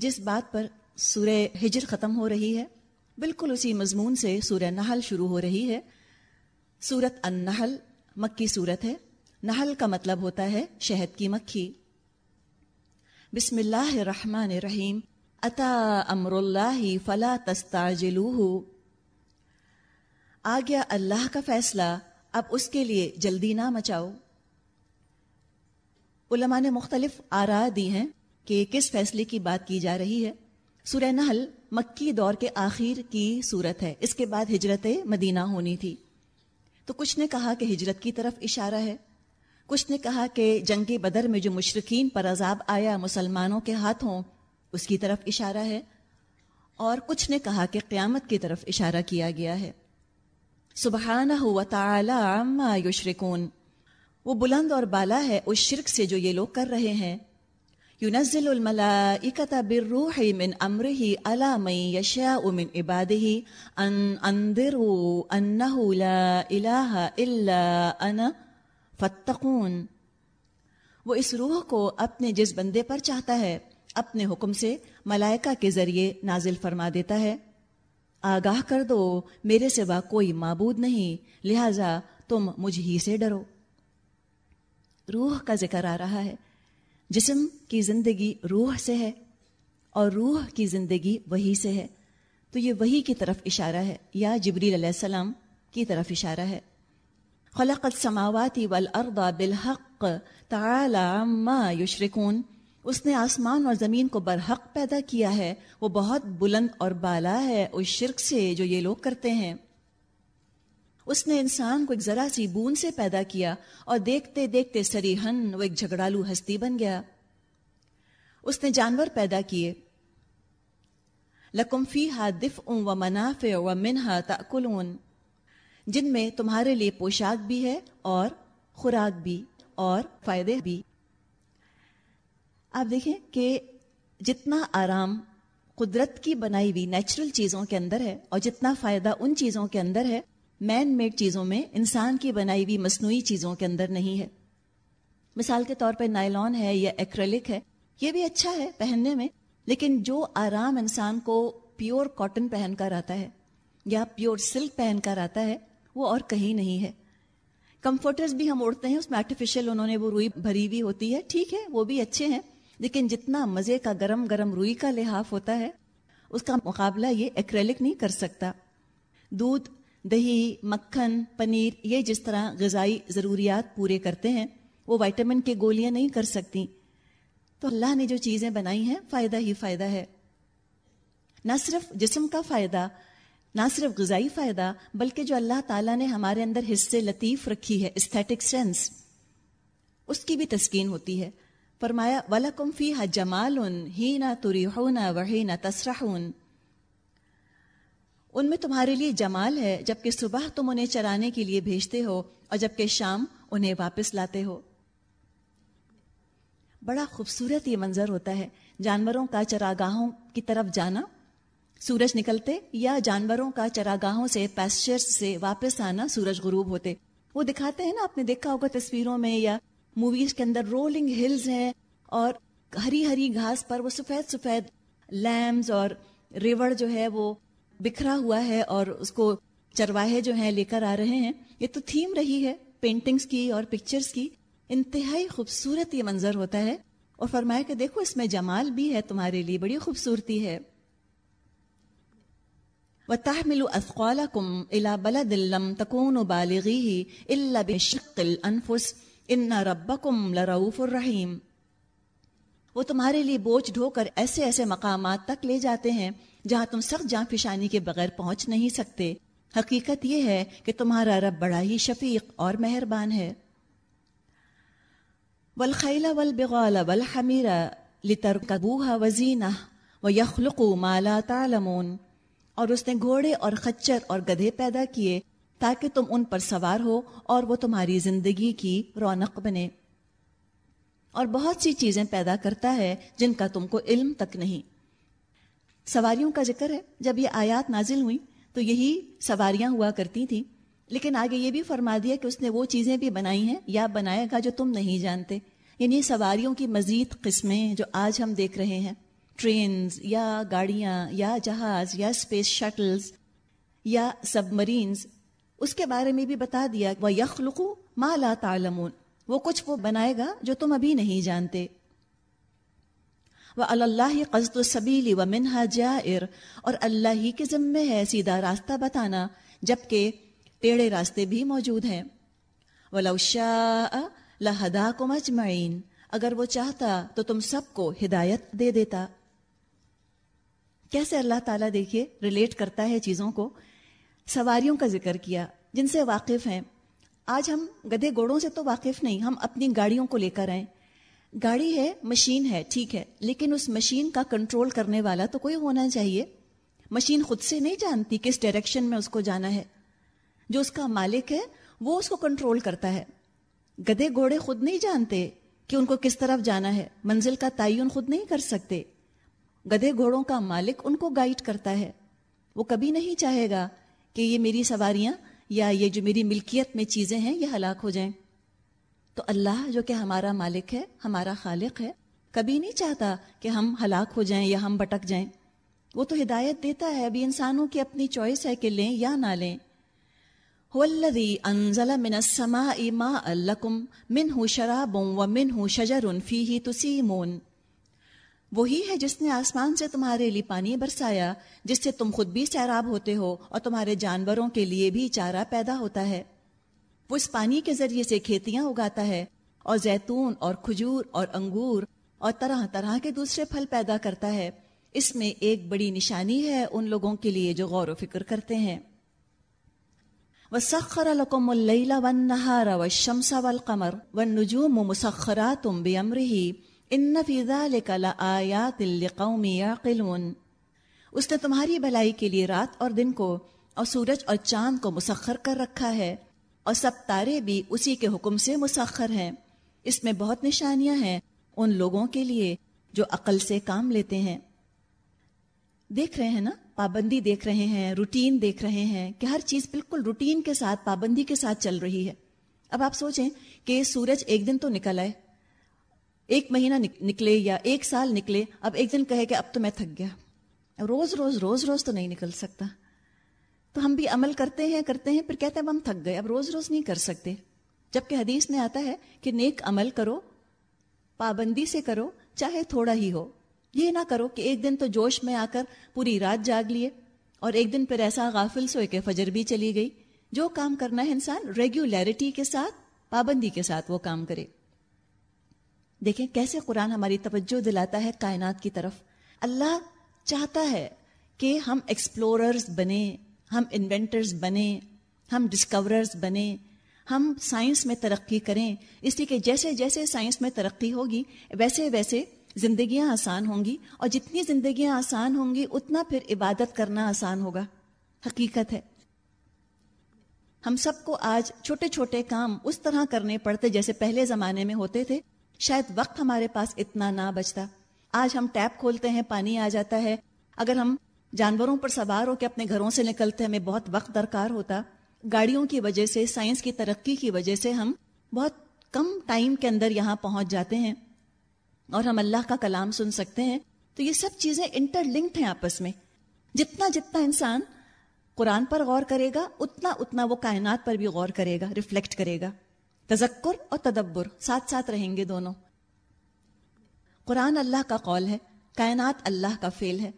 جس بات پر سورہ ہجر ختم ہو رہی ہے بالکل اسی مضمون سے سورہ نحل شروع ہو رہی ہے سورت ان مکی سورت ہے نحل کا مطلب ہوتا ہے شہد کی مکھی بسم اللہ الرحمن الرحیم اتا امر اللہ فلا لوہ آ گیا اللہ کا فیصلہ اب اس کے لیے جلدی نہ مچاؤ علماء نے مختلف آرا دی ہیں کہ کس فیصلے کی بات کی جا رہی ہے سورہ نحل مکی دور کے آخر کی صورت ہے اس کے بعد ہجرت مدینہ ہونی تھی تو کچھ نے کہا کہ ہجرت کی طرف اشارہ ہے کچھ نے کہا کہ جنگ بدر میں جو مشرقین پر عذاب آیا مسلمانوں کے ہاتھوں اس کی طرف اشارہ ہے اور کچھ نے کہا کہ قیامت کی طرف اشارہ کیا گیا ہے سبحانہ ہو و تعالی عما یشرکون وہ بلند اور بالا ہے اس شرک سے جو یہ لوگ کر رہے ہیں ينزل الملائكة بالروح من أمره على من يشاء من عباده أن أنذروا أنه لا إله إلا أنا فتقون وہ اس روح کو اپنے جس بندے پر چاہتا ہے اپنے حکم سے ملائکہ کے ذریعے نازل فرما دیتا ہے آگاہ کر دو میرے سوا کوئی معبود نہیں لہذا تم مجھ ہی سے ڈرو روح کا ذکر آ رہا ہے جسم کی زندگی روح سے ہے اور روح کی زندگی وہی سے ہے تو یہ وہی کی طرف اشارہ ہے یا جبریل علیہ السلام کی طرف اشارہ ہے خلق سماواتی والارض بالحق تالا عما یشرکون اس نے آسمان اور زمین کو برحق پیدا کیا ہے وہ بہت بلند اور بالا ہے اس شرک سے جو یہ لوگ کرتے ہیں اس نے انسان کو ایک ذرا سی بون سے پیدا کیا اور دیکھتے دیکھتے سری ہن ایک جھگڑالو ہستی بن گیا اس نے جانور پیدا کیے لکم فی ہا دف اون و منافع و منہا تاکلون جن میں تمہارے لیے پوشاک بھی ہے اور خوراک بھی اور فائدے بھی آپ دیکھیں کہ جتنا آرام قدرت کی بنائی ہوئی نیچرل چیزوں کے اندر ہے اور جتنا فائدہ ان چیزوں کے اندر ہے مین میڈ چیزوں میں انسان کی بنائی ہوئی مصنوعی چیزوں کے اندر نہیں ہے مثال کے طور پہ نائلون ہے یا ایکریلک ہے یہ بھی اچھا ہے پہننے میں لیکن جو آرام انسان کو پیور کاٹن پہن کر آتا ہے یا پیور سلک پہن کر آتا ہے وہ اور کہیں نہیں ہے کمفرٹرز بھی ہم اڑتے ہیں اس میں آرٹیفیشیل انہوں نے وہ روئی بھری ہوئی ہوتی ہے ٹھیک ہے وہ بھی اچھے ہیں لیکن جتنا مزے کا گرم گرم روئی کا لحاف ہوتا ہے اس کا مقابلہ یہ ایکریلک نہیں کر سکتا دودھ دہی مکھن پنیر یہ جس طرح غذائی ضروریات پورے کرتے ہیں وہ وائٹمن کے گولیاں نہیں کر سکتی تو اللہ نے جو چیزیں بنائی ہیں فائدہ ہی فائدہ ہے نہ صرف جسم کا فائدہ نہ صرف غذائی فائدہ بلکہ جو اللہ تعالیٰ نے ہمارے اندر حصے لطیف رکھی ہے استھیٹک سینس اس کی بھی تسکین ہوتی ہے فرمایا ولا کمفی جمال ہی نہ تری ہو نہ وہی نہ تسراہ ان میں تمہارے لیے جمال ہے جبکہ صبح تم انہیں چرانے کے لیے بھیجتے ہو اور جبکہ شام انہیں واپس لاتے ہو بڑا خوبصورت یہ منظر ہوتا ہے جانوروں کا چراگاہوں کی طرف جانا سورج نکلتے یا جانوروں کا چراگاہوں سے پیسچر سے واپس آنا سورج غروب ہوتے وہ دکھاتے ہیں نا آپ نے دیکھا ہوگا تصویروں میں یا موویز کے اندر رولنگ ہلز ہیں اور ہری ہری گھاس پر وہ سفید سفید لیمز اور ریور جو ہے وہ بکھرا ہوا ہے اور اس کو چرواہے جو ہیں لے کر آ رہے ہیں یہ تو تھیم رہی ہے پینٹنگز کی اور پکچرز کی انتہائی خوبصورت یہ منظر ہوتا ہے اور فرمایا کہ دیکھو اس میں جمال بھی ہے تمہارے لیے بڑی خوبصورتی ہے و تحمل اثقالكم الى بلد لم تكونوا بالغيه الا بشق الانفس ان ربكم لرؤوف رحيم وہ تمہارے لیے بوجھ ڈھو کر ایسے ایسے مقامات تک لے جاتے ہیں جہاں تم سخت جاں پشانی کے بغیر پہنچ نہیں سکتے حقیقت یہ ہے کہ تمہارا رب بڑا ہی شفیق اور مہربان ہے ولخیلا و بغلہ ولحما لطر کبوہ وزینہ و یخلق مالا تالمون اور اس نے گھوڑے اور خچر اور گدھے پیدا کیے تاکہ تم ان پر سوار ہو اور وہ تمہاری زندگی کی رونق بنے اور بہت سی چیزیں پیدا کرتا ہے جن کا تم کو علم تک نہیں سواریوں کا ذکر ہے جب یہ آیات نازل ہوئیں تو یہی سواریاں ہوا کرتی تھیں لیکن آگے یہ بھی فرما دیا کہ اس نے وہ چیزیں بھی بنائی ہیں یا بنائے گا جو تم نہیں جانتے یعنی سواریوں کی مزید قسمیں جو آج ہم دیکھ رہے ہیں ٹرینز یا گاڑیاں یا جہاز یا اسپیس شٹلز یا سب مرینز اس کے بارے میں بھی بتا دیا وہ یخلقو ما لا تعلمون وہ کچھ وہ بنائے گا جو تم ابھی نہیں جانتے وہ اللہ قسط و سبیلی و جائر اور اللہ ہی کے ذمے ہے سیدھا راستہ بتانا جب کہ ٹیڑھے راستے بھی موجود ہیں وہ لوشا لا کو اگر وہ چاہتا تو تم سب کو ہدایت دے دیتا کیسے اللہ تعالیٰ دیکھیے ریلیٹ کرتا ہے چیزوں کو سواریوں کا ذکر کیا جن سے واقف ہیں آج ہم گدھے گھوڑوں سے تو واقف نہیں ہم اپنی گاڑیوں کو لے کر آئیں گاڑی ہے مشین ہے ٹھیک ہے لیکن اس مشین کا کنٹرول کرنے والا تو کوئی ہونا چاہیے مشین خود سے نہیں جانتی کس ڈائریکشن میں اس کو جانا ہے جو اس کا مالک ہے وہ اس کو کنٹرول کرتا ہے گدے گھوڑے خود نہیں جانتے کہ ان کو کس طرف جانا ہے منزل کا تعین خود نہیں کر سکتے گدے گھوڑوں کا مالک ان کو گائیڈ کرتا ہے وہ کبھی نہیں چاہے گا کہ یہ میری سواریاں یا یہ جو میری ملکیت میں چیزیں ہیں یہ ہلاک ہو جائیں تو اللہ جو کہ ہمارا مالک ہے ہمارا خالق ہے کبھی نہیں چاہتا کہ ہم ہلاک ہو جائیں یا ہم بٹک جائیں وہ تو ہدایت دیتا ہے ابھی انسانوں کی اپنی چوائس ہے کہ لیں یا نہ لیں انزل من اما شرابوں وہی ہے جس نے آسمان سے تمہارے لیے پانی برسایا جس سے تم خود بھی سیراب ہوتے ہو اور تمہارے جانوروں کے لیے بھی چارہ پیدا ہوتا ہے وہ اس پانی کے ذریعے سے کھیتیاں اگاتا ہے اور زیتون اور کھجور اور انگور اور طرح طرح کے دوسرے پھل پیدا کرتا ہے اس میں ایک بڑی نشانی ہے ان لوگوں کے لیے جو غور و فکر کرتے ہیں مسخرا تم بے امر ہی ان تمہاری بھلائی کے لیے رات اور دن کو اور سورج اور چاند کو مسخر کر رکھا ہے اور سب تارے بھی اسی کے حکم سے مسخر ہیں اس میں بہت نشانیاں ہیں ان لوگوں کے لیے جو عقل سے کام لیتے ہیں دیکھ رہے ہیں نا پابندی دیکھ رہے ہیں روٹین دیکھ رہے ہیں کہ ہر چیز بالکل روٹین کے ساتھ پابندی کے ساتھ چل رہی ہے اب آپ سوچیں کہ سورج ایک دن تو نکل آئے ایک مہینہ نکلے یا ایک سال نکلے اب ایک دن کہے کہ اب تو میں تھک گیا روز روز روز روز تو نہیں نکل سکتا تو ہم بھی عمل کرتے ہیں کرتے ہیں پھر کہتے ہیں اب ہم تھک گئے اب روز روز نہیں کر سکتے جب کہ حدیث میں آتا ہے کہ نیک عمل کرو پابندی سے کرو چاہے تھوڑا ہی ہو یہ نہ کرو کہ ایک دن تو جوش میں آ کر پوری رات جاگ لیے اور ایک دن پھر ایسا غافل سوئے کہ فجر بھی چلی گئی جو کام کرنا ہے انسان ریگولیرٹی کے ساتھ پابندی کے ساتھ وہ کام کرے دیکھیں کیسے قرآن ہماری توجہ دلاتا ہے کائنات کی طرف اللہ چاہتا ہے کہ ہم ایکسپلوررز بنیں ہم انوینٹرز بنیں ہم ڈسکورز بنیں ہم سائنس میں ترقی کریں اس لیے کہ جیسے جیسے سائنس میں ترقی ہوگی ویسے ویسے زندگیاں آسان ہوں گی اور جتنی زندگیاں آسان ہوں گی اتنا پھر عبادت کرنا آسان ہوگا حقیقت ہے ہم سب کو آج چھوٹے چھوٹے کام اس طرح کرنے پڑتے جیسے پہلے زمانے میں ہوتے تھے شاید وقت ہمارے پاس اتنا نہ بچتا آج ہم ٹیپ کھولتے ہیں پانی آ جاتا ہے اگر ہم جانوروں پر سوار ہو کے اپنے گھروں سے نکلتے ہمیں بہت وقت درکار ہوتا گاڑیوں کی وجہ سے سائنس کی ترقی کی وجہ سے ہم بہت کم ٹائم کے اندر یہاں پہنچ جاتے ہیں اور ہم اللہ کا کلام سن سکتے ہیں تو یہ سب چیزیں انٹر لنکڈ ہیں آپس میں جتنا جتنا انسان قرآن پر غور کرے گا اتنا اتنا وہ کائنات پر بھی غور کرے گا ریفلیکٹ کرے گا تذکر اور تدبر ساتھ ساتھ رہیں گے دونوں قرآن اللہ کا قول ہے کائنات اللہ کا فیل ہے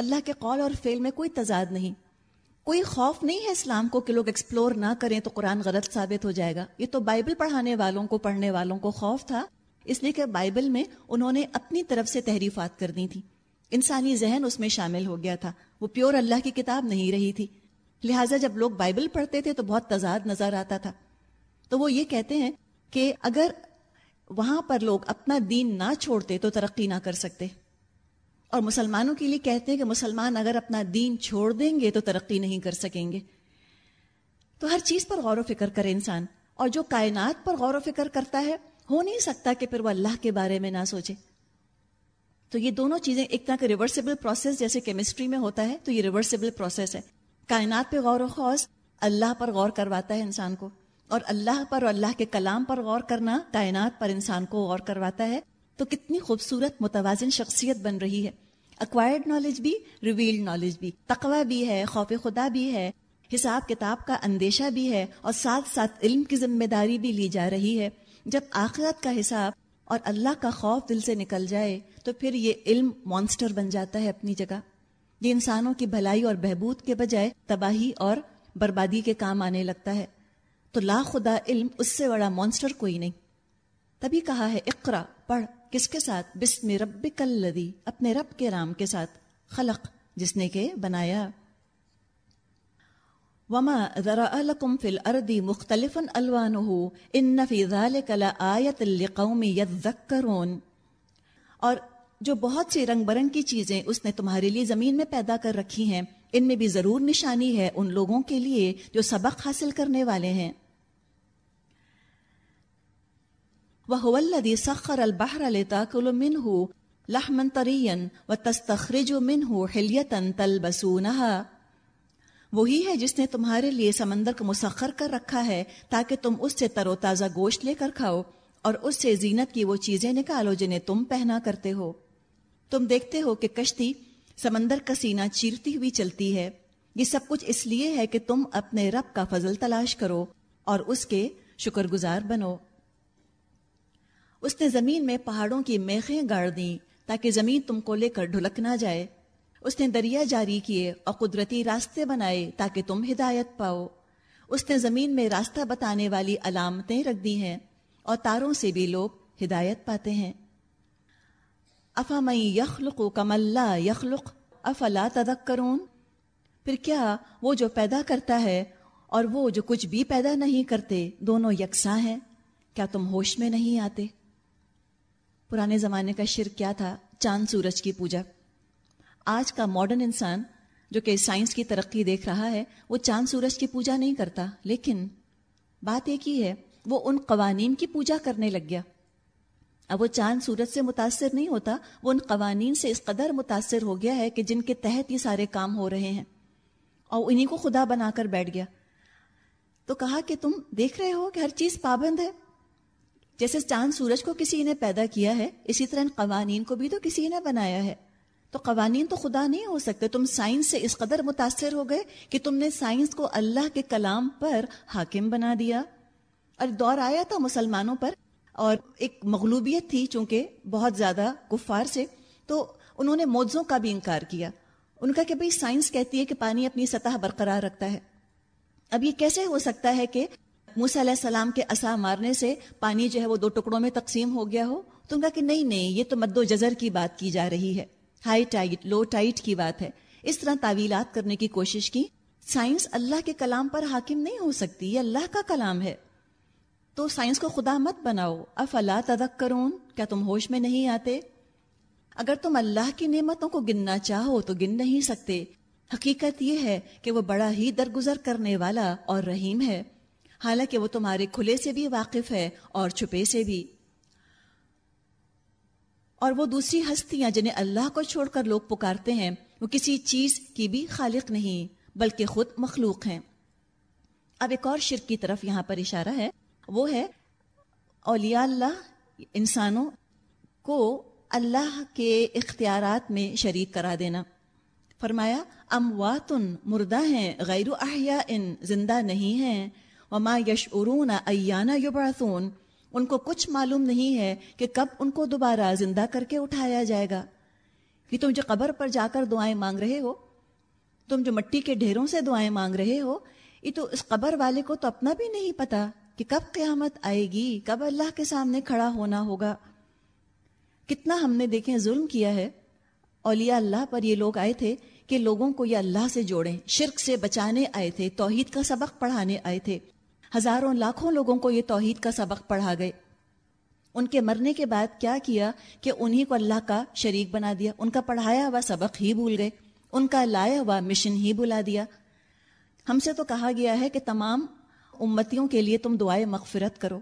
اللہ کے قول اور فعل میں کوئی تضاد نہیں کوئی خوف نہیں ہے اسلام کو کہ لوگ ایکسپلور نہ کریں تو قرآن غلط ثابت ہو جائے گا یہ تو بائبل پڑھانے والوں کو پڑھنے والوں کو خوف تھا اس لیے کہ بائبل میں انہوں نے اپنی طرف سے تحریفات کر دی تھی انسانی ذہن اس میں شامل ہو گیا تھا وہ پیور اللہ کی کتاب نہیں رہی تھی لہٰذا جب لوگ بائبل پڑھتے تھے تو بہت تضاد نظر آتا تھا تو وہ یہ کہتے ہیں کہ اگر وہاں پر لوگ اپنا دین نہ چھوڑتے تو ترقی نہ کر سکتے اور مسلمانوں کے لیے کہتے ہیں کہ مسلمان اگر اپنا دین چھوڑ دیں گے تو ترقی نہیں کر سکیں گے تو ہر چیز پر غور و فکر کرے انسان اور جو کائنات پر غور و فکر کرتا ہے ہو نہیں سکتا کہ پھر وہ اللہ کے بارے میں نہ سوچے تو یہ دونوں چیزیں ایک طرح کے ریورسیبل پروسیس جیسے کیمسٹری میں ہوتا ہے تو یہ ریورسیبل پروسیس ہے کائنات پہ غور و خوص اللہ پر غور کرواتا ہے انسان کو اور اللہ پر اور اللہ کے کلام پر غور کرنا کائنات پر انسان کو غور کرواتا ہے تو کتنی خوبصورت متوازن شخصیت بن رہی ہے اکوائرڈ نالج بھی ریویلڈ نالج بھی تقوی بھی ہے خوف خدا بھی ہے حساب کتاب کا اندیشہ بھی ہے اور ساتھ ساتھ علم کی ذمہ داری بھی لی جا رہی ہے جب آخرت کا حساب اور اللہ کا خوف دل سے نکل جائے تو پھر یہ علم مانسٹر بن جاتا ہے اپنی جگہ یہ انسانوں کی بھلائی اور بہبود کے بجائے تباہی اور بربادی کے کام آنے لگتا ہے تو لا خدا علم اس سے بڑا مانسٹر کوئی نہیں تبھی کہا ہے اقرا پڑھ کس کے ساتھ بسم رب کل اپنے رب کے رام کے ساتھ خلق جس نے کہ بنایا وما ذرا لکم فل اردی مختلف الوان ہو ان فیضال کلا آیت القومی یزکرون اور جو بہت سی رنگ برنگ کی چیزیں اس نے تمہارے لیے زمین میں پیدا کر رکھی ہیں ان میں بھی ضرور نشانی ہے ان لوگوں کے لیے جو سبق حاصل کرنے والے ہیں وہی سخر البحر ہے جس نے تمہارے لیے سمندر کو مسخر کر رکھا ہے تاکہ تم اس سے تر و تازہ گوشت لے کر کھاؤ اور اس سے زینت کی وہ چیزیں نکالو جنہیں تم پہنا کرتے ہو تم دیکھتے ہو کہ کشتی سمندر کا سینا چیرتی ہوئی چلتی ہے یہ سب کچھ اس لیے ہے کہ تم اپنے رب کا فضل تلاش کرو اور اس کے شکر گزار بنو اس نے زمین میں پہاڑوں کی میخیں گاڑ دیں تاکہ زمین تم کو لے کر ڈھلک نہ جائے اس نے دریا جاری کیے اور قدرتی راستے بنائے تاکہ تم ہدایت پاؤ اس نے زمین میں راستہ بتانے والی علامتیں رکھ دی ہیں اور تاروں سے بھی لوگ ہدایت پاتے ہیں افام یخلق و کم اللہ یخلق افلا تذکرون کرون پھر کیا وہ جو پیدا کرتا ہے اور وہ جو کچھ بھی پیدا نہیں کرتے دونوں یکساں ہیں کیا تم ہوش میں نہیں آتے پرانے زمانے کا شرک کیا تھا چاند سورج کی پوجا آج کا ماڈرن انسان جو کہ سائنس کی ترقی دیکھ رہا ہے وہ چاند سورج کی پوجا نہیں کرتا لیکن بات ایک ہی ہے وہ ان قوانین کی پوجا کرنے لگ گیا اب وہ چاند سورج سے متاثر نہیں ہوتا وہ ان قوانین سے اس قدر متاثر ہو گیا ہے کہ جن کے تحت یہ سارے کام ہو رہے ہیں اور انہیں کو خدا بنا کر بیٹھ گیا تو کہا کہ تم دیکھ رہے ہو کہ ہر چیز پابند ہے جیسے چاند سورج کو کسی نے پیدا کیا ہے اسی طرح ان قوانین کو بھی تو کسی نے بنایا ہے تو قوانین تو خدا نہیں ہو سکتے تم سائنس سے اس قدر متاثر ہو گئے کہ تم نے سائنس کو اللہ کے کلام پر حاکم بنا دیا اور دور آیا تھا مسلمانوں پر اور ایک مغلوبیت تھی چونکہ بہت زیادہ کفار سے تو انہوں نے موضوع کا بھی انکار کیا ان کا کہ بھائی سائنس کہتی ہے کہ پانی اپنی سطح برقرار رکھتا ہے اب یہ کیسے ہو سکتا ہے کہ موسیٰ علیہ السلام کے اصا مارنے سے پانی جو ہے وہ دو ٹکڑوں میں تقسیم ہو گیا ہو تو ان کا کہ نہیں نہیں یہ تو مد و جزر کی بات کی جا رہی ہے ہائی ٹائٹ ٹائٹ لو کی بات ہے اس طرح تعویلات کرنے کی کوشش کی سائنس اللہ کے کلام پر حاکم نہیں ہو سکتی یہ اللہ کا کلام ہے تو سائنس کو خدا مت بناؤ اللہ تدک کرون کیا تم ہوش میں نہیں آتے اگر تم اللہ کی نعمتوں کو گننا چاہو تو گن نہیں سکتے حقیقت یہ ہے کہ وہ بڑا ہی درگزر کرنے والا اور رحیم ہے حالانکہ وہ تمہارے کھلے سے بھی واقف ہے اور چھپے سے بھی اور وہ دوسری ہستیاں جنہیں اللہ کو چھوڑ کر لوگ پکارتے ہیں وہ کسی چیز کی بھی خالق نہیں بلکہ خود مخلوق ہیں اب ایک اور شرک کی طرف یہاں پر اشارہ ہے وہ ہے اولیاء اللہ انسانوں کو اللہ کے اختیارات میں شریک کرا دینا فرمایا امواتن مردہ ہیں غیر احیاء ان زندہ نہیں ہیں وما یش ارون ایانا یوبراتون ان کو کچھ معلوم نہیں ہے کہ کب ان کو دوبارہ زندہ کر کے اٹھایا جائے گا کہ تم جو قبر پر جا کر دعائیں مانگ رہے ہو تم جو مٹی کے ڈھیروں سے دعائیں مانگ رہے ہو یہ تو اس قبر والے کو تو اپنا بھی نہیں پتا کہ کب قیامت آئے گی کب اللہ کے سامنے کھڑا ہونا ہوگا کتنا ہم نے دیکھیں ظلم کیا ہے اولیاء اللہ پر یہ لوگ آئے تھے کہ لوگوں کو یہ اللہ سے جوڑیں شرک سے بچانے آئے تھے توحید کا سبق پڑھانے آئے تھے ہزاروں لاکھوں لوگوں کو یہ توحید کا سبق پڑھا گئے ان کے مرنے کے بعد کیا کیا کہ انہی کو اللہ کا شریک بنا دیا ان کا پڑھایا ہوا سبق ہی بھول گئے ان کا لایا ہوا مشن ہی بلا دیا ہم سے تو کہا گیا ہے کہ تمام امتیوں کے لیے تم دعائیں مغفرت کرو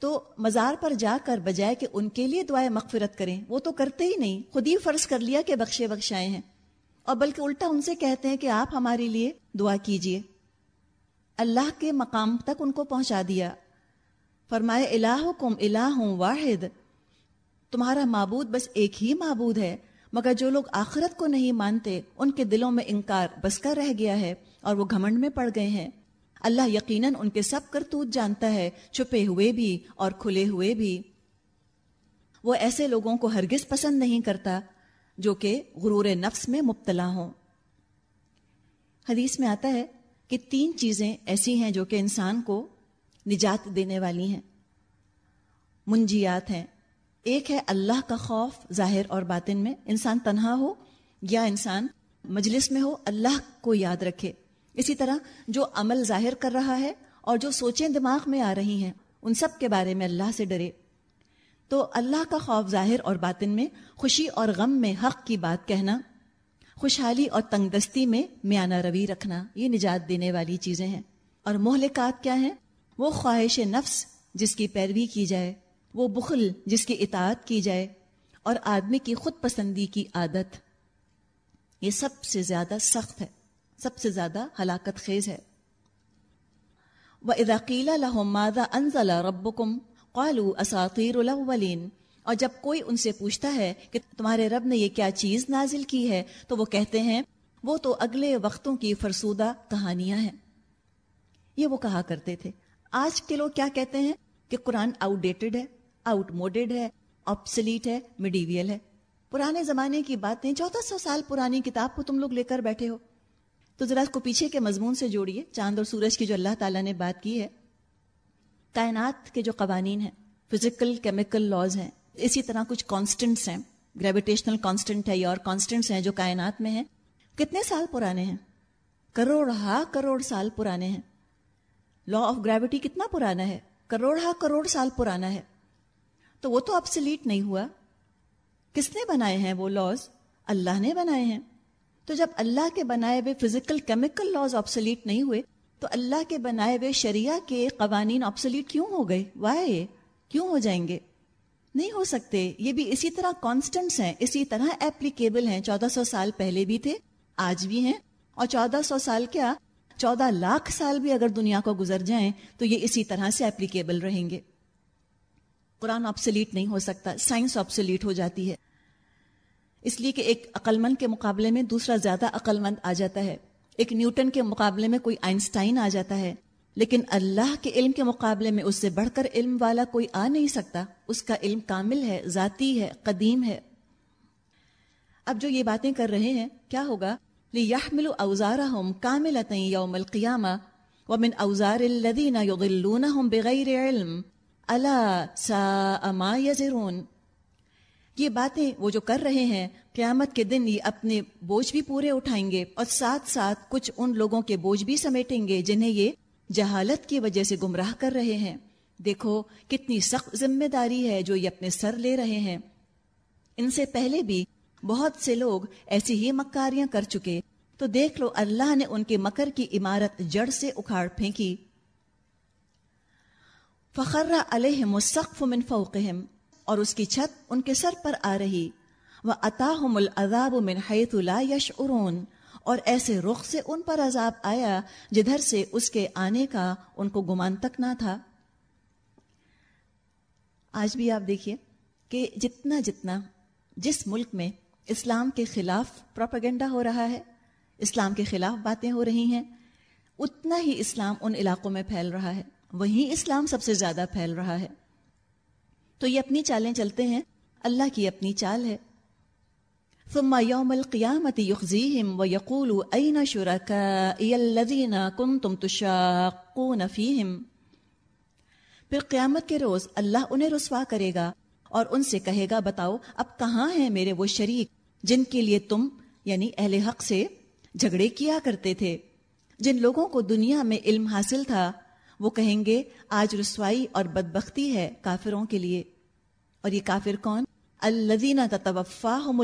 تو مزار پر جا کر بجائے کہ ان کے لیے دعائیں مغفرت کریں وہ تو کرتے ہی نہیں خود ہی فرض کر لیا کہ بخشے بخشائے ہیں اور بلکہ الٹا ان سے کہتے ہیں کہ آپ ہمارے لیے دعا کیجئے اللہ کے مقام تک ان کو پہنچا دیا فرمائے کم واحد تمہارا معبود معبود بس ایک ہی ہے مگر جو لوگ آخرت کو نہیں مانتے ان کے دلوں میں انکار رہ گیا ہے اور وہ گھمنڈ میں پڑ گئے ہیں اللہ یقیناً ان کے سب کرتوت جانتا ہے چھپے ہوئے بھی اور کھلے ہوئے بھی وہ ایسے لوگوں کو ہرگز پسند نہیں کرتا جو کہ غرور نفس میں مبتلا ہوں حدیث میں آتا ہے کہ تین چیزیں ایسی ہیں جو کہ انسان کو نجات دینے والی ہیں منجیات ہیں ایک ہے اللہ کا خوف ظاہر اور باطن میں انسان تنہا ہو یا انسان مجلس میں ہو اللہ کو یاد رکھے اسی طرح جو عمل ظاہر کر رہا ہے اور جو سوچیں دماغ میں آ رہی ہیں ان سب کے بارے میں اللہ سے ڈرے تو اللہ کا خوف ظاہر اور باطن میں خوشی اور غم میں حق کی بات کہنا خوشحالی اور تنگ دستی میں میانہ روی رکھنا یہ نجات دینے والی چیزیں ہیں اور مہلکات کیا ہیں وہ خواہش نفس جس کی پیروی کی جائے وہ بخل جس کی اطاعت کی جائے اور آدمی کی خود پسندی کی عادت یہ سب سے زیادہ سخت ہے سب سے زیادہ ہلاکت خیز ہے وہ اداکیلا لہو مادہ رب کم قالو اساطیر الاولین اور جب کوئی ان سے پوچھتا ہے کہ تمہارے رب نے یہ کیا چیز نازل کی ہے تو وہ کہتے ہیں وہ تو اگلے وقتوں کی فرسودہ کہانیاں ہیں یہ وہ کہا کرتے تھے آج کے لوگ کیا کہتے ہیں کہ قرآن آؤٹ ڈیٹڈ ہے آؤٹ موڈیڈ ہے آپسلیٹ ہے میڈیویل ہے پرانے زمانے کی باتیں چودہ سو سال پرانی کتاب کو تم لوگ لے کر بیٹھے ہو تو ذرا اس کو پیچھے کے مضمون سے جوڑیے چاند اور سورج کی جو اللہ تعالیٰ نے بات کی ہے کائنات کے جو قوانین ہیں فزیکل کیمیکل لاز ہیں اسی طرح کچھ کانسٹنٹس ہیں گریویٹیشنل کانسٹنٹ ہے یا اور کانسٹنٹس ہیں جو کائنات میں ہیں کتنے سال پرانے ہیں کروڑ ہا کروڑ سال پرانے ہیں لا آف گریوٹی کتنا پرانا ہے کروڑ ہا کروڑ سال پرانا ہے تو وہ تو سلیٹ نہیں ہوا کس نے بنائے ہیں وہ لاز اللہ نے بنائے ہیں تو جب اللہ کے بنائے ہوئے فزیکل کیمیکل لاز آپسلیٹ نہیں ہوئے تو اللہ کے بنائے ہوئے شریعہ کے قوانین آپسلیٹ کیوں ہو گئے وائے کیوں ہو جائیں گے نہیں ہو سکتے یہ بھی اسی طرح کانسٹنٹس ہیں اسی طرح ایپلیکیبل ہیں چودہ سو سال پہلے بھی تھے آج بھی ہیں اور چودہ سو سال کیا چودہ لاکھ سال بھی اگر دنیا کو گزر جائیں تو یہ اسی طرح سے ایپلیکیبل رہیں گے قرآن آپسلیٹ نہیں ہو سکتا سائنس آپسلیٹ ہو جاتی ہے اس لیے کہ ایک عقل مند کے مقابلے میں دوسرا زیادہ عقل مند آ جاتا ہے ایک نیوٹن کے مقابلے میں کوئی آئنسٹائن آ جاتا ہے لیکن اللہ کے علم کے مقابلے میں اس سے بڑھ کر علم والا کوئی آ نہیں سکتا اس کا علم کامل ہے ذاتی ہے قدیم ہے اب جو یہ باتیں کر رہے ہیں کیا ہوگا اوزارا یہ باتیں وہ جو کر رہے ہیں قیامت کے دن یہ اپنے بوجھ بھی پورے اٹھائیں گے اور ساتھ ساتھ کچھ ان لوگوں کے بوجھ بھی سمیٹیں گے جنہیں یہ جہالت کی وجہ سے گمراہ کر رہے ہیں دیکھو کتنی سخت ذمہ داری ہے جو یہ اپنے سر لے رہے ہیں ان سے پہلے بھی بہت سے لوگ ایسی ہی مکاریاں کر چکے تو دیکھ لو اللہ نے ان کے مکر کی عمارت جڑ سے اکھاڑ پھینکی فخر فوقہم اور اس کی چھت ان کے سر پر آ رہی وہ اطاہم العذاب من حیت اللہ یش اور ایسے رخ سے ان پر عذاب آیا جدھر سے اس کے آنے کا ان کو گمان تک نہ تھا آج بھی آپ دیکھیے کہ جتنا جتنا جس ملک میں اسلام کے خلاف پروپیگنڈا ہو رہا ہے اسلام کے خلاف باتیں ہو رہی ہیں اتنا ہی اسلام ان علاقوں میں پھیل رہا ہے وہیں اسلام سب سے زیادہ پھیل رہا ہے تو یہ اپنی چالیں چلتے ہیں اللہ کی اپنی چال ہے ثم يوم القيامة يخزيهم ويقول أين شركائي الذين كنتم تشاقون فيهم پھر قیامت کے روز اللہ انہیں رسوا کرے گا اور ان سے کہے گا بتاؤ اب کہاں ہیں میرے وہ شریک جن کے لیے تم یعنی اہل حق سے جھگڑے کیا کرتے تھے جن لوگوں کو دنیا میں علم حاصل تھا وہ کہیں گے آج رسوائی اور بدبختی ہے کافروں کے لیے اور یہ کافر کون تتوفاہم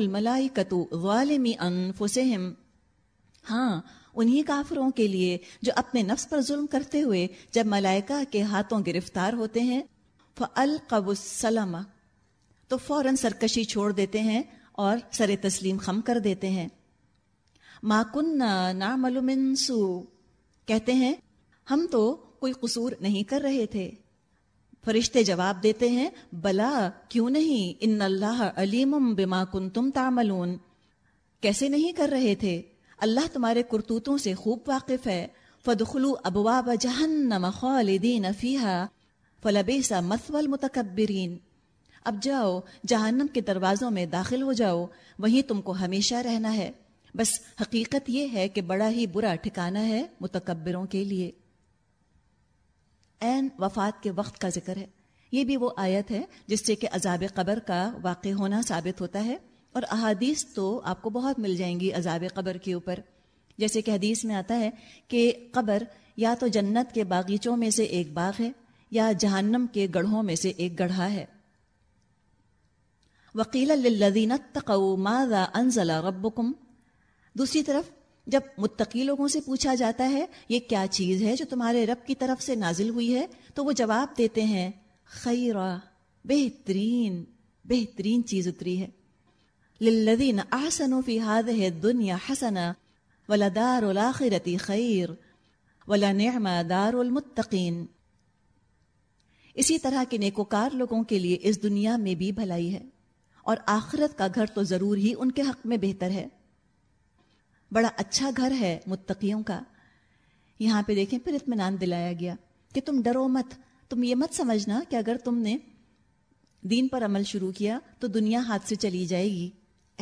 ہاں انہی کافروں کے لیے جو اپنے نفس پر ظلم کرتے ہوئے جب ملائکہ کے ہاتھوں گرفتار ہوتے ہیں ف السلم السلام تو فوراً سرکشی چھوڑ دیتے ہیں اور سر تسلیم خم کر دیتے ہیں ما سو کہتے ہیں ہم تو کوئی قصور نہیں کر رہے تھے فرشتے جواب دیتے ہیں بلا کیوں نہیں ان اللہ علیم بما کیسے نہیں کر رہے تھے اللہ تمہارے کرتوتوں سے خوب واقف ہے فدخلو ابواب جہنم خالدین فیہا اب جاؤ جہنم کے دروازوں میں داخل ہو جاؤ وہیں تم کو ہمیشہ رہنا ہے بس حقیقت یہ ہے کہ بڑا ہی برا ٹھکانہ ہے متکبروں کے لیے عین وفات کے وقت کا ذکر ہے یہ بھی وہ آیت ہے جس سے کہ عذاب قبر کا واقع ہونا ثابت ہوتا ہے اور احادیث تو آپ کو بہت مل جائیں گی عذاب قبر کے اوپر جیسے کہ حدیث میں آتا ہے کہ قبر یا تو جنت کے باغیچوں میں سے ایک باغ ہے یا جہنم کے گڑھوں میں سے ایک گڑھا ہے وکیل تقو ماضا انزلہ رب دوسری طرف جب متقی لوگوں سے پوچھا جاتا ہے یہ کیا چیز ہے جو تمہارے رب کی طرف سے نازل ہوئی ہے تو وہ جواب دیتے ہیں خیر بہترین بہترین چیز اتری ہے فی آسن دنیا حسنا ولدار دار خیر ولا دار المتقین اسی طرح کے نیکوکار لوگوں کے لیے اس دنیا میں بھی بھلائی ہے اور آخرت کا گھر تو ضرور ہی ان کے حق میں بہتر ہے بڑا اچھا گھر ہے متقیوں کا یہاں پہ دیکھیں پھر اطمینان دلایا گیا کہ تم ڈرو مت تم یہ مت سمجھنا کہ اگر تم نے دین پر عمل شروع کیا تو دنیا ہاتھ سے چلی جائے گی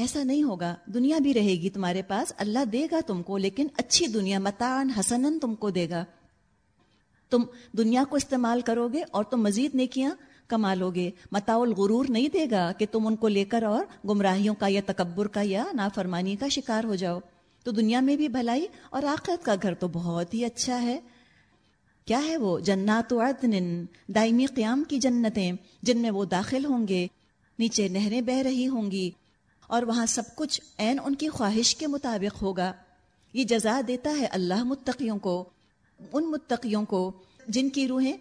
ایسا نہیں ہوگا دنیا بھی رہے گی تمہارے پاس اللہ دے گا تم کو لیکن اچھی دنیا متان حسنن تم کو دے گا تم دنیا کو استعمال کرو گے اور تم مزید نیکیاں کما لو گے متا الغرور نہیں دے گا کہ تم ان کو لے کر اور گمراہیوں کا یا تکبر کا یا نافرمانی کا شکار ہو جاؤ تو دنیا میں بھی بھلائی اور آخرت کا گھر تو بہت ہی اچھا ہے کیا ہے وہ جنات و عدن دائمی قیام کی جنتیں جن میں وہ داخل ہوں گے نیچے نہریں بہہ رہی ہوں گی اور وہاں سب کچھ عین ان کی خواہش کے مطابق ہوگا یہ جزا دیتا ہے اللہ متقیوں کو ان متقیوں کو جن کی روحیں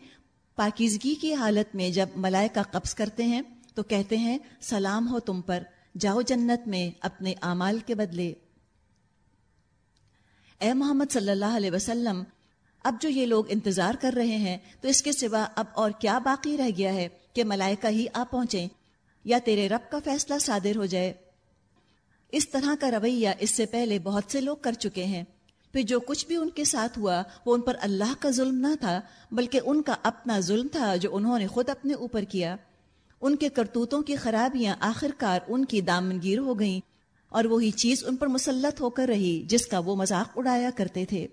پاکیزگی کی حالت میں جب ملائکہ قبض کرتے ہیں تو کہتے ہیں سلام ہو تم پر جاؤ جنت میں اپنے اعمال کے بدلے اے محمد صلی اللہ علیہ وسلم اب جو یہ لوگ انتظار کر رہے ہیں تو اس کے سوا اب اور کیا باقی رہ گیا ہے کہ ملائکہ ہی آ پہنچیں یا تیرے رب کا فیصلہ صادر ہو جائے اس طرح کا رویہ اس سے پہلے بہت سے لوگ کر چکے ہیں پھر جو کچھ بھی ان کے ساتھ ہوا وہ ان پر اللہ کا ظلم نہ تھا بلکہ ان کا اپنا ظلم تھا جو انہوں نے خود اپنے اوپر کیا ان کے کرتوتوں کی خرابیاں آخر کار ان کی دامنگیر ہو گئیں اور وہی چیز ان پر مسلط ہو کر رہی جس کا وہ مذاق اڑایا کرتے تھے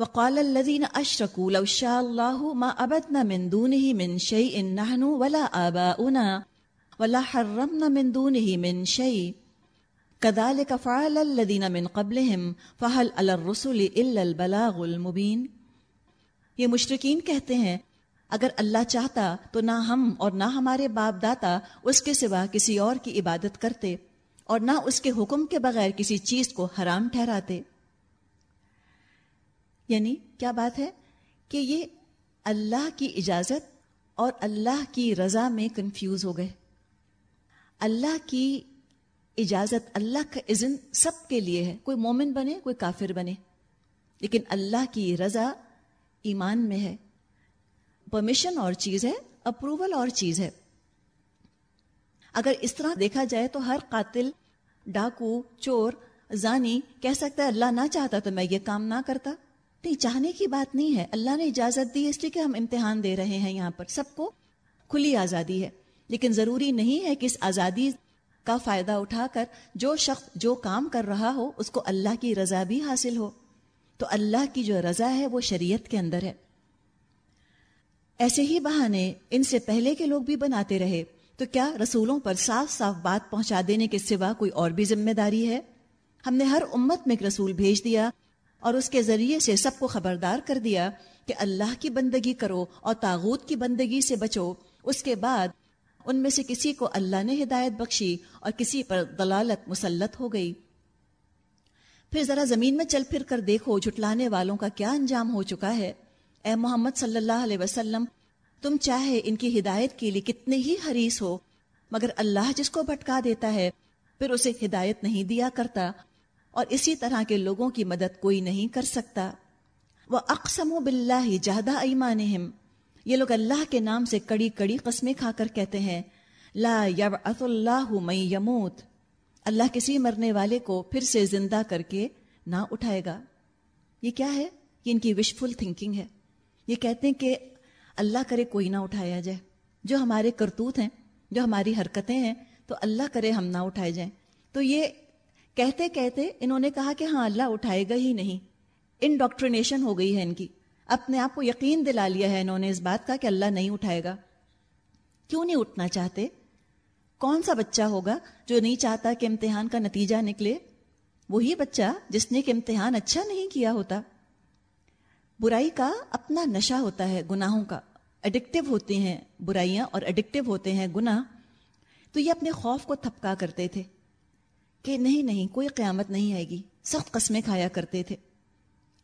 وقال الذين الذين اشركوا لو شاء الله ما عبدنا من من من من من دونه دونه شيء شيء نحن ولا ولا حرمنا كذلك فعل قبلهم فهل على الرسل الا البلاغ المبين یہ مشرقین کہتے ہیں اگر اللہ چاہتا تو نہ ہم اور نہ ہمارے باپ داتا اس کے سوا کسی اور کی عبادت کرتے اور نہ اس کے حکم کے بغیر کسی چیز کو حرام ٹھہراتے یعنی کیا بات ہے کہ یہ اللہ کی اجازت اور اللہ کی رضا میں کنفیوز ہو گئے اللہ کی اجازت اللہ کا اذن سب کے لیے ہے کوئی مومن بنے کوئی کافر بنے لیکن اللہ کی رضا ایمان میں ہے پرمیشن اور چیز ہے اپروول اور چیز ہے اگر اس طرح دیکھا جائے تو ہر قاتل ڈاکو چور زانی کہہ سکتا ہے اللہ نہ چاہتا تو میں یہ کام نہ کرتا نہیں چاہنے کی بات نہیں ہے اللہ نے اجازت دی اس لیے کہ ہم امتحان دے رہے ہیں یہاں پر سب کو کھلی آزادی ہے لیکن ضروری نہیں ہے کہ اس آزادی کا فائدہ اٹھا کر جو شخص جو کام کر رہا ہو اس کو اللہ کی رضا بھی حاصل ہو تو اللہ کی جو رضا ہے وہ شریعت کے اندر ہے ایسے ہی بہانے ان سے پہلے کے لوگ بھی بناتے رہے تو کیا رسولوں پر صاف صاف بات پہنچا دینے کے سوا کوئی اور بھی ذمہ داری ہے ہم نے ہر امت میں ایک رسول بھیج دیا اور اس کے ذریعے سے سب کو خبردار کر دیا کہ اللہ کی بندگی کرو اور تاغوت کی بندگی سے بچو اس کے بعد ان میں سے کسی کو اللہ نے ہدایت بخشی اور کسی پر دلالت مسلط ہو گئی پھر ذرا زمین میں چل پھر کر دیکھو جھٹلانے والوں کا کیا انجام ہو چکا ہے اے محمد صلی اللہ علیہ وسلم تم چاہے ان کی ہدایت کے لیے کتنے ہی حریص ہو مگر اللہ جس کو بھٹکا دیتا ہے پھر اسے ہدایت نہیں دیا کرتا اور اسی طرح کے لوگوں کی مدد کوئی نہیں کر سکتا وہ اقسم و بلّہ ہی جادہ ایمان یہ لوگ اللہ کے نام سے کڑی کڑی قسمیں کھا کر کہتے ہیں لا یب اللہ میں یموت اللہ کسی مرنے والے کو پھر سے زندہ کر کے نہ اٹھائے گا یہ کیا ہے یہ ان کی وشفل تھنکنگ ہے یہ کہتے ہیں کہ اللہ کرے کوئی نہ اٹھایا جائے جو ہمارے کرتوت ہیں جو ہماری حرکتیں ہیں تو اللہ کرے ہم نہ اٹھائے جائیں تو یہ کہتے کہتے انہوں نے کہا کہ ہاں اللہ اٹھائے گا ہی نہیں ان ڈاکٹرینیشن ہو گئی ہے ان کی اپنے آپ کو یقین دلا لیا ہے انہوں نے اس بات کا کہ اللہ نہیں اٹھائے گا کیوں نہیں اٹھنا چاہتے کون سا بچہ ہوگا جو نہیں چاہتا کہ امتحان کا نتیجہ نکلے وہی بچہ جس نے کہ امتحان اچھا نہیں کیا ہوتا برائی کا اپنا نشہ ہوتا ہے گناہوں کا ایڈکٹیو ہوتے ہیں برائیاں اور ایڈکٹیو ہوتے ہیں گناہ تو یہ اپنے خوف کو تھپکا کرتے تھے کہ نہیں نہیں کوئی قیامت نہیں آئے گی سخت قسمیں کھایا کرتے تھے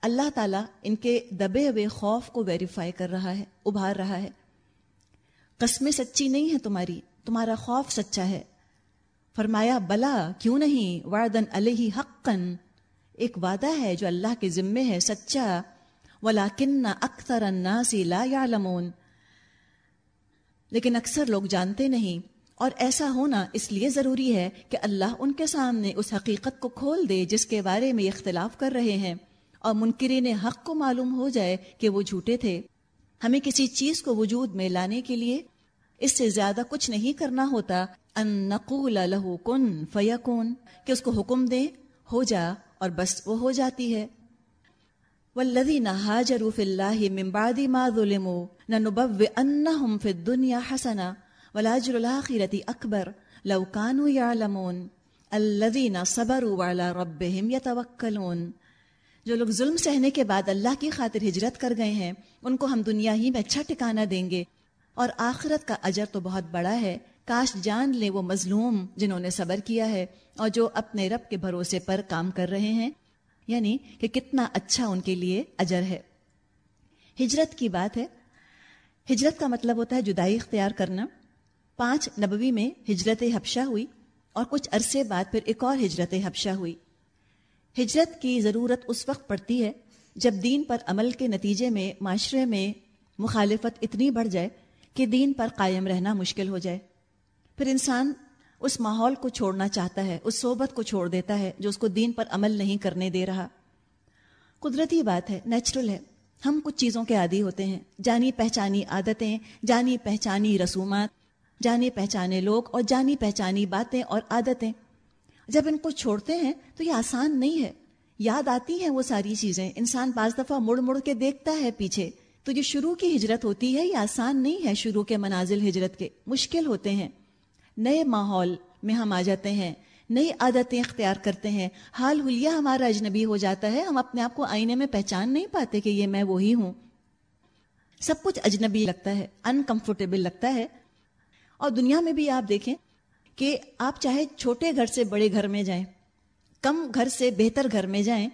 اللہ تعالیٰ ان کے دبے ہوئے خوف کو ویریفائی کر رہا ہے ابھار رہا ہے قسمیں سچی نہیں ہے تمہاری تمہارا خوف سچا ہے فرمایا بلا کیوں نہیں واردن علیہ حقن ایک وعدہ ہے جو اللہ کے ذمے ہے سچا لا اختر لیکن اکثر لوگ جانتے نہیں اور ایسا ہونا اس لیے ضروری ہے کہ اللہ ان کے سامنے اس حقیقت کو کھول دے جس کے بارے میں اختلاف کر رہے ہیں اور منکرین حق کو معلوم ہو جائے کہ وہ جھوٹے تھے ہمیں کسی چیز کو وجود میں لانے کے لیے اس سے زیادہ کچھ نہیں کرنا ہوتا ان نقول لہو کن فیا کہ اس کو حکم دے ہو جا اور بس وہ ہو جاتی ہے والذین هاجروا فی اللہ من بعد ما ظلموا لنبوئنہم فی الدنیا حسنا ولاجر الاخرۃ اکبر لو كانوا يعلمون الذین صبروا علی ربهم یتوکلون جو لوگ ظلم سہنے کے بعد اللہ کی خاطر ہجرت کر گئے ہیں ان کو ہم دنیا ہی میں اچھا ٹھکانہ دیں گے اور آخرت کا اجر تو بہت بڑا ہے کاش جان لیں وہ مظلوم جنہوں نے صبر کیا ہے اور جو اپنے رب کے بھروسے پر کام کر رہے ہیں یعنی کہ کتنا اچھا ان کے لیے اجر ہے ہجرت کی بات ہے ہجرت کا مطلب ہوتا ہے جدائی اختیار کرنا پانچ نبوی میں ہجرت حبشہ ہوئی اور کچھ عرصے بعد پھر ایک اور ہجرت حبشہ ہوئی ہجرت کی ضرورت اس وقت پڑتی ہے جب دین پر عمل کے نتیجے میں معاشرے میں مخالفت اتنی بڑھ جائے کہ دین پر قائم رہنا مشکل ہو جائے پھر انسان اس ماحول کو چھوڑنا چاہتا ہے اس صحبت کو چھوڑ دیتا ہے جو اس کو دین پر عمل نہیں کرنے دے رہا قدرتی بات ہے نیچرل ہے ہم کچھ چیزوں کے عادی ہوتے ہیں جانی پہچانی عادتیں جانی پہچانی رسومات جانی پہچانے لوگ اور جانی پہچانی باتیں اور عادتیں جب ان کو چھوڑتے ہیں تو یہ آسان نہیں ہے یاد آتی ہیں وہ ساری چیزیں انسان بعض دفعہ مڑ مڑ کے دیکھتا ہے پیچھے تو یہ شروع کی ہجرت ہوتی ہے یہ آسان نہیں ہے شروع کے منازل ہجرت کے مشکل ہوتے ہیں نئے ماحول میں ہم آ جاتے ہیں نئی عادتیں اختیار کرتے ہیں حال حلیہ ہمارا اجنبی ہو جاتا ہے ہم اپنے آپ کو آئینے میں پہچان نہیں پاتے کہ یہ میں وہی ہوں سب کچھ اجنبی لگتا ہے انکمفرٹیبل لگتا ہے اور دنیا میں بھی آپ دیکھیں کہ آپ چاہے چھوٹے گھر سے بڑے گھر میں جائیں کم گھر سے بہتر گھر میں جائیں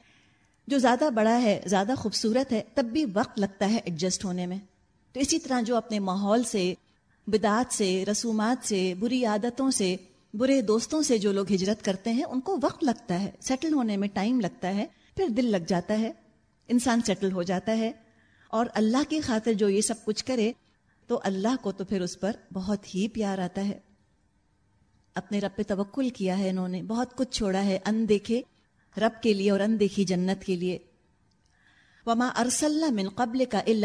جو زیادہ بڑا ہے زیادہ خوبصورت ہے تب بھی وقت لگتا ہے ایڈجسٹ ہونے میں تو اسی طرح جو اپنے ماحول سے بدعات سے رسومات سے بری عادتوں سے برے دوستوں سے جو لوگ ہجرت کرتے ہیں ان کو وقت لگتا ہے سیٹل ہونے میں ٹائم لگتا ہے پھر دل لگ جاتا ہے انسان سیٹل ہو جاتا ہے اور اللہ کی خاطر جو یہ سب کچھ کرے تو اللہ کو تو پھر اس پر بہت ہی پیار آتا ہے اپنے رب پہ توکل کیا ہے انہوں نے بہت کچھ چھوڑا ہے ان دیکھے رب کے لیے اور ان دیکھی جنت کے لیے وما من ان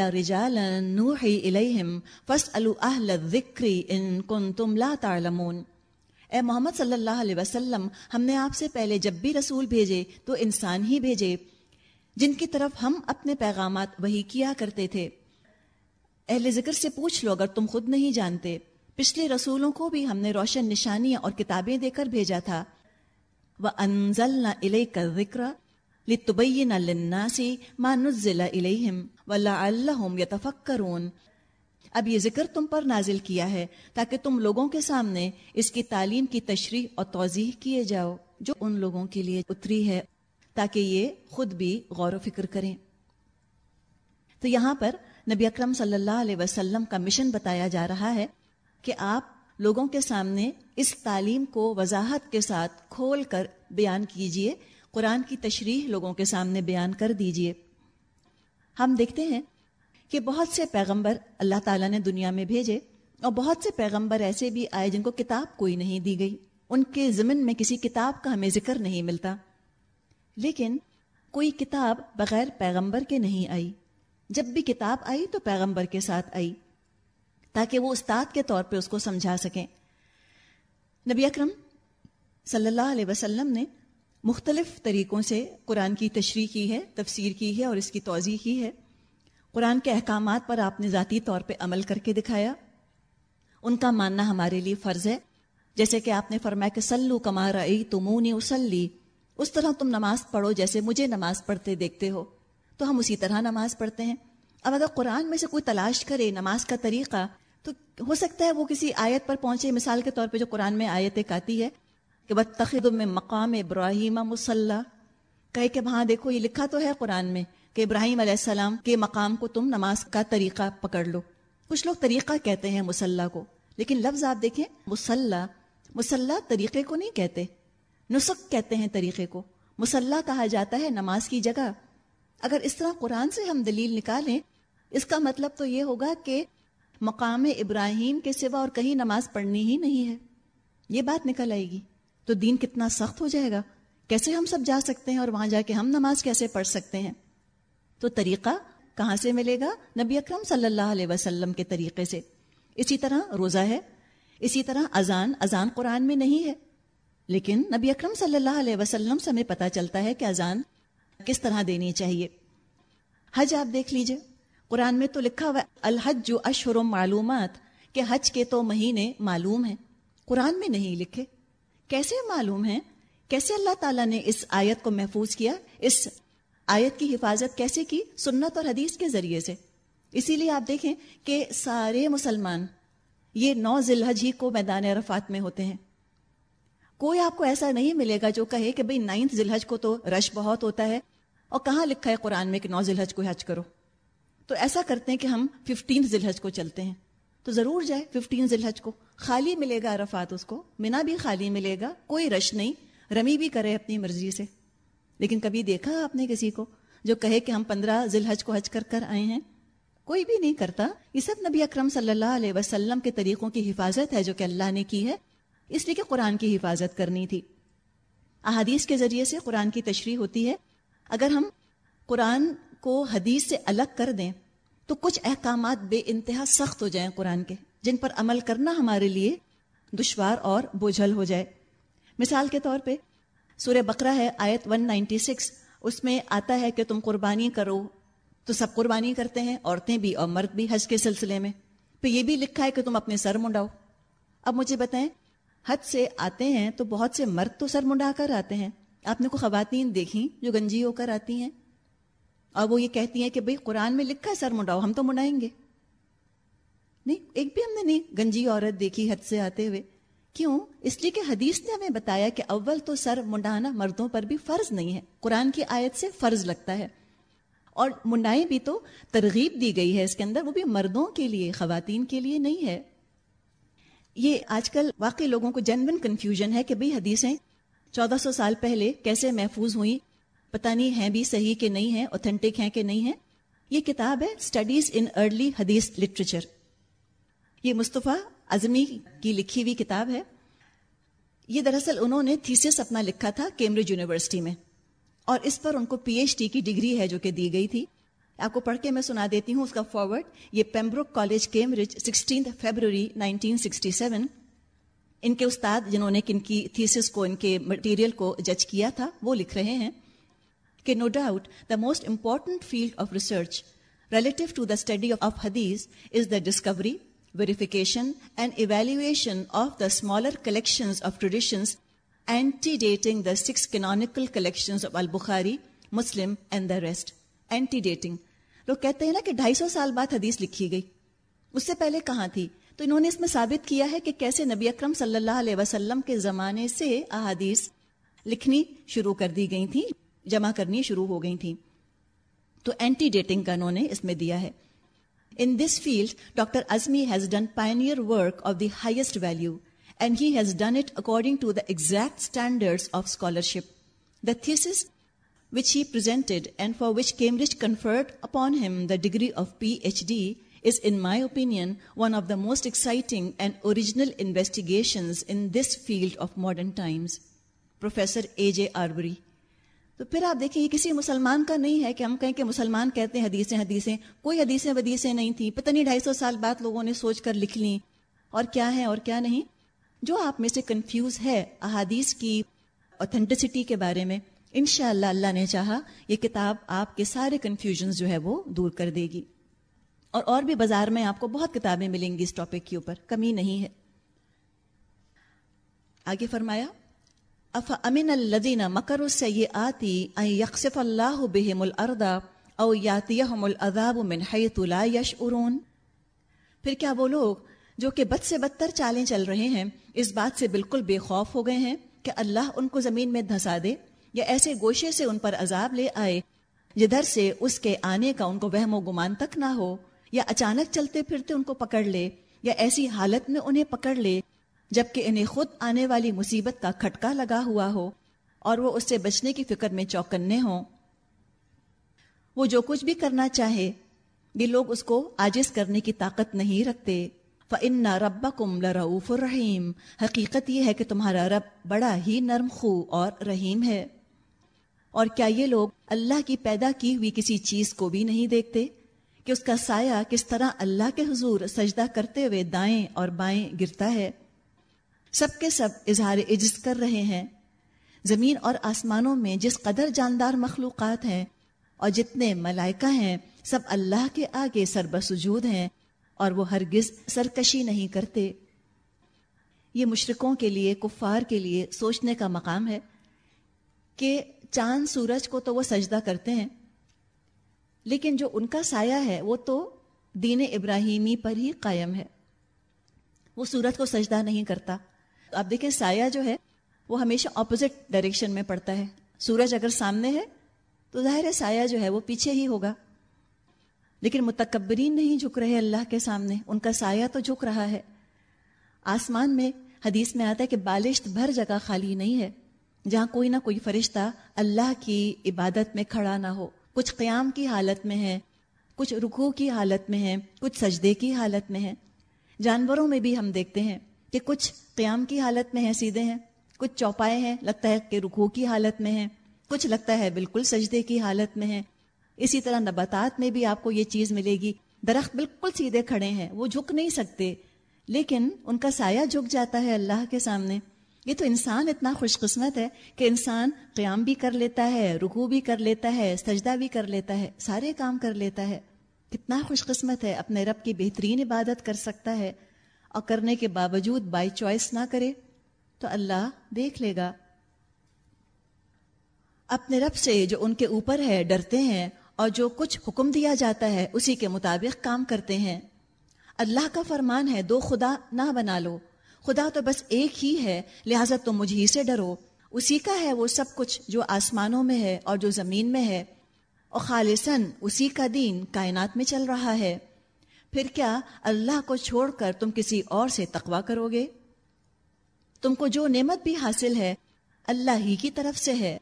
اے محمد صلی اللہ علیہ وسلم ہم نے آپ سے پہلے جب بھی رسول بھیجے تو انسان ہی بھیجے جن کی طرف ہم اپنے پیغامات وہی کیا کرتے تھے اہل ذکر سے پوچھ لو اگر تم خود نہیں جانتے پچھلے رسولوں کو بھی ہم نے روشن نشانیاں اور کتابیں دے کر بھیجا تھا وہ انزل نہ اب یہ ذکر تم پر نازل کیا ہے تاکہ تم لوگوں کے سامنے اس کی تعلیم کی تشریح اور توضیح کیے جاؤ جو ان لوگوں کے لیے اتری ہے تاکہ یہ خود بھی غور و فکر کریں تو یہاں پر نبی اکرم صلی اللہ علیہ وسلم کا مشن بتایا جا رہا ہے کہ آپ لوگوں کے سامنے اس تعلیم کو وضاحت کے ساتھ کھول کر بیان کیجئے قرآن کی تشریح لوگوں کے سامنے بیان کر دیجئے ہم دیکھتے ہیں کہ بہت سے پیغمبر اللہ تعالیٰ نے دنیا میں بھیجے اور بہت سے پیغمبر ایسے بھی آئے جن کو کتاب کوئی نہیں دی گئی ان کے ضمن میں کسی کتاب کا ہمیں ذکر نہیں ملتا لیکن کوئی کتاب بغیر پیغمبر کے نہیں آئی جب بھی کتاب آئی تو پیغمبر کے ساتھ آئی تاکہ وہ استاد کے طور پہ اس کو سمجھا سکیں نبی اکرم صلی اللہ علیہ وسلم نے مختلف طریقوں سے قرآن کی تشریح کی ہے تفسیر کی ہے اور اس کی توضیع کی ہے قرآن کے احکامات پر آپ نے ذاتی طور پہ عمل کر کے دکھایا ان کا ماننا ہمارے لیے فرض ہے جیسے کہ آپ نے فرمایا کہ سلو کمار تم نے اسلی اس طرح تم نماز پڑھو جیسے مجھے نماز پڑھتے دیکھتے ہو تو ہم اسی طرح نماز پڑھتے ہیں اب اگر قرآن میں سے کوئی تلاش کرے نماز کا طریقہ تو ہو سکتا ہے وہ کسی آیت پر پہنچے مثال کے طور پہ جو قرآن میں آیتیں کہ آتی ہے کہ میں مقام ابراہیم مسلح کہے کہ وہاں دیکھو یہ لکھا تو ہے قرآن میں کہ ابراہیم علیہ السلام کے مقام کو تم نماز کا طریقہ پکڑ لو کچھ لوگ طریقہ کہتے ہیں مسلح کو لیکن لفظ آپ دیکھیں مسلح مسلح طریقے کو نہیں کہتے نسخ کہتے ہیں طریقے کو مسلح کہا جاتا ہے نماز کی جگہ اگر اس طرح قرآن سے ہم دلیل نکالیں اس کا مطلب تو یہ ہوگا کہ مقام ابراہیم کے سوا اور کہیں نماز پڑھنی ہی نہیں ہے یہ بات نکل آئے گی تو دین کتنا سخت ہو جائے گا کیسے ہم سب جا سکتے ہیں اور وہاں جا کے ہم نماز کیسے پڑھ سکتے ہیں تو طریقہ کہاں سے ملے گا نبی اکرم صلی اللہ علیہ وسلم کے طریقے سے اسی طرح روزہ ہے اسی طرح اذان اذان قرآن میں نہیں ہے لیکن نبی اکرم صلی اللہ علیہ وسلم سے ہمیں پتہ چلتا ہے کہ اذان کس طرح دینی چاہیے حج آپ دیکھ لیجئے قرآن میں تو لکھا ہوا الحج جو اشہر معلومات کہ حج کے تو مہینے معلوم ہیں قرآن میں نہیں لکھے کیسے معلوم ہے کیسے اللہ تعالیٰ نے اس آیت کو محفوظ کیا اس آیت کی حفاظت کیسے کی سنت اور حدیث کے ذریعے سے اسی لیے آپ دیکھیں کہ سارے مسلمان یہ نو ذی الحج ہی کو میدان عرفات میں ہوتے ہیں کوئی آپ کو ایسا نہیں ملے گا جو کہے کہ بھئی نائنتھ الحج کو تو رش بہت ہوتا ہے اور کہاں لکھا ہے قرآن میں کہ نو ذیل کو حج کرو تو ایسا کرتے ہیں کہ ہم ففٹینتھ ذیل کو چلتے ہیں تو ضرور جائے ففٹین ذیل کو خالی ملے گا عرفات اس کو منا بھی خالی ملے گا کوئی رش نہیں رمی بھی کرے اپنی مرضی سے لیکن کبھی دیکھا آپ نے کسی کو جو کہے کہ ہم پندرہ ذیل حج کو حج کر کر آئے ہیں کوئی بھی نہیں کرتا یہ سب نبی اکرم صلی اللہ علیہ وسلم کے طریقوں کی حفاظت ہے جو کہ اللہ نے کی ہے اس لیے کہ قرآن کی حفاظت کرنی تھی احادیث کے ذریعے سے قرآن کی تشریح ہوتی ہے اگر ہم قرآن کو حدیث سے الگ کر دیں تو کچھ احکامات بے انتہا سخت ہو جائیں قرآن کے جن پر عمل کرنا ہمارے لیے دشوار اور بوجھل ہو جائے مثال کے طور پہ سورہ بقرہ ہے آیت 196 اس میں آتا ہے کہ تم قربانی کرو تو سب قربانی کرتے ہیں عورتیں بھی اور مرد بھی حج کے سلسلے میں پھر یہ بھی لکھا ہے کہ تم اپنے سر منڈاؤ اب مجھے بتائیں حج سے آتے ہیں تو بہت سے مرد تو سر منڈا کر آتے ہیں آپ نے کو خواتین دیکھیں جو گنجی ہو کر آتی ہیں اور وہ یہ کہتی ہیں کہ بھئی قرآن میں لکھا ہے سر منڈاؤ ہم تو منڈائیں گے نہیں ایک بھی ہم نے نہیں گنجی عورت دیکھی حد سے آتے ہوئے کیوں اس لیے کہ حدیث نے ہمیں بتایا کہ اول تو سر منڈانا مردوں پر بھی فرض نہیں ہے قرآن کی آیت سے فرض لگتا ہے اور منڈائیں بھی تو ترغیب دی گئی ہے اس کے اندر وہ بھی مردوں کے لیے خواتین کے لیے نہیں ہے یہ آج کل واقعی لوگوں کو جنون کنفیوژن ہے کہ بھئی حدیثیں چودہ سو سال پہلے کیسے محفوظ ہوئیں پتہ نہیں ہیں بھی صحیح کہ نہیں ہیں اوتھینٹک ہیں کہ نہیں ہیں یہ کتاب ہے اسٹڈیز ان ارلی حدیث لٹریچر یہ مصطفیٰ اعظمی کی لکھی ہوئی کتاب ہے یہ دراصل انہوں نے تھیسس اپنا لکھا تھا کیمبرج یونیورسٹی میں اور اس پر ان کو پی ایچ ڈی کی ڈگری ہے جو کہ دی گئی تھی آپ کو پڑھ کے میں سنا دیتی ہوں اس کا فارورڈ یہ Pembroke college Cambridge sixteenth February nineteen sixty seven ان کے استاد جنہوں نے کن کی تھیسس کو ان کے مٹیریل کو جج کیا تھا وہ لکھ رہے ہیں کہ no doubt the most important field of research relative to the study of حدیث is the discovery verification and evaluation of the smaller collection لوگ کہتے ہیں نا کہ ڈھائی سو سال بعد حدیث لکھی گئی اس سے پہلے کہاں تھی تو انہوں نے اس میں ثابت کیا ہے کہ کیسے نبی اکرم صلی اللہ علیہ وسلم کے زمانے سے احادیث لکھنی شروع کر دی گئی تھیں جمع کرنی شروع ہو گئی تھیں تو اینٹی ڈیٹنگ کا انہوں نے اس میں دیا ہے In this field, Dr. Azmi has done pioneer work of the highest value, and he has done it according to the exact standards of scholarship. The thesis which he presented and for which Cambridge conferred upon him the degree of PhD is, in my opinion, one of the most exciting and original investigations in this field of modern times. Professor A.J. Arbery. تو پھر آپ دیکھیں یہ کسی مسلمان کا نہیں ہے کہ ہم کہیں کہ مسلمان کہتے ہیں حدیثیں حدیثیں کوئی حدیثیں ودیثیں نہیں تھیں پتہ نہیں ڈھائی سو سال بعد لوگوں نے سوچ کر لکھ لیں اور کیا ہے اور کیا نہیں جو آپ میں سے کنفیوز ہے احادیث کی اوتھینٹسٹی کے بارے میں انشاءاللہ اللہ نے چاہا یہ کتاب آپ کے سارے کنفیوژنز جو ہے وہ دور کر دے گی اور اور بھی بازار میں آپ کو بہت کتابیں ملیں گی اس ٹاپک کے اوپر کمی نہیں ہے آگے فرمایا اف امین الدین مکر سے یہ آتی یکسف اللہ بہم الردا او یاتیہم العذاب من حیث لا یش پھر کیا وہ لوگ جو کہ بد سے بدتر چالیں چل رہے ہیں اس بات سے بالکل بے خوف ہو گئے ہیں کہ اللہ ان کو زمین میں دھسا دے یا ایسے گوشے سے ان پر عذاب لے آئے جدھر سے اس کے آنے کا ان کو وہم و گمان تک نہ ہو یا اچانک چلتے پھرتے ان کو پکڑ لے یا ایسی حالت میں انہیں پکڑ لے جب کہ انہیں خود آنے والی مصیبت کا کھٹکا لگا ہوا ہو اور وہ اس سے بچنے کی فکر میں چوکنے ہوں وہ جو کچھ بھی کرنا چاہے یہ لوگ اس کو عاجز کرنے کی طاقت نہیں رکھتے کم انا الرحیم حقیقت یہ ہے کہ تمہارا رب بڑا ہی نرم خو اور رحیم ہے اور کیا یہ لوگ اللہ کی پیدا کی ہوئی کسی چیز کو بھی نہیں دیکھتے کہ اس کا سایہ کس طرح اللہ کے حضور سجدہ کرتے ہوئے دائیں اور بائیں گرتا ہے سب کے سب اظہار عجز کر رہے ہیں زمین اور آسمانوں میں جس قدر جاندار مخلوقات ہیں اور جتنے ملائکہ ہیں سب اللہ کے آگے سر بسجود ہیں اور وہ ہرگز سرکشی نہیں کرتے یہ مشرقوں کے لیے کفار کے لیے سوچنے کا مقام ہے کہ چاند سورج کو تو وہ سجدہ کرتے ہیں لیکن جو ان کا سایہ ہے وہ تو دین ابراہیمی پر ہی قائم ہے وہ سورج کو سجدہ نہیں کرتا آپ دیکھیں سایہ جو ہے وہ ہمیشہ اپوزٹ ڈائریکشن میں پڑتا ہے سورج اگر سامنے ہے تو ظاہر ہے سایہ جو ہے وہ پیچھے ہی ہوگا لیکن متکبرین نہیں جھک رہے اللہ کے سامنے ان کا سایہ تو جھک رہا ہے آسمان میں حدیث میں آتا ہے کہ بالشت بھر جگہ خالی نہیں ہے جہاں کوئی نہ کوئی فرشتہ اللہ کی عبادت میں کھڑا نہ ہو کچھ قیام کی حالت میں ہے کچھ رکو کی حالت میں ہے کچھ سجدے کی حالت میں ہے جانوروں میں بھی ہم دیکھتے ہیں کہ کچھ قیام کی حالت میں ہیں سیدھے ہیں کچھ چوپائے ہیں لگتا ہے کہ رکو کی حالت میں ہیں کچھ لگتا ہے بالکل سجدے کی حالت میں ہیں اسی طرح نباتات میں بھی آپ کو یہ چیز ملے گی درخت بالکل سیدھے کھڑے ہیں وہ جھک نہیں سکتے لیکن ان کا سایہ جھک جاتا ہے اللہ کے سامنے یہ تو انسان اتنا خوش قسمت ہے کہ انسان قیام بھی کر لیتا ہے رکو بھی کر لیتا ہے سجدہ بھی کر لیتا ہے سارے کام کر لیتا ہے کتنا خوش قسمت ہے اپنے رب کی بہترین عبادت کر سکتا ہے اور کرنے کے باوجود بائی چوائس نہ کرے تو اللہ دیکھ لے گا اپنے رب سے جو ان کے اوپر ہے ڈرتے ہیں اور جو کچھ حکم دیا جاتا ہے اسی کے مطابق کام کرتے ہیں اللہ کا فرمان ہے دو خدا نہ بنا لو خدا تو بس ایک ہی ہے لہٰذا تم مجھ ہی سے ڈرو اسی کا ہے وہ سب کچھ جو آسمانوں میں ہے اور جو زمین میں ہے اور خالصاً اسی کا دین کائنات میں چل رہا ہے پھر کیا اللہ کو چھوڑ کر تم کسی اور سے تقوا کرو گے تم کو جو نعمت بھی حاصل ہے اللہ ہی کی طرف سے ہے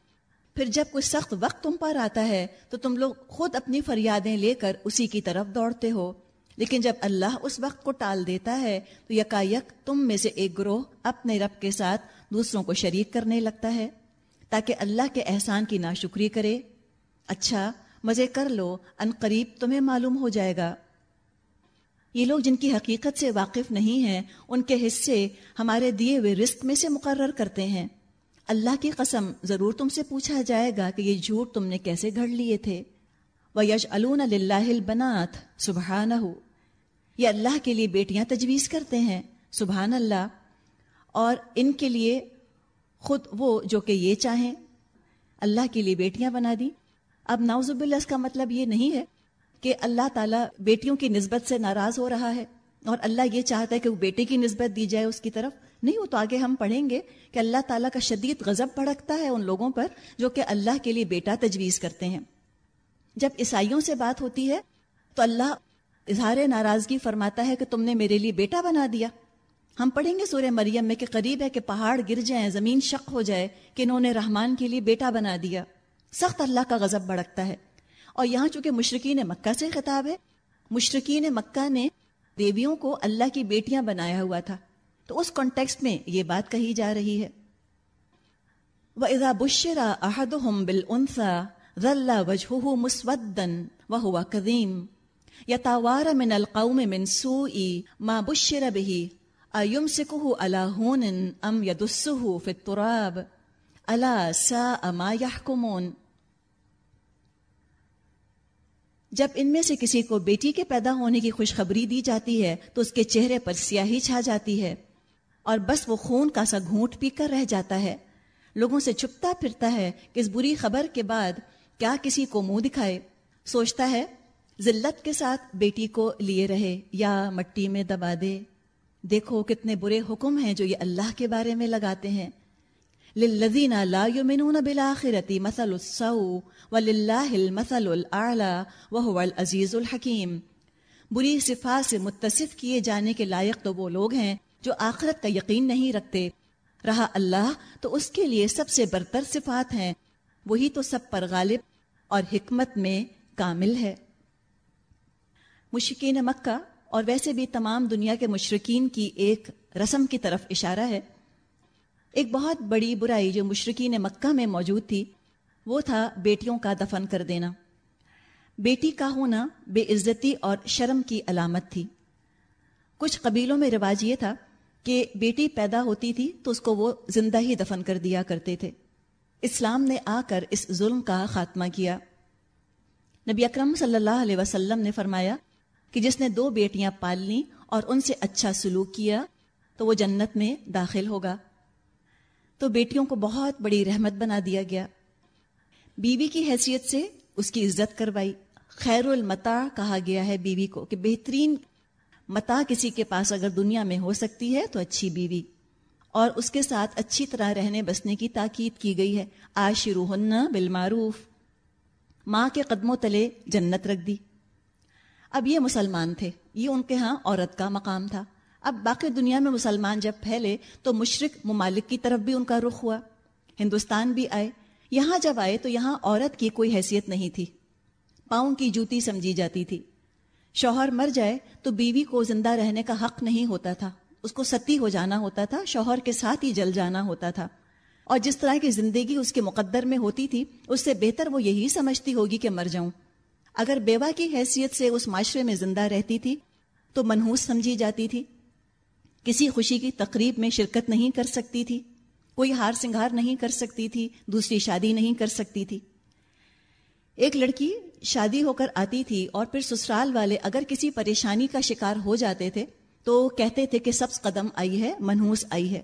پھر جب کوئی سخت وقت تم پر آتا ہے تو تم لوگ خود اپنی فریادیں لے کر اسی کی طرف دوڑتے ہو لیکن جب اللہ اس وقت کو ٹال دیتا ہے تو یکا یک تم میں سے ایک گروہ اپنے رب کے ساتھ دوسروں کو شریک کرنے لگتا ہے تاکہ اللہ کے احسان کی ناشکری کرے اچھا مزے کر لو ان قریب تمہیں معلوم ہو جائے گا یہ لوگ جن کی حقیقت سے واقف نہیں ہیں ان کے حصے ہمارے دیے ہوئے رزق میں سے مقرر کرتے ہیں اللہ کی قسم ضرور تم سے پوچھا جائے گا کہ یہ جھوٹ تم نے کیسے گھڑ لیے تھے وہ یش اللہ البنات سبحاء نہ ہو یہ اللہ کے لیے بیٹیاں تجویز کرتے ہیں سبحان اللہ اور ان کے لیے خود وہ جو کہ یہ چاہیں اللہ کے لیے بیٹیاں بنا دی اب ناوزب اللہ اس کا مطلب یہ نہیں ہے کہ اللہ تعالیٰ بیٹیوں کی نسبت سے ناراض ہو رہا ہے اور اللہ یہ چاہتا ہے کہ وہ بیٹے کی نسبت دی جائے اس کی طرف نہیں وہ تو آگے ہم پڑھیں گے کہ اللہ تعالیٰ کا شدید غضب بھڑکتا ہے ان لوگوں پر جو کہ اللہ کے لیے بیٹا تجویز کرتے ہیں جب عیسائیوں سے بات ہوتی ہے تو اللہ اظہار ناراضگی فرماتا ہے کہ تم نے میرے لیے بیٹا بنا دیا ہم پڑھیں گے سورہ مریم میں کہ قریب ہے کہ پہاڑ گر جائیں زمین شک ہو جائے کہ انہوں نے رحمان کے لیے بیٹا بنا دیا سخت اللہ کا غضب بھڑکتا ہے اور یہاں چونکہ مشرقین مکہ سے خطاب ہے مشرقین مکہ نے دیویوں کو اللہ کی بیٹیاں بنایا ہوا تھا تو اس کانٹیکسٹ میں یہ بات کہی جا رہی ہے و اضا بشرا احد ہم بل انسا ذلہ وجہ مسودن و ہوا قدیم یا تاوار من القوم من سو ای ما بشر بہی ایم سکو الن ام یدس فراب اللہ سا اما یحکمون جب ان میں سے کسی کو بیٹی کے پیدا ہونے کی خوشخبری دی جاتی ہے تو اس کے چہرے پر سیاہی چھا جاتی ہے اور بس وہ خون کا سا گھونٹ پی کر رہ جاتا ہے لوگوں سے چھپتا پھرتا ہے کہ اس بری خبر کے بعد کیا کسی کو منہ دکھائے سوچتا ہے ذلت کے ساتھ بیٹی کو لیے رہے یا مٹی میں دبا دے دیکھو کتنے برے حکم ہیں جو یہ اللہ کے بارے میں لگاتے ہیں للذین لا مثل وللہ المثل العزیز الحکیم بری صفات سے متصف کیے جانے کے لائق تو وہ لوگ ہیں جو آخرت کا یقین نہیں رکھتے رہا اللہ تو اس کے لیے سب سے برتر صفات ہیں وہی تو سب پر غالب اور حکمت میں کامل ہے مشکین مکہ اور ویسے بھی تمام دنیا کے مشرقین کی ایک رسم کی طرف اشارہ ہے ایک بہت بڑی برائی جو مشرقی نے مکہ میں موجود تھی وہ تھا بیٹیوں کا دفن کر دینا بیٹی کا ہونا بے عزتی اور شرم کی علامت تھی کچھ قبیلوں میں رواج یہ تھا کہ بیٹی پیدا ہوتی تھی تو اس کو وہ زندہ ہی دفن کر دیا کرتے تھے اسلام نے آ کر اس ظلم کا خاتمہ کیا نبی اکرم صلی اللہ علیہ وسلم نے فرمایا کہ جس نے دو بیٹیاں پال لیں اور ان سے اچھا سلوک کیا تو وہ جنت میں داخل ہوگا تو بیٹیوں کو بہت بڑی رحمت بنا دیا گیا بیوی کی حیثیت سے اس کی عزت کروائی خیر المتا کہا گیا ہے بیوی کو کہ بہترین متا کسی کے پاس اگر دنیا میں ہو سکتی ہے تو اچھی بیوی اور اس کے ساتھ اچھی طرح رہنے بسنے کی تاکید کی گئی ہے آشرو ہن بالمعروف ماں کے قدموں تلے جنت رکھ دی اب یہ مسلمان تھے یہ ان کے ہاں عورت کا مقام تھا اب باقی دنیا میں مسلمان جب پھیلے تو مشرق ممالک کی طرف بھی ان کا رخ ہوا ہندوستان بھی آئے یہاں جب آئے تو یہاں عورت کی کوئی حیثیت نہیں تھی پاؤں کی جوتی سمجھی جاتی تھی شوہر مر جائے تو بیوی کو زندہ رہنے کا حق نہیں ہوتا تھا اس کو ستی ہو جانا ہوتا تھا شوہر کے ساتھ ہی جل جانا ہوتا تھا اور جس طرح کی زندگی اس کے مقدر میں ہوتی تھی اس سے بہتر وہ یہی سمجھتی ہوگی کہ مر جاؤں اگر بیوہ کی حیثیت سے اس معاشرے میں زندہ رہتی تھی تو منحوس سمجھی جاتی تھی کسی خوشی کی تقریب میں شرکت نہیں کر سکتی تھی کوئی ہار سنگار نہیں کر سکتی تھی دوسری شادی نہیں کر سکتی تھی ایک لڑکی شادی ہو کر آتی تھی اور پھر سسرال والے اگر کسی پریشانی کا شکار ہو جاتے تھے تو کہتے تھے کہ سب قدم آئی ہے منہوس آئی ہے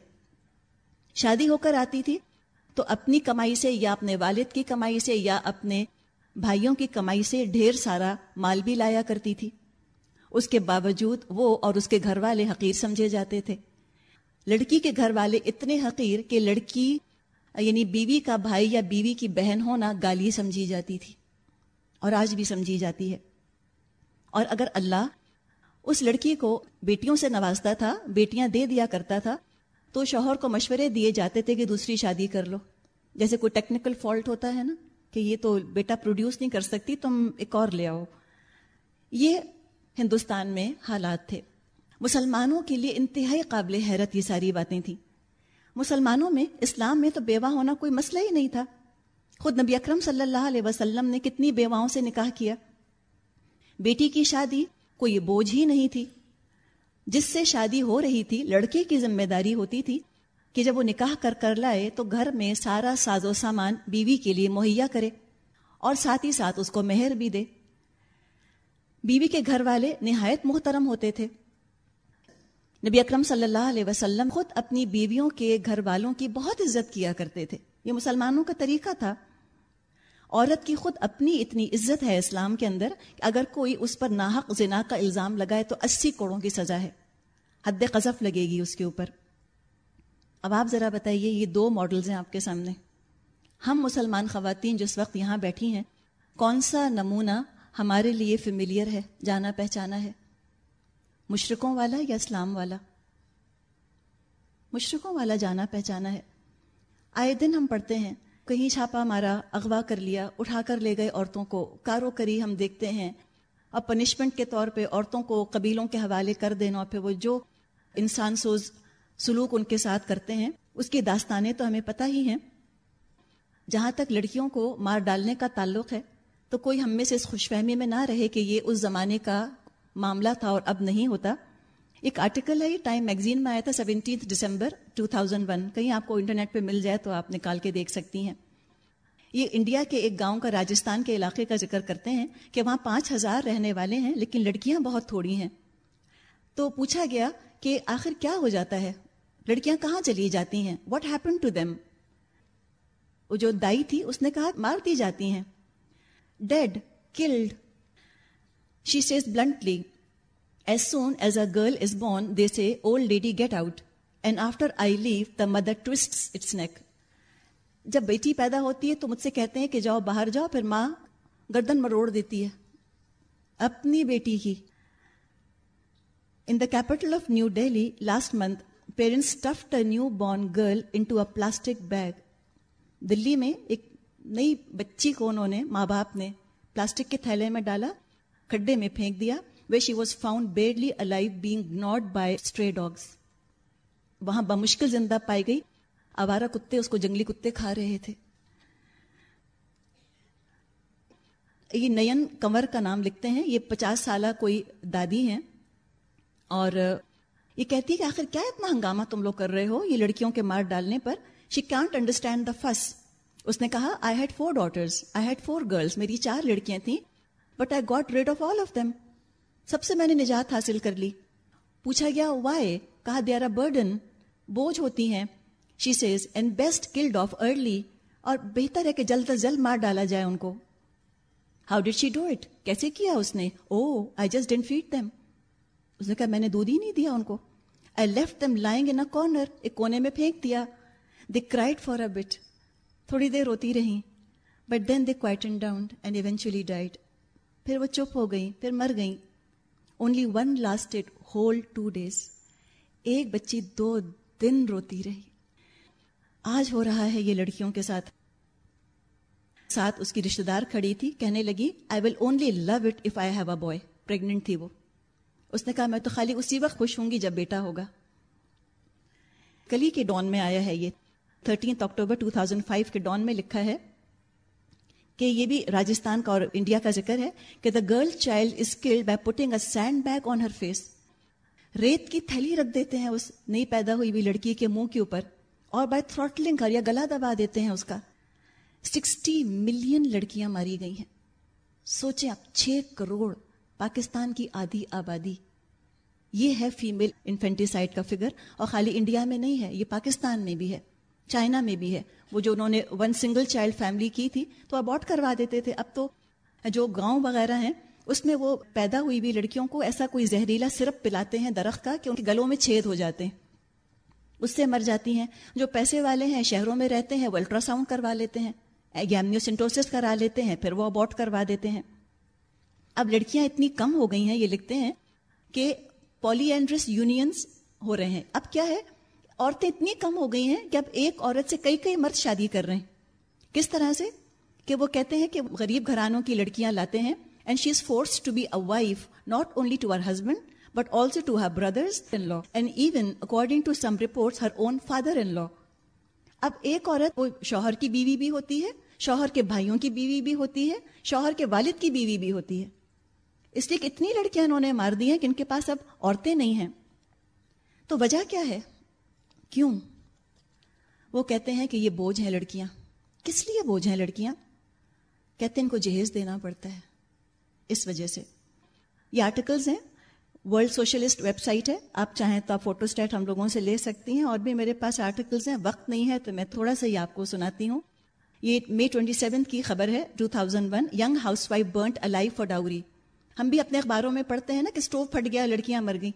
شادی ہو کر آتی تھی تو اپنی کمائی سے یا اپنے والد کی کمائی سے یا اپنے بھائیوں کی کمائی سے ڈھیر سارا مال بھی لایا کرتی تھی اس کے باوجود وہ اور اس کے گھر والے حقیر سمجھے جاتے تھے لڑکی کے گھر والے اتنے حقیر کہ لڑکی یعنی بیوی کا بھائی یا بیوی کی بہن ہونا گالی سمجھی جاتی تھی اور آج بھی سمجھی جاتی ہے اور اگر اللہ اس لڑکی کو بیٹیوں سے نوازتا تھا بیٹیاں دے دیا کرتا تھا تو شوہر کو مشورے دیے جاتے تھے کہ دوسری شادی کر لو جیسے کوئی ٹیکنیکل فالٹ ہوتا ہے نا کہ یہ تو بیٹا پروڈیوس نہیں کر سکتی تم ایک اور لے آؤ یہ ہندوستان میں حالات تھے مسلمانوں کے لیے انتہائی قابل حیرت یہ ساری باتیں تھیں مسلمانوں میں اسلام میں تو بیوہ ہونا کوئی مسئلہ ہی نہیں تھا خود نبی اکرم صلی اللہ علیہ وسلم نے کتنی بیواؤں سے نکاح کیا بیٹی کی شادی کوئی بوجھ ہی نہیں تھی جس سے شادی ہو رہی تھی لڑکے کی ذمہ داری ہوتی تھی کہ جب وہ نکاح کر کر لائے تو گھر میں سارا ساز و سامان بیوی کے لیے مہیا کرے اور ساتھ ہی ساتھ اس کو مہر بھی دے بیوی کے گھر والے نہایت محترم ہوتے تھے نبی اکرم صلی اللہ علیہ وسلم خود اپنی بیویوں کے گھر والوں کی بہت عزت کیا کرتے تھے یہ مسلمانوں کا طریقہ تھا عورت کی خود اپنی اتنی عزت ہے اسلام کے اندر کہ اگر کوئی اس پر ناحق زنا کا الزام لگائے تو اسی کوڑوں کی سزا ہے حد قذف لگے گی اس کے اوپر اب آپ ذرا بتائیے یہ دو ماڈلز ہیں آپ کے سامنے ہم مسلمان خواتین جس وقت یہاں بیٹھی ہیں کون سا نمونہ ہمارے لیے فیملیئر ہے جانا پہچانا ہے مشرقوں والا یا اسلام والا مشرقوں والا جانا پہچانا ہے آئے دن ہم پڑھتے ہیں کہیں چھاپا مارا اغوا کر لیا اٹھا کر لے گئے عورتوں کو کارو کری ہم دیکھتے ہیں اب پنشمنٹ کے طور پہ عورتوں کو قبیلوں کے حوالے کر دینا پھر وہ جو انسان سوز سلوک ان کے ساتھ کرتے ہیں اس کی داستانیں تو ہمیں پتہ ہی ہیں جہاں تک لڑکیوں کو مار ڈالنے کا تعلق ہے تو کوئی ہم میں سے اس خوش فہمی میں نہ رہے کہ یہ اس زمانے کا معاملہ تھا اور اب نہیں ہوتا ایک آرٹیکل ہے یہ ٹائم میگزین میں آیا تھا seventeenth December two thousand one کہیں آپ کو انٹرنیٹ پہ مل جائے تو آپ نکال کے دیکھ سکتی ہیں یہ انڈیا کے ایک گاؤں کا راجستھان کے علاقے کا ذکر کرتے ہیں کہ وہاں پانچ ہزار رہنے والے ہیں لیکن لڑکیاں بہت تھوڑی ہیں تو پوچھا گیا کہ آخر کیا ہو جاتا ہے لڑکیاں کہاں چلی جاتی ہیں واٹ ہیپن ٹو دیم وہ جو دائی تھی اس نے کہا مار دی جاتی ہیں did killed she says as a girl is born they see old lady get out and after I leave the mother its neck جب بیٹی پیدا ہوتی ہے تو مجھ سے کہتے ہیں کہ جاؤ باہر جاؤ پھر ماں گردن مروڑ دیتی ہے اپنی بیٹی ہی in the capital of new Delhi last month parents stuffed a newborn girl into a plastic bag Delhi میں ایک نئی بچی کو انہوں نے ماں باپ نے پلاسٹک کے تھیلے میں ڈالا کھڈے میں پھینک دیا way she was found badly being gnawed by dogs وہاں بمشکل زندہ پائی گئی آوارہ کتے اس کو جنگلی کتے کھا رہے تھے یہ نین کنور کا نام لکھتے ہیں یہ پچاس سالہ کوئی دادی ہیں اور یہ کہتی ہے کہ آخر کیا اتنا ہنگامہ تم لوگ کر رہے ہو یہ لڑکیوں کے مار ڈالنے پر she can't understand the first اس نے کہا I I had had four four girls میری چار لڑکیاں تھیں but I got rid of all of them سب سے میں نے نجات حاصل کر لی پوچھا گیا وائی کہا دے اے برڈن بوجھ ہوتی ہیں she says best killed off early اور بہتر ہے کہ جلد از جلد مار ڈالا جائے ان کو how did she do it کیسے کیا اس نے او I just didn't feed them اس نے کہا میں نے دودھ ہی نہیں دیا ان کو I left them lying in corner ایک کونے میں پھینک دیا فار اے بٹ تھوڑی دیر روتی رہیں but then they and down eventually died پھر وہ چپ ہو گئیں پھر مر گئیں اونلی ون لاسٹ روتی رہی آج ہو رہا ہے یہ لڑکیوں کے ساتھ ساتھ اس کی رشتے دار کھڑی تھی کہنے لگی I will only love it if I have a boy pregnant تھی وہ اس نے کہا میں تو خالی اسی وقت خوش ہوں گی جب بیٹا ہوگا کلی کے ڈون میں آیا ہے یہ تھرٹینتھ اکٹوبر ڈان میں لکھا ہے کہ یہ بھی کا اور انڈیا کا ذکر ہے کہ the girl child is by putting ریت کی تھیلی رکھ دیتے ہیں اس نئی پیدا ہوئی لڑکی کے منہ کے اوپر اور بائی تھروٹلنگ کر یا گلا دبا دیتے ہیں اس کا سکسٹی ملین لڑکیاں ماری گئی ہیں سوچیں آپ چھ کروڑ پاکستان کی آدھی آبادی یہ ہے فیمل انفینٹیسائڈ کا فگر اور خالی انڈیا میں نہیں ہے یہ پاکستان میں بھی ہے چائنا میں بھی ہے وہ جو انہوں نے ون سنگل چائلڈ فیملی کی تھی تو اباٹ کروا دیتے تھے اب تو جو گاؤں وغیرہ ہیں اس میں وہ پیدا ہوئی بھی لڑکیوں کو ایسا کوئی زہریلا سرپ پلاتے ہیں درخت کا کہ ان کے گلوں میں چھید ہو جاتے ہیں اس سے مر جاتی ہیں جو پیسے والے ہیں شہروں میں رہتے ہیں وہ الٹرا ساؤنڈ کروا لیتے ہیں گیمنیوسنٹوسس کرا لیتے ہیں پھر وہ اباٹ کروا دیتے ہیں اب لڑکیاں اتنی کم ہو گئی ہیں یہ لکھتے ہیں کہ پولی اینڈرس یونینس ہو رہے ہیں اب کیا ہے عورتیں اتنی کم ہو گئی ہیں کہ اب ایک عورت سے کئی کئی مرد شادی کر رہے ہیں کس طرح سے کہ وہ کہتے ہیں کہ غریب گھرانوں کی لڑکیاں لاتے ہیں and she is forced to be a wife not only to her husband but also to her brothers in law and even according to some reports her own father in law اب ایک عورت وہ شوہر کی بیوی بھی ہوتی ہے شوہر کے بھائیوں کی بیوی بھی ہوتی ہے شوہر کے والد کی بیوی بھی ہوتی ہے اس لیے کہ اتنی لڑکیاں انہوں نے مار دی ہیں کہ ان کے پاس اب عورتیں نہیں ہیں تو وجہ کیا ہے کیوں وہ کہتے ہیں کہ یہ بوجھ ہیں لڑکیاں کس لیے بوجھ ہیں لڑکیاں کہتے ہیں ان کو جہیز دینا پڑتا ہے اس وجہ سے یہ آرٹیکلز ہیں ورلڈ سوشلسٹ ویب سائٹ ہے آپ چاہیں تو آپ فوٹو اسٹیٹ ہم لوگوں سے لے سکتی ہیں اور بھی میرے پاس آرٹیکلز ہیں وقت نہیں ہے تو میں تھوڑا سا ہی آپ کو سناتی ہوں یہ مے ٹوینٹی سیون کی خبر ہے two thousand one young housewife burnt alive dowry ہم بھی اپنے اخباروں میں پڑھتے ہیں نا کہ اسٹوو پھٹ گیا لڑکیاں مر گئیں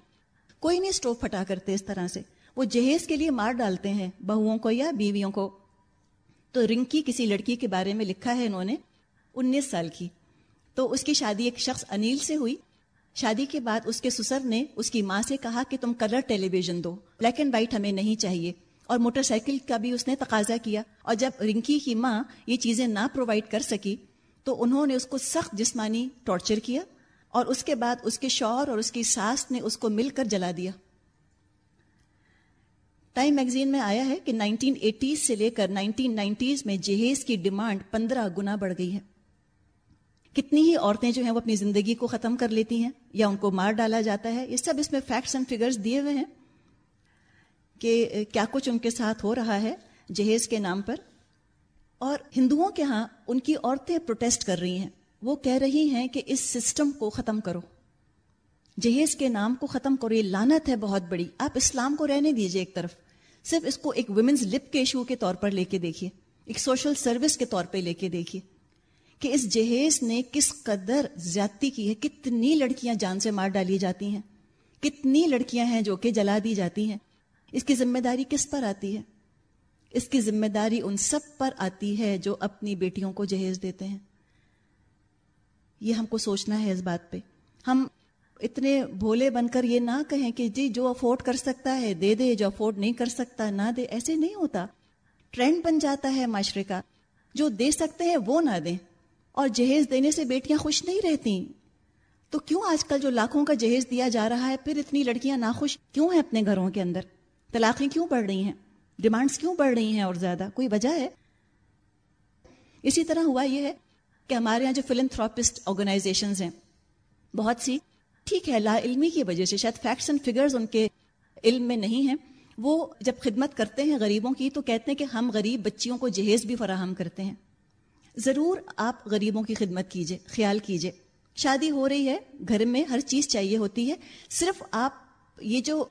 کوئی نہیں اسٹوو پھٹا کرتے اس طرح سے وہ جہیز کے لیے مار ڈالتے ہیں بہوؤں کو یا بیویوں کو تو رنکی کسی لڑکی کے بارے میں لکھا ہے انہوں نے انیس سال کی تو اس کی شادی ایک شخص انیل سے ہوئی شادی کے بعد اس کے سسر نے اس کی ماں سے کہا کہ تم کلر ٹیلی ویژن دو بلیک اینڈ وائٹ ہمیں نہیں چاہیے اور موٹر سائیکل کا بھی اس نے تقاضا کیا اور جب رنکی کی ماں یہ چیزیں نہ پرووائڈ کر سکی تو انہوں نے اس کو سخت جسمانی ٹارچر کیا اور اس کے بعد اس کے شور اور اس کی ساس نے اس کو مل کر جلا دیا ٹائم میگزین میں آیا ہے کہ نائنٹین ایٹیز سے لے کر نائنٹین نائنٹیز میں جہیز کی ڈیمانڈ پندرہ گنا بڑھ گئی ہے کتنی ہی عورتیں جو ہیں وہ اپنی زندگی کو ختم کر لیتی ہیں یا ان کو مار ڈالا جاتا ہے یہ سب اس میں فیکٹس اینڈ فگرز دیے ہوئے ہیں کہ کیا کچھ ان کے ساتھ ہو رہا ہے جہیز کے نام پر اور ہندوؤں کے ہاں ان کی عورتیں پروٹیسٹ کر رہی ہیں وہ کہہ رہی ہیں کہ اس سسٹم کو ختم کرو جہیز کے نام کو ختم کرو یہ لانت ہے بہت بڑی آپ اسلام کو رہنے دیجیے ایک طرف صرف اس کو ایک ویمنز لپ کے ایشو کے طور پر لے کے دیکھیے ایک سوشل سروس کے طور پہ لے کے دیکھیے کہ اس جہیز نے کس قدر زیادتی کی ہے کتنی لڑکیاں جان سے مار ڈالی جاتی ہیں کتنی لڑکیاں ہیں جو کہ جلا دی جاتی ہیں اس کی ذمہ داری کس پر آتی ہے اس کی ذمہ داری ان سب پر آتی ہے جو اپنی بیٹیوں کو جہیز دیتے ہیں یہ ہم کو سوچنا ہے اس بات پہ ہم اتنے بھولے بن کر یہ نہ کہیں کہ جی جو افورڈ کر سکتا ہے دے دے جو افورڈ نہیں کر سکتا نہ دے ایسے نہیں ہوتا ٹرینڈ بن جاتا ہے معاشرے کا جو دے سکتے ہیں وہ نہ دیں اور جہیز دینے سے بیٹیاں خوش نہیں رہتی تو کیوں آج کل جو لاکھوں کا جہیز دیا جا رہا ہے پھر اتنی لڑکیاں ناخوش کیوں ہیں اپنے گھروں کے اندر طلاقیں کیوں بڑھ رہی ہیں ڈیمانڈس کیوں بڑھ رہی ہیں اور زیادہ کوئی وجہ ہے اسی طرح ہوا یہ ہے کہ ہمارے یہاں جو فلم تھراپسٹ آرگنائزیشنز ہیں بہت سی ٹھیک ہے لا علمی کی وجہ سے شاید فیکٹس اینڈ فگرز ان کے علم میں نہیں ہیں وہ جب خدمت کرتے ہیں غریبوں کی تو کہتے ہیں کہ ہم غریب بچیوں کو جہیز بھی فراہم کرتے ہیں ضرور آپ غریبوں کی خدمت کیجیے خیال کیجیے شادی ہو رہی ہے گھر میں ہر چیز چاہیے ہوتی ہے صرف آپ یہ جو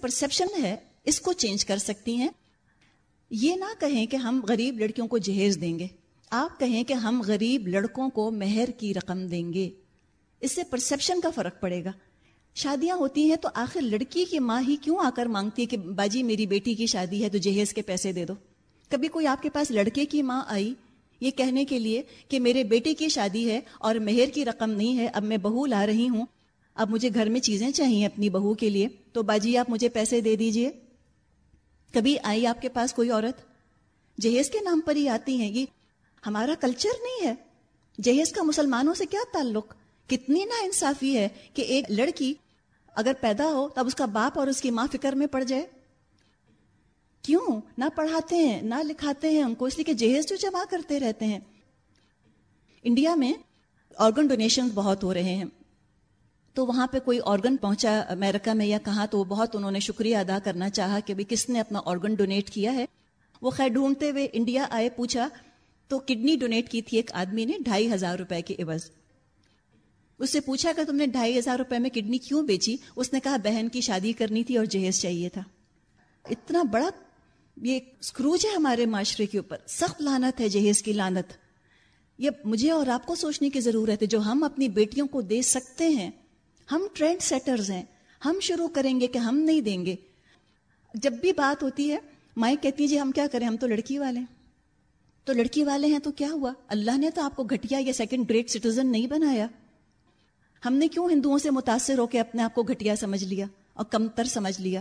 پرسیپشن ہے اس کو چینج کر سکتی ہیں یہ نہ کہیں کہ ہم غریب لڑکیوں کو جہیز دیں گے آپ کہیں کہ ہم غریب لڑکوں کو مہر کی رقم دیں گے اس سے پرسپشن کا فرق پڑے گا شادیاں ہوتی ہیں تو آخر لڑکی کی ماں ہی کیوں آ کر مانگتی ہے کہ باجی میری بیٹی کی شادی ہے تو جہیز کے پیسے دے دو کبھی کوئی آپ کے پاس لڑکے کی ماں آئی یہ کہنے کے لیے کہ میرے بیٹے کی شادی ہے اور مہر کی رقم نہیں ہے اب میں بہو لا رہی ہوں اب مجھے گھر میں چیزیں چاہیے اپنی بہو کے لیے تو باجی آپ مجھے پیسے دے دیجئے کبھی آئی آپ کے پاس کوئی عورت جہیز کے نام پر ہی آتی ہیں یہ ہمارا کلچر نہیں ہے جہیز کا مسلمانوں سے کیا تعلق کتنی نا انصافی ہے کہ ایک لڑکی اگر پیدا ہو تب اس کا باپ اور اس کی ماں فکر میں پڑ جائے کیوں نہ پڑھاتے ہیں نہ لکھاتے ہیں ان کو اس لیے کہ جہیز جو جمع کرتے رہتے ہیں انڈیا میں آرگن ڈونیشن بہت ہو رہے ہیں تو وہاں پہ کوئی آرگن پہنچا امیرکا میں یا کہاں تو بہت انہوں نے شکریہ ادا کرنا چاہا کہ بھی کس نے اپنا آرگن ڈونیٹ کیا ہے وہ خیر ڈھونڈتے ہوئے انڈیا آئے پوچھا تو کڈنی ڈونیٹ کی تھی ایک آدمی نے ڈھائی ہزار روپے کے عوض اس سے پوچھا کہ تم نے ڈھائی ہزار روپے میں کڈنی کیوں بیچی اس نے کہا بہن کی شادی کرنی تھی اور جہیز چاہیے تھا اتنا بڑا یہ اسکروج ہے ہمارے معاشرے کے اوپر سخت لانت ہے جہیز کی لانت یہ مجھے اور آپ کو سوچنے کی ضرورت ہے جو ہم اپنی بیٹیوں کو دے سکتے ہیں ہم ٹرینڈ سیٹرز ہیں ہم شروع کریں گے کہ ہم نہیں دیں گے جب بھی بات ہوتی ہے مائیں کہتی ہیں جی ہم کیا کریں ہم تو لڑکی والے ہیں تو لڑکی والے ہیں تو کیا ہوا اللہ نے تو آپ کو گھٹیا یا سیکنڈ گریڈ سٹیزن نہیں بنایا ہم نے کیوں ہندوؤں سے متاثر ہو کے اپنے آپ کو گھٹیا سمجھ لیا اور کمتر سمجھ لیا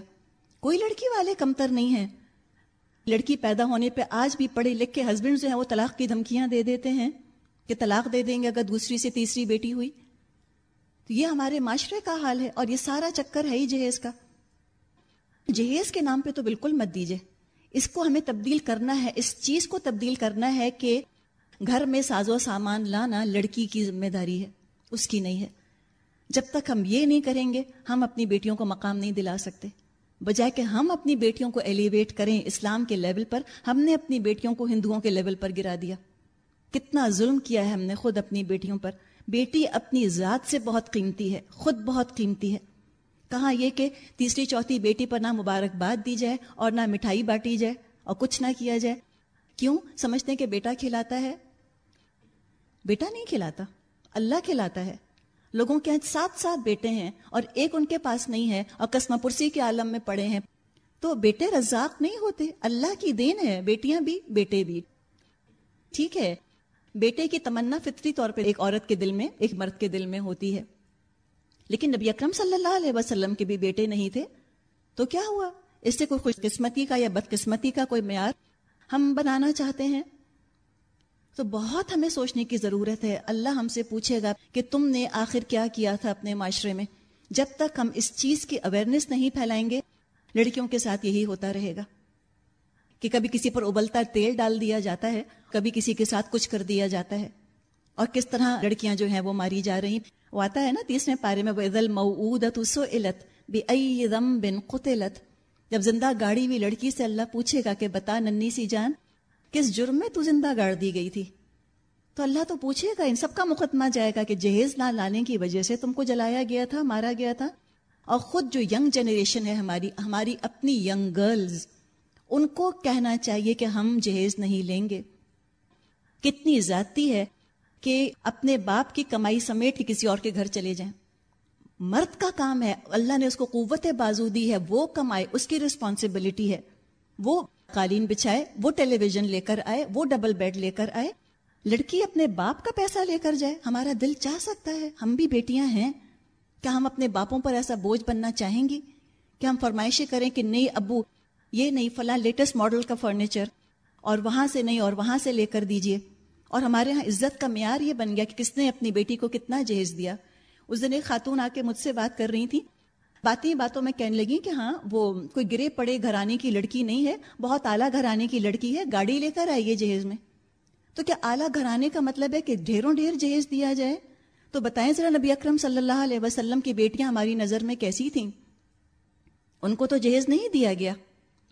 کوئی لڑکی والے کمتر نہیں ہیں لڑکی پیدا ہونے پہ آج بھی پڑھے لکھ کے ہسبینڈ جو ہیں وہ طلاق کی دھمکیاں دے دیتے ہیں کہ طلاق دے دیں گے اگر دوسری سے تیسری بیٹی ہوئی تو یہ ہمارے معاشرے کا حال ہے اور یہ سارا چکر ہے ہی جہیز کا جہیز کے نام پہ تو بالکل مت دیجیے اس کو ہمیں تبدیل کرنا ہے اس چیز کو تبدیل کرنا ہے کہ گھر میں ساز و سامان لانا لڑکی کی ذمہ داری ہے اس کی نہیں ہے جب تک ہم یہ نہیں کریں گے ہم اپنی بیٹیوں کو مقام نہیں دلا سکتے بجائے کہ ہم اپنی بیٹیوں کو ایلیویٹ کریں اسلام کے لیول پر ہم نے اپنی بیٹیوں کو ہندوؤں کے لیول پر گرا دیا کتنا ظلم کیا ہے ہم نے خود اپنی بیٹیوں پر بیٹی اپنی ذات سے بہت قیمتی ہے خود بہت قیمتی ہے کہا یہ کہ تیسری چوتھی بیٹی پر نہ مبارکباد دی جائے اور نہ مٹھائی بانٹی جائے اور کچھ نہ کیا جائے کیوں سمجھتے ہیں کہ بیٹا کھلاتا ہے بیٹا نہیں کھلاتا اللہ کھلاتا ہے لوگوں کے سات سات بیٹے ہیں اور ایک ان کے پاس نہیں ہے اور قسمہ پرسی کے عالم میں پڑے ہیں تو بیٹے رزاق نہیں ہوتے اللہ کی دین ہے بیٹیاں بھی بیٹے بھی ٹھیک ہے بیٹے کی تمنا فطری طور پہ ایک عورت کے دل میں ایک مرد کے دل میں ہوتی ہے لیکن نبی اکرم صلی اللہ علیہ وسلم کے بھی بیٹے نہیں تھے تو کیا ہوا اس سے کوئی خوش قسمتی کا یا بدقسمتی کا کوئی معیار ہم بنانا چاہتے ہیں تو بہت ہمیں سوچنے کی ضرورت ہے اللہ ہم سے پوچھے گا کہ تم نے آخر کیا کیا تھا اپنے معاشرے میں جب تک ہم اس چیز کی اویئرنیس نہیں پھیلائیں گے لڑکیوں کے ساتھ یہی ہوتا رہے گا کہ کبھی کسی پر ابلتا تیل ڈال دیا جاتا ہے کبھی کسی کے ساتھ کچھ کر دیا جاتا ہے اور کس طرح لڑکیاں جو ہیں وہ ماری جا رہی وہ آتا ہے نا تیسرے پارے میں بے بن قطلت جب زندہ گاڑی ہوئی لڑکی سے اللہ پوچھے گا کہ بتا ننی سی جان کس جرم میں تو زندہ گاڑ دی گئی تھی تو اللہ تو پوچھے گا ان سب کا مقدمہ جائے گا کہ جہیز نہ لانے کی وجہ سے تم کو جلایا گیا تھا مارا گیا تھا اور خود جو ینگ جنریشن ہے ہماری ہماری اپنی ینگ گرلز ان کو کہنا چاہیے کہ ہم جہیز نہیں لیں گے کتنی زیادتی ہے کہ اپنے باپ کی کمائی سمیٹ کے کسی اور کے گھر چلے جائیں مرد کا کام ہے اللہ نے اس کو قوت بازو دی ہے وہ کمائے اس کی رسپانسبلٹی ہے وہ قالین بچھائے وہ ٹیلی ویژن لے کر آئے وہ ڈبل بیڈ لے کر آئے لڑکی اپنے باپ کا پیسہ لے کر جائے ہمارا دل چاہ سکتا ہے ہم بھی بیٹیاں ہیں کیا ہم اپنے باپوں پر ایسا بوجھ بننا چاہیں گی کیا ہم فرمائشیں کریں کہ نئی ابو یہ نئی فلاں لیٹسٹ ماڈل کا فرنیچر اور وہاں سے نہیں اور وہاں سے لے کر دیجئے اور ہمارے ہاں عزت کا معیار یہ بن گیا کہ کس نے اپنی بیٹی کو کتنا جہیز دیا اس دن ایک خاتون آ کے مجھ سے بات کر رہی تھیں باتیں باتوں میں کہنے لگی کہ ہاں وہ کوئی گرے پڑے گھرانے کی لڑکی نہیں ہے بہت اعلیٰ گھرانے کی لڑکی ہے گاڑی لے کر آئیے جہیز میں تو کیا اعلیٰ گھرانے کا مطلب ہے کہ ڈھیروں ڈھیر جہیز دیا جائے تو بتائیں ذرا نبی اکرم صلی اللہ علیہ وسلم کی بیٹیاں ہماری نظر میں کیسی تھیں ان کو تو جہیز نہیں دیا گیا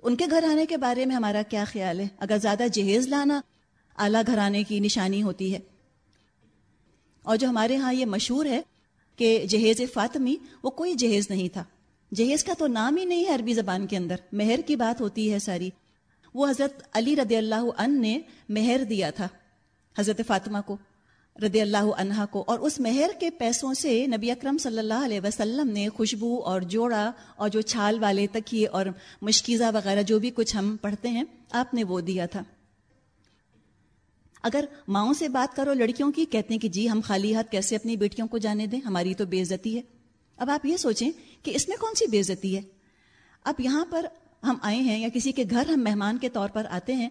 ان کے گھر آنے کے بارے میں ہمارا کیا خیال ہے اگر زیادہ جہیز لانا اعلیٰ گھرانے کی نشانی ہوتی ہے اور جو ہمارے ہاں یہ مشہور ہے کہ جہیز فاطمی وہ کوئی جہیز نہیں تھا جہیز کا تو نام ہی نہیں ہے عربی زبان کے اندر مہر کی بات ہوتی ہے ساری وہ حضرت علی رضی اللہ عنہ نے مہر دیا تھا حضرت فاطمہ کو رضی اللہ عنہا کو اور اس مہر کے پیسوں سے نبی اکرم صلی اللہ علیہ وسلم نے خوشبو اور جوڑا اور جو چھال والے تکیے اور مشکیزہ وغیرہ جو بھی کچھ ہم پڑھتے ہیں آپ نے وہ دیا تھا اگر ماؤں سے بات کرو لڑکیوں کی کہتے ہیں کہ جی ہم خالی ہاتھ کیسے اپنی بیٹیوں کو جانے دیں ہماری تو بے عزتی ہے اب آپ یہ سوچیں کہ اس میں کون سی بے عزتی ہے اب یہاں پر ہم آئے ہیں یا کسی کے گھر ہم مہمان کے طور پر آتے ہیں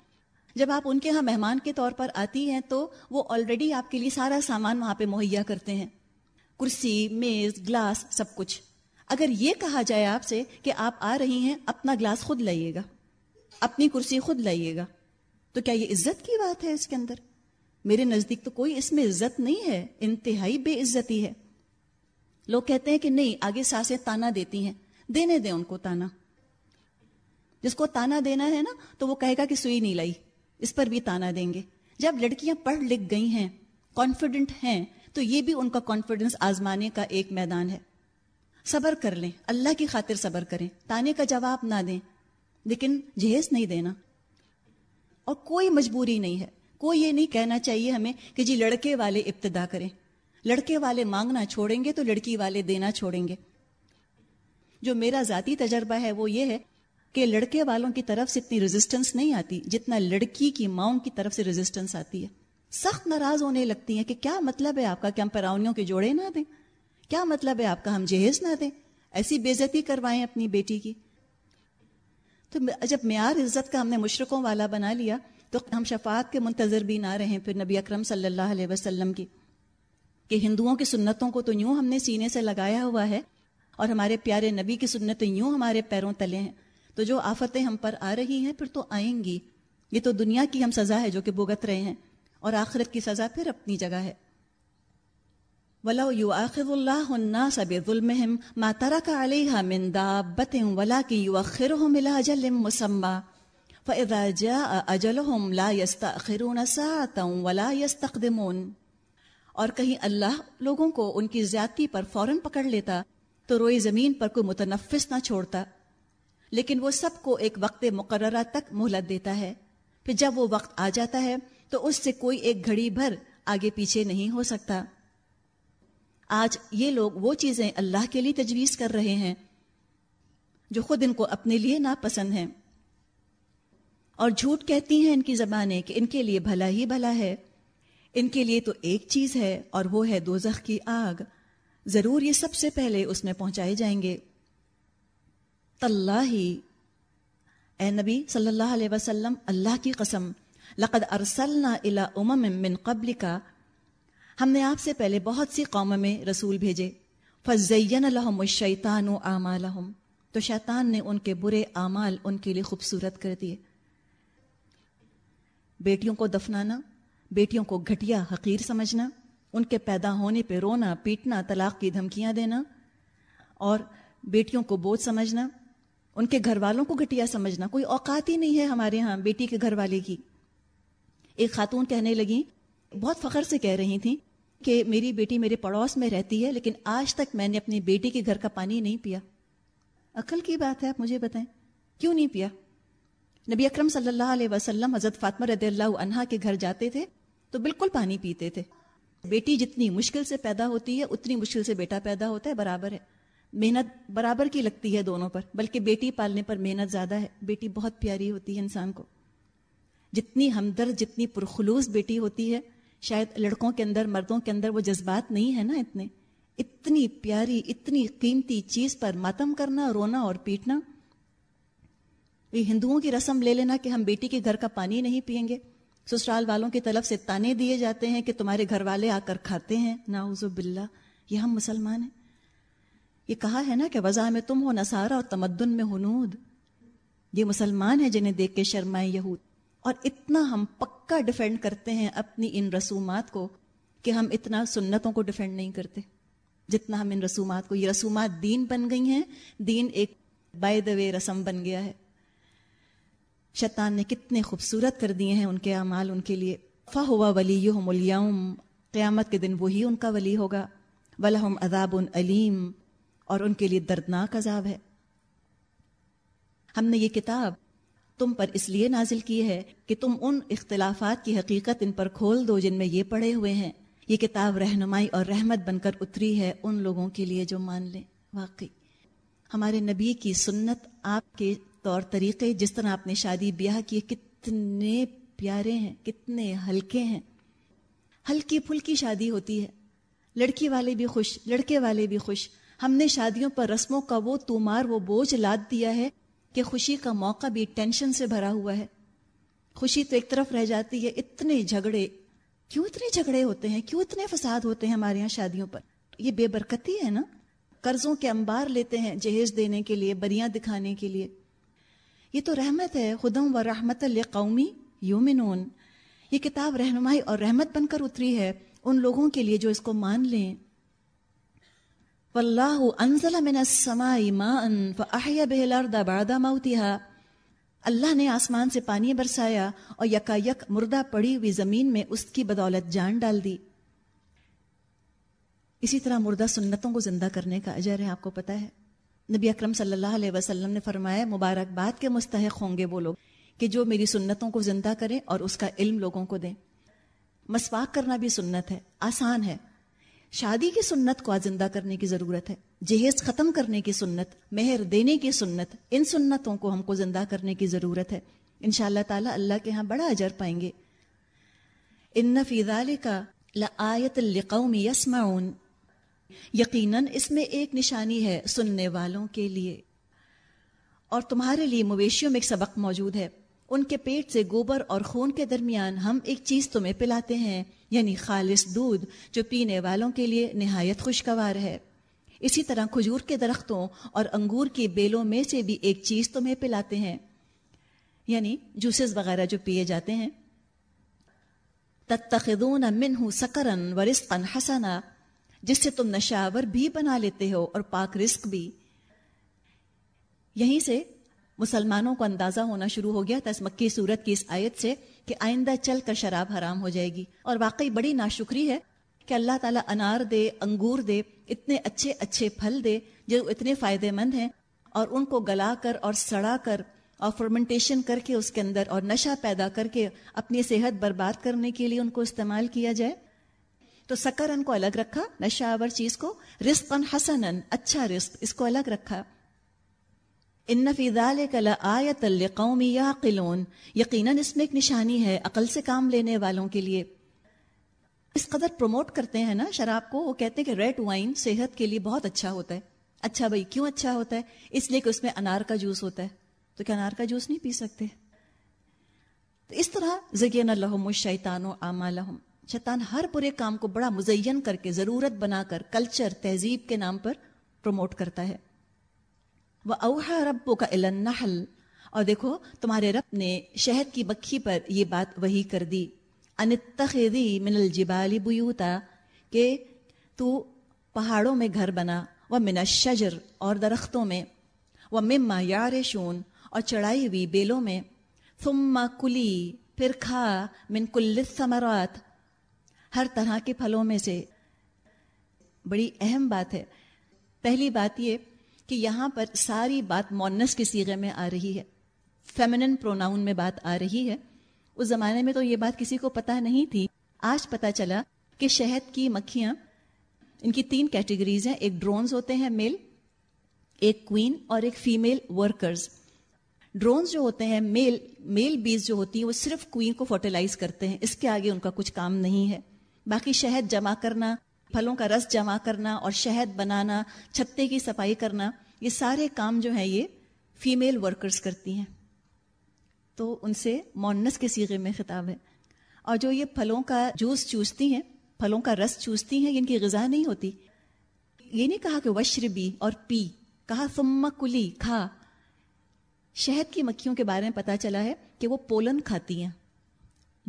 جب آپ ان کے یہاں مہمان کے طور پر آتی ہیں تو وہ آلریڈی آپ کے لیے سارا سامان وہاں پہ مہیا کرتے ہیں کرسی میز گلاس سب کچھ اگر یہ کہا جائے آپ سے کہ آپ آ رہی ہیں اپنا گلاس خود لائیے گا اپنی کرسی خود لائیے گا تو کیا یہ عزت کی بات ہے اس کے اندر میرے نزدیک تو کوئی اس میں عزت نہیں ہے انتہائی بے عزتی ہے لوگ کہتے ہیں کہ نہیں آگے ساسیں تانا دیتی ہیں دینے دیں ان کو تانا جس کو تانا دینا ہے نا تو وہ کہے گا کہ سوئی نہیں لائی اس پر بھی تانا دیں گے جب لڑکیاں پڑھ لکھ گئی ہیں کانفیڈنٹ ہیں تو یہ بھی ان کا کانفیڈنس آزمانے کا ایک میدان ہے صبر کر لیں اللہ کی خاطر صبر کریں تانے کا جواب نہ دیں لیکن جہیز نہیں دینا اور کوئی مجبوری نہیں ہے کوئی یہ نہیں کہنا چاہیے ہمیں کہ جی لڑکے والے ابتدا کریں لڑکے والے مانگنا چھوڑیں گے تو لڑکی والے دینا چھوڑیں گے جو میرا ذاتی تجربہ ہے وہ یہ ہے کہ لڑکے والوں کی طرف سے اتنی رزسٹنس نہیں آتی جتنا لڑکی کی ماؤں کی طرف سے رزسٹنس آتی ہے سخت ناراض ہونے لگتی ہیں کہ کیا مطلب ہے آپ کا کہ ہم پراؤنیوں کے جوڑے نہ دیں کیا مطلب ہے آپ کا ہم جہیز نہ دیں ایسی بےزتی کروائیں اپنی بیٹی کی تو جب معیار عزت کا ہم نے مشرقوں والا بنا لیا تو ہم شفاعت کے منتظر بھی نہ رہیں پھر نبی اکرم صلی اللہ علیہ وسلم کی کہ ہندوؤں کی سنتوں کو تو یوں ہم نے سینے سے لگایا ہوا ہے اور ہمارے پیارے نبی کی سنتیں یوں ہمارے پیروں تلے ہیں تو جو آفتیں ہم پر آ رہی ہیں پھر تو آئیں گی یہ تو دنیا کی ہم سزا ہے جو کہ بھگت رہے ہیں اور آخرت کی سزا پھر اپنی جگہ ہے اور کہیں اللہ لوگوں کو ان کی زیادتی پر فوراً پکڑ لیتا تو روئی زمین پر کوئی متنفس نہ چھوڑتا لیکن وہ سب کو ایک وقت مقررہ تک مہلت دیتا ہے پھر جب وہ وقت آ جاتا ہے تو اس سے کوئی ایک گھڑی بھر آگے پیچھے نہیں ہو سکتا آج یہ لوگ وہ چیزیں اللہ کے لیے تجویز کر رہے ہیں جو خود ان کو اپنے لیے ناپسند ہیں اور جھوٹ کہتی ہیں ان کی زبانیں کہ ان کے لیے بھلا ہی بھلا ہے ان کے لیے تو ایک چیز ہے اور وہ ہے دوزخ کی آگ ضرور یہ سب سے پہلے اس میں پہنچائے جائیں گے طلّہ اے نبی صلی اللہ علیہ وسلم اللہ کی قسم لقد الى الا من قبل کا ہم نے آپ سے پہلے بہت سی قوم میں رسول بھیجے فضین الحم و شیطان و تو شیطان نے ان کے برے اعمال ان کے لیے خوبصورت کر دیے بیٹیوں کو دفنانا بیٹیوں کو گھٹیا حقیر سمجھنا ان کے پیدا ہونے پہ رونا پیٹنا طلاق کی دھمکیاں دینا اور بیٹیوں کو بوجھ سمجھنا ان کے گھر والوں کو گھٹیا سمجھنا کوئی اوقات ہی نہیں ہے ہمارے ہاں بیٹی کے گھر والے کی ایک خاتون کہنے لگیں بہت فخر سے کہہ رہی تھیں کہ میری بیٹی میرے پڑوس میں رہتی ہے لیکن آج تک میں نے اپنی بیٹی کے گھر کا پانی نہیں پیا عقل کی بات ہے آپ مجھے بتائیں کیوں نہیں پیا نبی اکرم صلی اللہ علیہ وسلم حضرت فاطمہ رضی اللہ عنہا کے گھر جاتے تھے تو بالکل پانی پیتے تھے بیٹی جتنی مشکل سے پیدا ہوتی ہے اتنی مشکل سے بیٹا پیدا ہوتا ہے برابر ہے محنت برابر کی لگتی ہے دونوں پر بلکہ بیٹی پالنے پر محنت زیادہ ہے بیٹی بہت پیاری ہوتی ہے انسان کو جتنی ہمدرد جتنی پرخلوص بیٹی ہوتی ہے شاید لڑکوں کے اندر مردوں کے اندر وہ جذبات نہیں ہے نا اتنے اتنی پیاری اتنی قیمتی چیز پر ماتم کرنا رونا اور پیٹنا یہ ہندوؤں کی رسم لے لینا کہ ہم بیٹی کے گھر کا پانی نہیں پئیں گے سسرال والوں کی طرف سے تانے دیے جاتے ہیں کہ تمہارے گھر والے آ کر کھاتے ہیں نا باللہ یہ ہم مسلمان ہیں یہ کہا ہے نا کہ وضاح میں تم ہو نصارہ اور تمدن میں ہنود یہ مسلمان ہیں جنہیں دیکھ کے شرمائے یہود اور اتنا ہم پکا ڈیفینڈ کرتے ہیں اپنی ان رسومات کو کہ ہم اتنا سنتوں کو ڈیفینڈ نہیں کرتے جتنا ہم ان رسومات کو یہ رسومات دین بن گئی ہیں دین ایک بائی دا وے رسم بن گیا ہے شیطان نے کتنے خوبصورت کر دیے ہیں ان کے اعمال ان کے لیے فا ہوا ولی ولیوم قیامت کے دن وہی ان کا ولی ہوگا ولاحم عذاب العلیم اور ان کے لیے دردناک عذاب ہے ہم نے یہ کتاب تم پر اس لیے نازل کی ہے کہ تم ان اختلافات کی حقیقت ان پر کھول دو جن میں یہ پڑے ہوئے ہیں یہ کتاب رہنمائی اور رحمت بن کر اتری ہے ان لوگوں کے لیے جو مان لیں واقعی ہمارے نبی کی سنت آپ کے طور طریقے جس طرح آپ نے شادی بیاہ کی کتنے پیارے ہیں کتنے ہلکے ہیں ہلکی پھلکی شادی ہوتی ہے لڑکی والے بھی خوش لڑکے والے بھی خوش ہم نے شادیوں پر رسموں کا وہ تومار وہ بوجھ لاد دیا ہے کہ خوشی کا موقع بھی ٹینشن سے بھرا ہوا ہے خوشی تو ایک طرف رہ جاتی ہے اتنے جھگڑے کیوں اتنے جھگڑے ہوتے ہیں کیوں اتنے فساد ہوتے ہیں ہمارے یہاں شادیوں پر یہ بے برکتی ہے نا قرضوں کے انبار لیتے ہیں جہیز دینے کے لیے بریاں دکھانے کے لیے یہ تو رحمت ہے خدم و رحمت القومی قومی یومنون یہ کتاب رہنمائی اور رحمت بن کر اتری ہے ان لوگوں کے لیے جو اس کو مان لیں انزل من السماء ماء به الارض بعد موتها اللہ نے آسمان سے پانی برسایا اور یکا یک مردہ پڑی ہوئی زمین میں اس کی بدولت جان ڈال دی اسی طرح مردہ سنتوں کو زندہ کرنے کا اجر ہے آپ کو پتا ہے نبی اکرم صلی اللہ علیہ وسلم نے فرمایا مبارکباد کے مستحق ہوں گے وہ لوگ کہ جو میری سنتوں کو زندہ کریں اور اس کا علم لوگوں کو دیں مسواک کرنا بھی سنت ہے آسان ہے شادی کی سنت کو زندہ کرنے کی ضرورت ہے جہیز ختم کرنے کی سنت مہر دینے کی سنت ان سنتوں کو ہم کو زندہ کرنے کی ضرورت ہے ان شاء اللہ تعالیٰ اللہ کے ہاں بڑا اجر پائیں گے ان فیضال کا لائت یس معاون یقیناً اس میں ایک نشانی ہے سننے والوں کے لیے اور تمہارے لیے مویشیوں میں ایک سبق موجود ہے ان کے پیٹ سے گوبر اور خون کے درمیان ہم ایک چیز تمہیں پلاتے ہیں یعنی خالص دودھ جو پینے والوں کے لیے نہایت خوشگوار ہے اسی طرح کھجور کے درختوں اور انگور کی بیلوں میں سے بھی ایک چیز تمہیں پلاتے ہیں یعنی جوسز وغیرہ جو پیے جاتے ہیں تتخذون منہ سکرن و ورس حسنا جس سے تم نشاور بھی بنا لیتے ہو اور پاک رزق بھی یہیں سے مسلمانوں کو اندازہ ہونا شروع ہو گیا تھا اس مکی صورت کی اس آیت سے کہ آئندہ چل کر شراب حرام ہو جائے گی اور واقعی بڑی ناشکری ہے کہ اللہ تعالیٰ انار دے انگور دے اتنے اچھے اچھے پھل دے جو اتنے فائدے مند ہیں اور ان کو گلا کر اور سڑا کر اور فرمنٹیشن کر کے اس کے اندر اور نشہ پیدا کر کے اپنی صحت برباد کرنے کے لیے ان کو استعمال کیا جائے تو سکر ان کو الگ رکھا نشہ آور چیز کو رسق ان حسن اچھا رسق اس کو الگ رکھا انفیزالِ کلا آیا تلِ قومی یا قلون یقیناً اس میں ایک نشانی ہے عقل سے کام لینے والوں کے لیے اس قدر پروموٹ کرتے ہیں نا شراب کو وہ کہتے ہیں کہ ریڈ وائن صحت کے لیے بہت اچھا ہوتا ہے اچھا بھائی کیوں اچھا ہوتا ہے اس لیے کہ اس میں انار کا جوس ہوتا ہے تو کیا انار کا جوس نہیں پی سکتے تو اس طرح ذکین الحم و شیطان و عام شیطان ہر پورے کام کو بڑا مزین کر کے ضرورت بنا کر کلچر تہذیب کے نام پر پروموٹ کرتا ہے وہ اوہا ربو کا النحل اور دیکھو تمہارے رب نے شہد کی بکھی پر یہ بات وہی کر دی انتخی من الجبال بوتا کہ تو پہاڑوں میں گھر بنا وہ من شجر اور درختوں میں وہ مما یار شون اور چڑھائی ہوئی بیلوں میں ثم کلی پھر کھا من کل ثمرات ہر طرح کے پھلوں میں سے بڑی اہم بات ہے پہلی بات یہ کہ یہاں پر ساری بات مونس کے سیغے میں آ رہی ہے فیمنن پروناؤن میں بات آ رہی ہے اس زمانے میں تو یہ بات کسی کو پتا نہیں تھی آج پتا چلا کہ شہد کی مکھیاں ان کی تین کیٹیگریز ہیں ایک ڈرونز ہوتے ہیں میل ایک کوئین اور ایک فیمیل ورکرز ڈرونز جو ہوتے ہیں میل میل بیز جو ہوتی ہیں وہ صرف کوئین کو فرٹیلائز کرتے ہیں اس کے آگے ان کا کچھ کام نہیں ہے باقی شہد جمع کرنا پھلوں کا رس جمع کرنا اور شہد بنانا چھتے کی صفائی کرنا یہ سارے کام جو ہیں یہ فیمیل ورکرز کرتی ہیں تو ان سے مونس کے سیغے میں خطاب ہے اور جو یہ پھلوں کا جوس چوستی ہیں پھلوں کا رس چوستی ہیں ان کی غذا نہیں ہوتی یہ نہیں کہا کہ وشر اور پی کہا فمک کلی کھا شہد کی مکھیوں کے بارے میں پتہ چلا ہے کہ وہ پولن کھاتی ہیں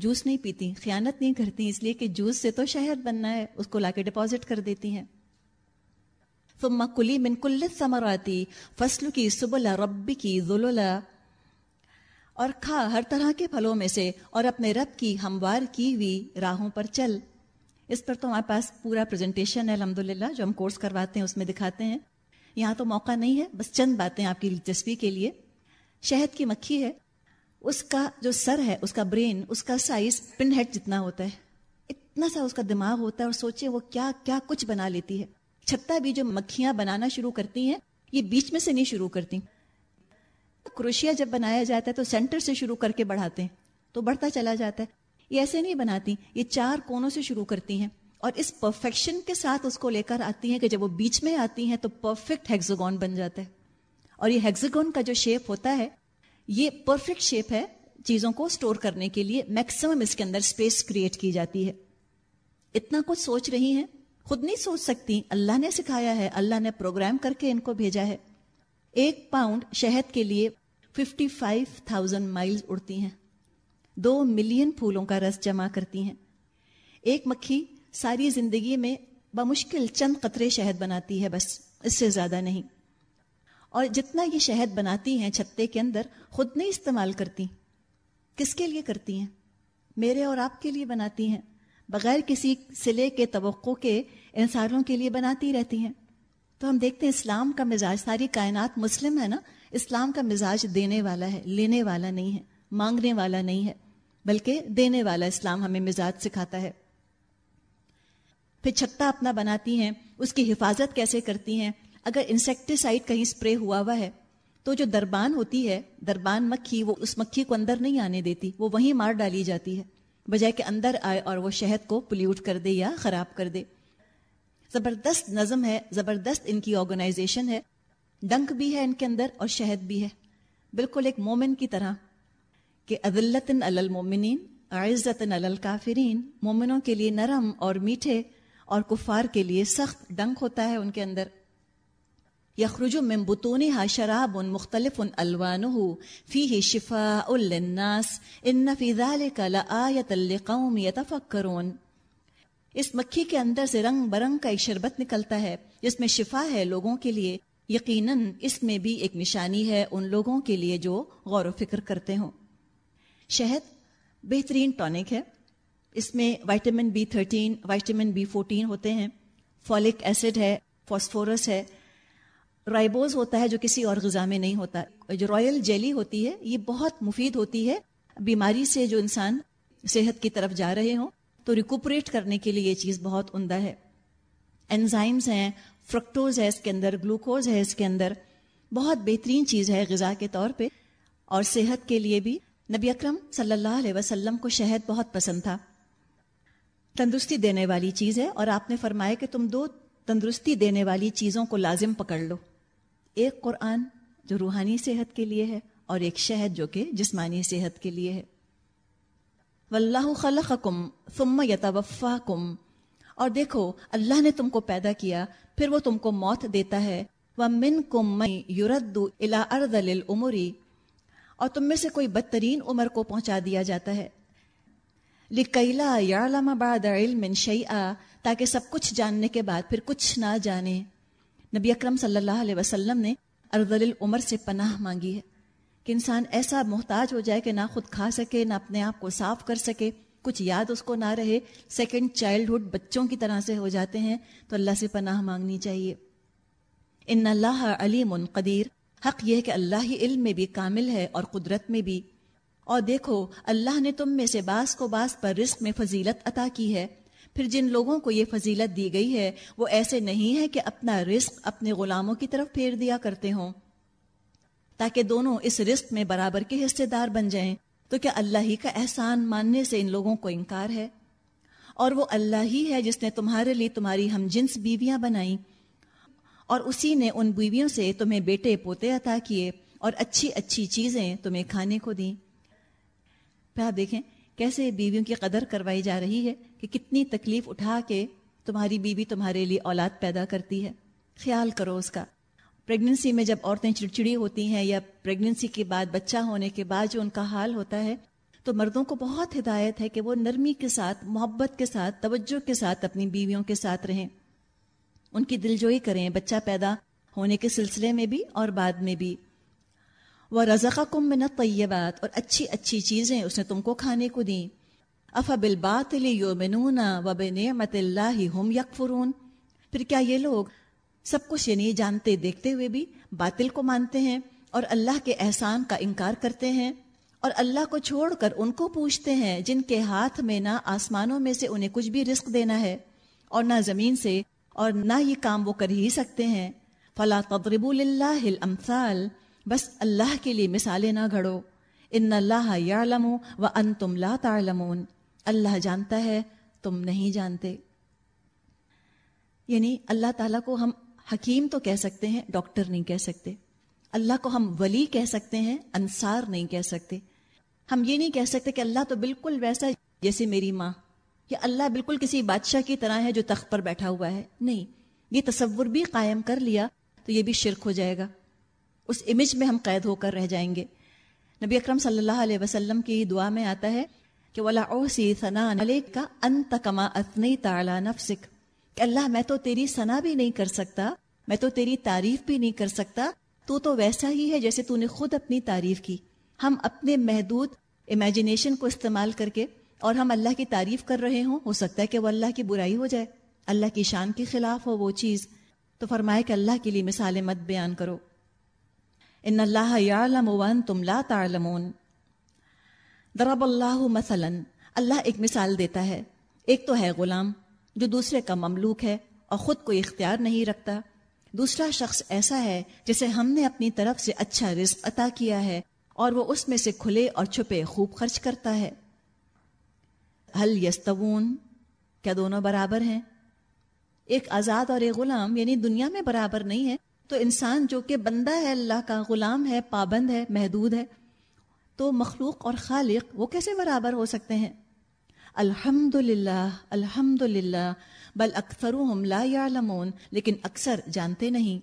جوس نہیں پیتی خیانت نہیں کرتی اس لیے کہ جوس سے تو شہد بننا ہے اس کو لا کے ڈپازٹ کر دیتی ہیں ثم کلی من کل سمر آتی فصل کی سبلا ربی کی اور کھا ہر طرح کے پھلوں میں سے اور اپنے رب کی ہموار کی ہوئی راہوں پر چل اس پر تو ہمارے پاس پورا پریزنٹیشن ہے الحمد للہ جو ہم کورس کرواتے ہیں اس میں دکھاتے ہیں یہاں تو موقع نہیں ہے بس چند باتیں آپ کی دلچسپی کے لیے شہد کی مکھی ہے اس کا جو سر ہے اس کا برین اس کا سائز پن ہیڈ جتنا ہوتا ہے اتنا سا اس کا دماغ ہوتا ہے اور سوچے وہ کیا کیا کچھ بنا لیتی ہے چھتہ بھی جو مکھیاں بنانا شروع کرتی ہیں یہ بیچ میں سے نہیں شروع کرتی کروشیا جب بنایا جاتا ہے تو سینٹر سے شروع کر کے بڑھاتے ہیں تو بڑھتا چلا جاتا ہے یہ ایسے نہیں بناتی یہ چار کونوں سے شروع کرتی ہیں اور اس پرفیکشن کے ساتھ اس کو لے کر آتی ہیں کہ جب وہ بیچ میں آتی ہیں تو پرفیکٹ ہیگزگون بن جاتا ہے اور یہ ہیگزگون کا جو شیپ ہوتا ہے یہ پرفیکٹ شیپ ہے چیزوں کو سٹور کرنے کے لیے میکسیمم اس کے اندر اسپیس کریٹ کی جاتی ہے اتنا کچھ سوچ رہی ہیں خود نہیں سوچ سکتی اللہ نے سکھایا ہے اللہ نے پروگرام کر کے ان کو بھیجا ہے ایک پاؤنڈ شہد کے لیے ففٹی فائیو تھاؤزینڈ مائل اڑتی ہیں دو ملین پھولوں کا رس جمع کرتی ہیں ایک مکھی ساری زندگی میں بمشکل چند قطرے شہد بناتی ہے بس اس سے زیادہ نہیں اور جتنا یہ شہد بناتی ہیں چھتے کے اندر خود نہیں استعمال کرتی کس کے لیے کرتی ہیں میرے اور آپ کے لیے بناتی ہیں بغیر کسی سلے کے توقع کے انسانوں کے لیے بناتی رہتی ہیں تو ہم دیکھتے ہیں اسلام کا مزاج ساری کائنات مسلم ہے نا اسلام کا مزاج دینے والا ہے لینے والا نہیں ہے مانگنے والا نہیں ہے بلکہ دینے والا اسلام ہمیں مزاج سکھاتا ہے پھر چھتا اپنا بناتی ہیں اس کی حفاظت کیسے کرتی ہیں اگر انسیکٹیسائڈ کہیں اسپرے ہوا ہوا ہے تو جو دربان ہوتی ہے دربان مکھی وہ اس مکھی کو اندر نہیں آنے دیتی وہ وہیں مار ڈالی جاتی ہے بجائے کہ اندر آئے اور وہ شہد کو پلیوٹ کر دے یا خراب کر دے زبردست نظم ہے زبردست ان کی آرگنائزیشن ہے ڈنک بھی ہے ان کے اندر اور شہد بھی ہے بالکل ایک مومن کی طرح کہ عدلتاً المومنین مومنین عائزَََََََََََََ اللکافرین مومنوں کے لیے نرم اور میٹھے اور کفار کے لیے سخت ڈنک ہوتا ہے ان کے اندر یخرج من ہا شراب ان مختلف رنگ برنگ کا ایک شربت نکلتا ہے جس میں شفا ہے لوگوں کے لیے یقیناً اس میں بھی ایک نشانی ہے ان لوگوں کے لیے جو غور و فکر کرتے ہوں شہد بہترین ٹونک ہے اس میں vitamin B thirteen vitamin B fourteen ہوتے ہیں فالک ایسڈ ہے فاسفورس ہے رائبوز ہوتا ہے جو کسی اور غذا میں نہیں ہوتا جو رائل جیلی ہوتی ہے یہ بہت مفید ہوتی ہے بیماری سے جو انسان صحت کی طرف جا رہے ہوں تو ریکوپریٹ کرنے کے لیے یہ چیز بہت عمدہ ہے انزائمز ہیں فرکٹوز ہے اس کے اندر گلوکوز ہے اس کے اندر بہت بہترین چیز ہے غذا کے طور پہ اور صحت کے لیے بھی نبی اکرم صلی اللہ علیہ وسلم کو شہد بہت پسند تھا تندرستی دینے والی چیز ہے اور آپ نے فرمایا کہ تم دو تندرستی دینے والی چیزوں کو لازم پکڑ لو ایک قرآن جو روحانی صحت کے لیے ہے اور ایک شہد جو کہ جسمانی صحت کے لیے ہے واللہ خلقکم ثم یتوفاکم اور دیکھو اللہ نے تم کو پیدا کیا پھر وہ تم کو موت دیتا ہے وہ من کم یورد الا اردمری اور تم میں سے کوئی بدترین عمر کو پہنچا دیا جاتا ہے لکیلا يَعْلَمَ بَعْدَ عِلْمٍ علم تاکہ سب کچھ جاننے کے بعد پھر کچھ نہ جانے نبی اکرم صلی اللہ علیہ وسلم نے العمر سے پناہ مانگی ہے کہ انسان ایسا محتاج ہو جائے کہ نہ خود کھا سکے نہ اپنے آپ کو صاف کر سکے کچھ یاد اس کو نہ رہے سیکنڈ چائلڈہڈ بچوں کی طرح سے ہو جاتے ہیں تو اللہ سے پناہ مانگنی چاہیے ان اللہ علی منقدیر حق یہ کہ اللہ ہی علم میں بھی کامل ہے اور قدرت میں بھی اور دیکھو اللہ نے تم میں سے بعض کو بعض پر رزق میں فضیلت عطا کی ہے پھر جن لوگوں کو یہ فضیلت دی گئی ہے وہ ایسے نہیں ہے کہ اپنا رزق اپنے غلاموں کی طرف پھیر دیا کرتے ہوں تاکہ دونوں اس رزق میں برابر کے حصے دار بن جائیں تو کیا اللہ ہی کا احسان ماننے سے ان لوگوں کو انکار ہے اور وہ اللہ ہی ہے جس نے تمہارے لیے تمہاری ہم جنس بیویاں بنائی اور اسی نے ان بیویوں سے تمہیں بیٹے پوتے عطا کیے اور اچھی اچھی چیزیں تمہیں کھانے کو دیں پھر آپ دیکھیں کیسے بیویوں کی قدر کروائی جا رہی ہے کہ کتنی تکلیف اٹھا کے تمہاری بیوی تمہارے لیے اولاد پیدا کرتی ہے خیال کرو اس کا پریگنینسی میں جب عورتیں چڑچڑی ہوتی ہیں یا پریگنینسی کے بعد بچہ ہونے کے بعد جو ان کا حال ہوتا ہے تو مردوں کو بہت ہدایت ہے کہ وہ نرمی کے ساتھ محبت کے ساتھ توجہ کے ساتھ اپنی بیویوں کے ساتھ رہیں ان کی دلجوئی کریں بچہ پیدا ہونے کے سلسلے میں بھی اور بعد میں بھی وہ رضا کم طیبات اور اچھی اچھی چیزیں اس نے تم کو کھانے کو دیں و اللہ ہم یکفرون پھر کیا یہ لوگ سب کچھ یعنی جانتے دیکھتے ہوئے بھی باطل کو مانتے ہیں اور اللہ کے احسان کا انکار کرتے ہیں اور اللہ کو چھوڑ کر ان کو پوچھتے ہیں جن کے ہاتھ میں نہ آسمانوں میں سے انہیں کچھ بھی رزق دینا ہے اور نہ زمین سے اور نہ یہ کام وہ کر ہی سکتے ہیں فلاں تبرب اللہ بس اللہ کے لیے مثالیں نہ گھڑو ان اللہ یا لمو و ان تم لا تعلمون اللہ جانتا ہے تم نہیں جانتے یعنی اللہ تعالیٰ کو ہم حکیم تو کہہ سکتے ہیں ڈاکٹر نہیں کہہ سکتے اللہ کو ہم ولی کہہ سکتے ہیں انصار نہیں کہہ سکتے ہم یہ نہیں کہہ سکتے کہ اللہ تو بالکل ویسا جیسے میری ماں یا اللہ بالکل کسی بادشاہ کی طرح ہے جو تخت پر بیٹھا ہوا ہے نہیں یہ تصور بھی قائم کر لیا تو یہ بھی شرک ہو جائے گا اس امیج میں ہم قید ہو کر رہ جائیں گے نبی اکرم صلی اللہ علیہ وسلم کی دعا میں آتا ہے کہ ولا ثنا کا اتنی کہ اللہ میں تو تیری ثنا بھی نہیں کر سکتا میں تو تیری تعریف بھی نہیں کر سکتا تو ویسا ہی ہے جیسے تو نے خود اپنی تعریف کی ہم اپنے محدود امیجنیشن کو استعمال کر کے اور ہم اللہ کی تعریف کر رہے ہوں ہو سکتا ہے کہ وہ اللہ کی برائی ہو جائے اللہ کی شان کے خلاف ہو وہ چیز تو فرمائے کہ اللہ کے لیے مثال مت بیان کرو ان اللہ یعلم وانتم لا تعلمون ضرب اللہ مثلا اللہ ایک مثال دیتا ہے ایک تو ہے غلام جو دوسرے کا مملوک ہے اور خود کوئی اختیار نہیں رکھتا دوسرا شخص ایسا ہے جسے ہم نے اپنی طرف سے اچھا رزق عطا کیا ہے اور وہ اس میں سے کھلے اور چھپے خوب خرچ کرتا ہے حل یستون کیا دونوں برابر ہیں ایک آزاد اور ایک غلام یعنی دنیا میں برابر نہیں ہے تو انسان جو کہ بندہ ہے اللہ کا غلام ہے پابند ہے محدود ہے تو مخلوق اور خالق وہ کیسے برابر ہو سکتے ہیں الحمد للہ الحمد للہ بل اکثر لا یا لمون لیکن اکثر جانتے نہیں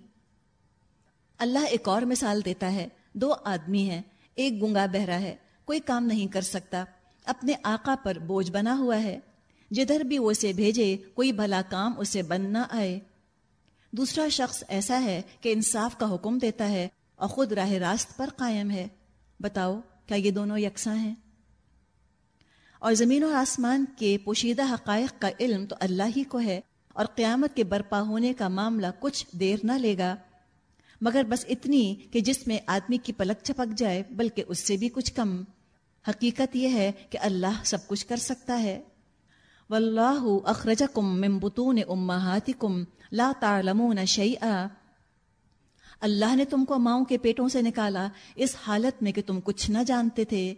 اللہ ایک اور مثال دیتا ہے دو آدمی ہیں ایک گنگا بہرا ہے کوئی کام نہیں کر سکتا اپنے آقا پر بوجھ بنا ہوا ہے جدھر بھی وہ اسے بھیجے کوئی بھلا کام اسے بن نہ آئے دوسرا شخص ایسا ہے کہ انصاف کا حکم دیتا ہے اور خود راہ راست پر قائم ہے بتاؤ کیا یہ دونوں یکساں ہیں اور زمین اور آسمان کے پوشیدہ حقائق کا علم تو اللہ ہی کو ہے اور قیامت کے برپا ہونے کا معاملہ کچھ دیر نہ لے گا مگر بس اتنی کہ جس میں آدمی کی پلک چپک جائے بلکہ اس سے بھی کچھ کم حقیقت یہ ہے کہ اللہ سب کچھ کر سکتا ہے واللہ اخرجکم من بطون امہاتکم لا شیئا اللہ نے تم کو ماؤں کے پیٹوں سے نکالا اس حالت میں کہ تم کچھ نہ جانتے تھے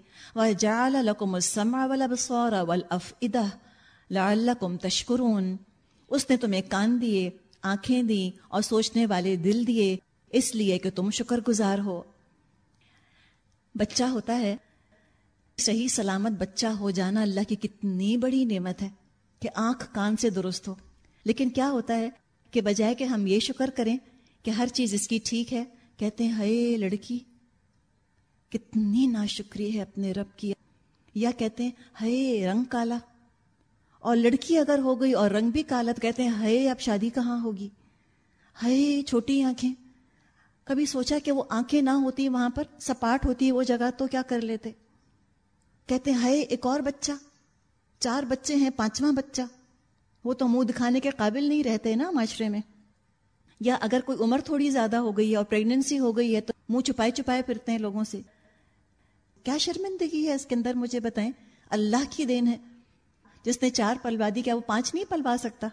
اس نے تمہیں کان دیے آنکھیں دی اور سوچنے والے دل دیے اس لیے کہ تم شکر گزار ہو بچہ ہوتا ہے صحیح سلامت بچہ ہو جانا اللہ کی کتنی بڑی نعمت ہے کہ آنکھ کان سے درست ہو لیکن کیا ہوتا ہے کہ بجائے کہ ہم یہ شکر کریں کہ ہر چیز اس کی ٹھیک ہے کہتے ہیں لڑکی کتنی ناشکری ہے اپنے رب کی یا کہتے ہیں ہے رنگ کالا اور لڑکی اگر ہو گئی اور رنگ بھی کالا تو کہتے ہیں اب شادی کہاں ہوگی ہے چھوٹی آنکھیں کبھی سوچا کہ وہ آنکھیں نہ ہوتی وہاں پر سپاٹ ہوتی ہے وہ جگہ تو کیا کر لیتے کہتے ہیں ایک اور بچہ چار بچے ہیں پانچواں بچہ وہ تو منہ دکھانے کے قابل نہیں رہتے نا معاشرے میں یا اگر کوئی عمر تھوڑی زیادہ ہو گئی ہے اور پریگنینسی ہو گئی ہے تو منہ چھپائے چھپائے پھرتے ہیں لوگوں سے کیا شرمندگی ہے اس کے اندر مجھے بتائیں اللہ کی دین ہے جس نے چار پلوا دی کیا وہ پانچ نہیں پلوا سکتا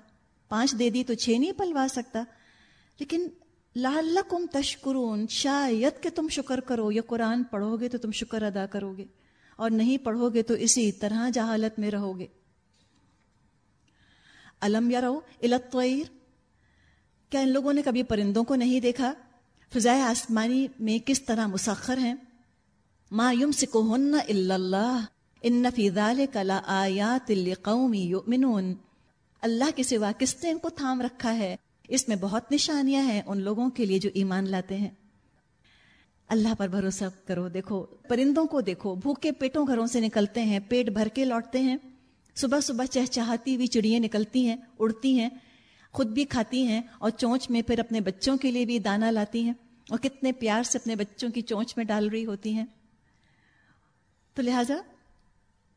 پانچ دے دی تو چھ نہیں پلوا سکتا لیکن لعلکم تشکرون شاید کہ تم شکر کرو یا قرآن پڑھو گے تو تم شکر ادا کرو گے اور نہیں پڑھو گے تو اسی طرح جہالت میں رہو گے کیا ان لوگوں نے کبھی پرندوں کو نہیں دیکھا فضائے آسمانی میں کس طرح مسخر ہیں ما یم سکون اللہ ان فیضا کلا قومی اللہ کے سوا کس نے ان کو تھام رکھا ہے اس میں بہت نشانیاں ہیں ان لوگوں کے لیے جو ایمان لاتے ہیں اللہ پر بھروسہ کرو دیکھو پرندوں کو دیکھو بھوکے پیٹوں گھروں سے نکلتے ہیں پیٹ بھر کے لوٹتے ہیں صبح صبح چہ ہوئی چڑیاں نکلتی ہیں اڑتی ہیں خود بھی کھاتی ہیں اور چونچ میں پھر اپنے بچوں کے لیے بھی دانہ لاتی ہیں اور کتنے پیار سے اپنے بچوں کی چونچ میں ڈال رہی ہوتی ہیں تو لہٰذا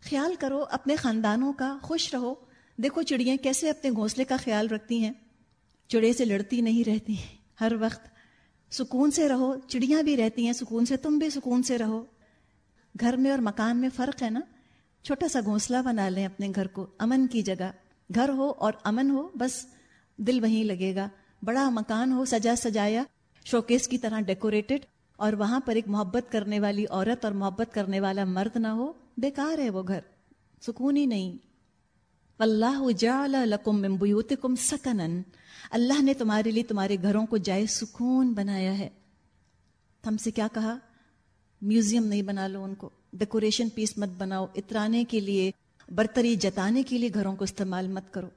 خیال کرو اپنے خاندانوں کا خوش رہو دیکھو چڑیاں کیسے اپنے گھونسلے کا خیال رکھتی ہیں چڑے سے لڑتی نہیں رہتی ہر وقت سکون سے رہو چڑیاں بھی رہتی ہیں سکون سے تم بھی سکون سے رہو گھر میں اور مکان میں فرق ہے نا چھوٹا سا گھونسلہ بنا لیں اپنے گھر کو امن کی جگہ گھر ہو اور امن ہو بس دل وہیں لگے گا بڑا مکان ہو سجا سجایا شوکیس کی طرح ڈیکوریٹڈ اور وہاں پر ایک محبت کرنے والی عورت اور محبت کرنے والا مرد نہ ہو بیکار ہے وہ گھر سکون ہی نہیں اللہ سکن اللہ نے تمہارے لیے تمہارے گھروں کو جائے سکون بنایا ہے ہم سے کیا کہا میوزیم نہیں بنا لو ان کو ڈیکوریشن پیس مت بناؤ اترانے کے لیے برتری جتانے کے لیے گھروں کو استعمال مت کرو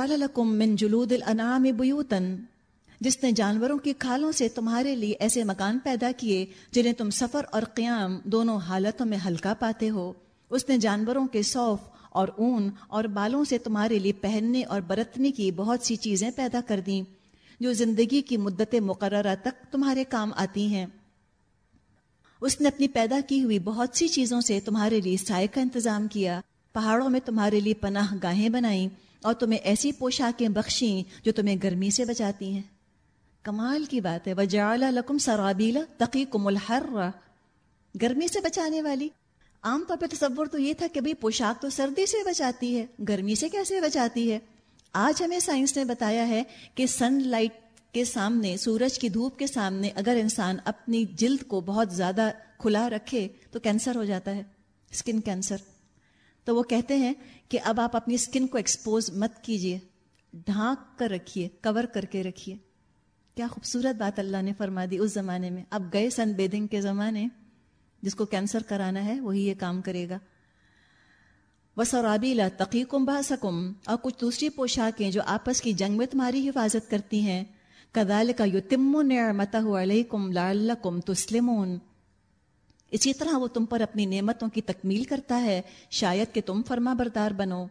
القم من جلود بیوتن جس نے جانوروں کی کھالوں سے تمہارے لیے ایسے مکان پیدا کیے جنہیں تم سفر اور قیام دونوں حالتوں میں ہلکا پاتے ہو اس نے جانوروں کے صوف اور اون اور بالوں سے تمہارے لیے پہننے اور برتنے کی بہت سی چیزیں پیدا کر دیں جو زندگی کی مدت مقررہ تک تمہارے کام آتی ہیں اس نے اپنی پیدا کی ہوئی بہت سی چیزوں سے تمہارے لیے سائے کا انتظام کیا پہاڑوں میں تمہارے لیے پناہ گاہیں بنائیں اور تمہیں ایسی پوشاکیں بخشیں جو تمہیں گرمی سے بچاتی ہیں کمال کی بات ہے لکم سرابیلا تقی کم الحرا گرمی سے بچانے والی عام طور پہ تصور تو یہ تھا کہ بھائی پوشاک تو سردی سے بچاتی ہے گرمی سے کیسے بچاتی ہے آج ہمیں سائنس نے بتایا ہے کہ سن لائٹ کے سامنے سورج کی دھوپ کے سامنے اگر انسان اپنی جلد کو بہت زیادہ کھلا رکھے تو کینسر ہو جاتا ہے اسکن کینسر تو وہ کہتے ہیں کہ اب آپ اپنی اسکن کو ایکسپوز مت کیجیے ڈھانک کر رکھیے کور کر کے رکھیے کیا خوبصورت بات اللہ نے فرما دی اس زمانے میں اب گئے سن بیدنگ کے زمانے جس کو کینسر کرانا ہے وہی یہ کام کرے گا وہ سورابیلا تقی کم اور کچھ دوسری پوشاکیں جو آپس کی جنگ میں تمہاری حفاظت کرتی ہیں کدال کا یو تم لعلکم تسلم اسی طرح وہ تم پر اپنی نعمتوں کی تکمیل کرتا ہے شاید کہ تم فرما بردار بنو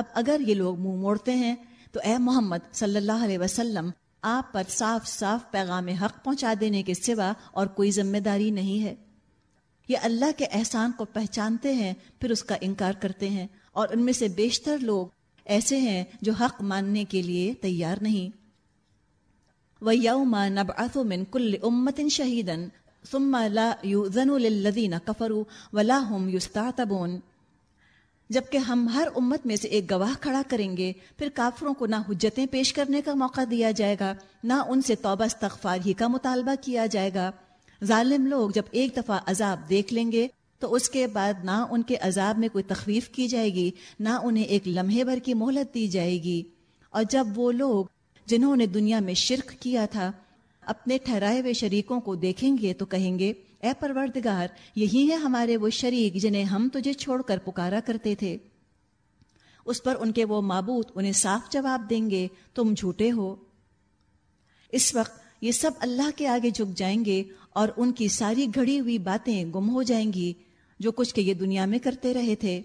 اب اگر یہ لوگ منہ موڑتے ہیں تو اے محمد صلی اللہ علیہ وسلم آپ پر صاف صاف پیغام حق پہنچا دینے کے سوا اور کوئی ذمہ داری نہیں ہے یہ اللہ کے احسان کو پہچانتے ہیں پھر اس کا انکار کرتے ہیں اور ان میں سے بیشتر لوگ ایسے ہیں جو حق ماننے کے لیے تیار نہیں و یوما نبن شہید جبکہ ہم ہر امت میں سے ایک گواہ کھڑا کریں گے پھر کافروں کو نہ حجتیں پیش کرنے کا موقع دیا جائے گا نہ ان سے توبہ استغفار ہی کا مطالبہ کیا جائے گا ظالم لوگ جب ایک دفعہ عذاب دیکھ لیں گے تو اس کے بعد نہ ان کے عذاب میں کوئی تخفیف کی جائے گی نہ انہیں ایک لمحے بھر کی مہلت دی جائے گی اور جب وہ لوگ جنہوں نے دنیا میں شرک کیا تھا اپنے ٹھہرائے ہوئے شریکوں کو دیکھیں گے تو کہیں گے اے پروردگار یہی ہے ہمارے وہ شریک جنہیں ہم تجھے چھوڑ کر پکارا کرتے تھے اس پر ان کے وہ معبود انہیں صاف جواب دیں گے تم جھوٹے ہو اس وقت یہ سب اللہ کے آگے جھک جائیں گے اور ان کی ساری گھڑی ہوئی باتیں گم ہو جائیں گی جو کچھ کہ یہ دنیا میں کرتے رہے تھے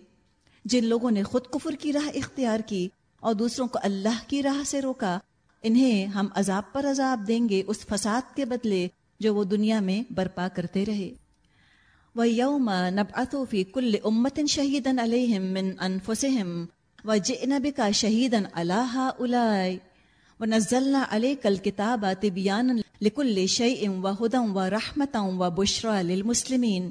جن لوگوں نے خود کفر کی راہ اختیار کی اور دوسروں کو اللہ کی راہ سے روکا انہیں ہم عذاب پر عذاب دیں گے اس فساد کے بدلے جو وہ دنیا میں برپا کرتے رہے وہ یوم نبعتوفی کل امت شہید علیہم من انفسم و جنب کا شہید اللہ الائے و نزل علیہ کل کتاب طبیان لکل شعیم و ہدم و رحمتم و بشرا للمسلمین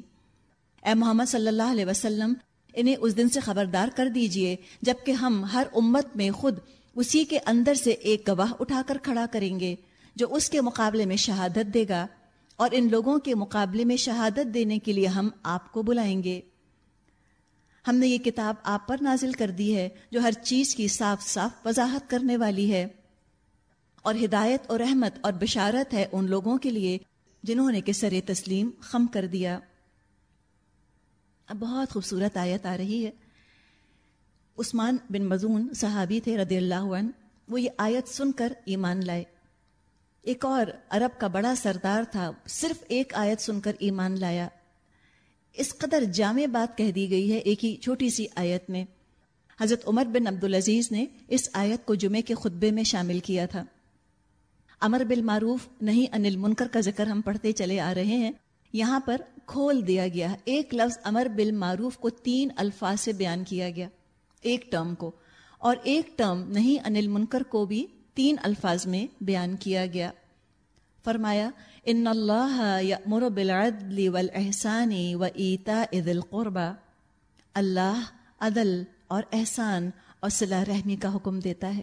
اے محمد صلی اللہ علیہ وسلم انہیں اس دن سے خبردار کر دیجئے جبکہ ہم ہر امت میں خود اسی کے اندر سے ایک گواہ اٹھا کر کھڑا کریں گے جو اس کے مقابلے میں شہادت دے گا اور ان لوگوں کے مقابلے میں شہادت دینے کے لیے ہم آپ کو بلائیں گے ہم نے یہ کتاب آپ پر نازل کر دی ہے جو ہر چیز کی صاف صاف وضاحت کرنے والی ہے اور ہدایت اور رحمت اور بشارت ہے ان لوگوں کے لیے جنہوں نے کہ سر تسلیم خم کر دیا اب بہت خوبصورت آیت آ رہی ہے عثمان بن مزون صحابی تھے رضی اللہ عنہ وہ یہ آیت سن کر ایمان لائے ایک اور عرب کا بڑا سردار تھا صرف ایک آیت سن کر ایمان لایا اس قدر جامع بات کہہ دی گئی ہے ایک ہی چھوٹی سی آیت میں حضرت عمر بن عبد العزیز نے اس آیت کو جمعے کے خطبے میں شامل کیا تھا امر بالمعروف نہیں انل منکر کا ذکر ہم پڑھتے چلے آ رہے ہیں یہاں پر کھول دیا گیا ایک لفظ امر بالمعروف کو تین الفاظ سے بیان کیا گیا ایک ٹرم کو اور ایک ٹرم نہیں انل منکر کو بھی تین الفاظ میں بیان کیا گیا فرمایا ان اللہ یأمر و احسانی و ایتا ادل اللہ عدل اور احسان اور صلاح رحمی کا حکم دیتا ہے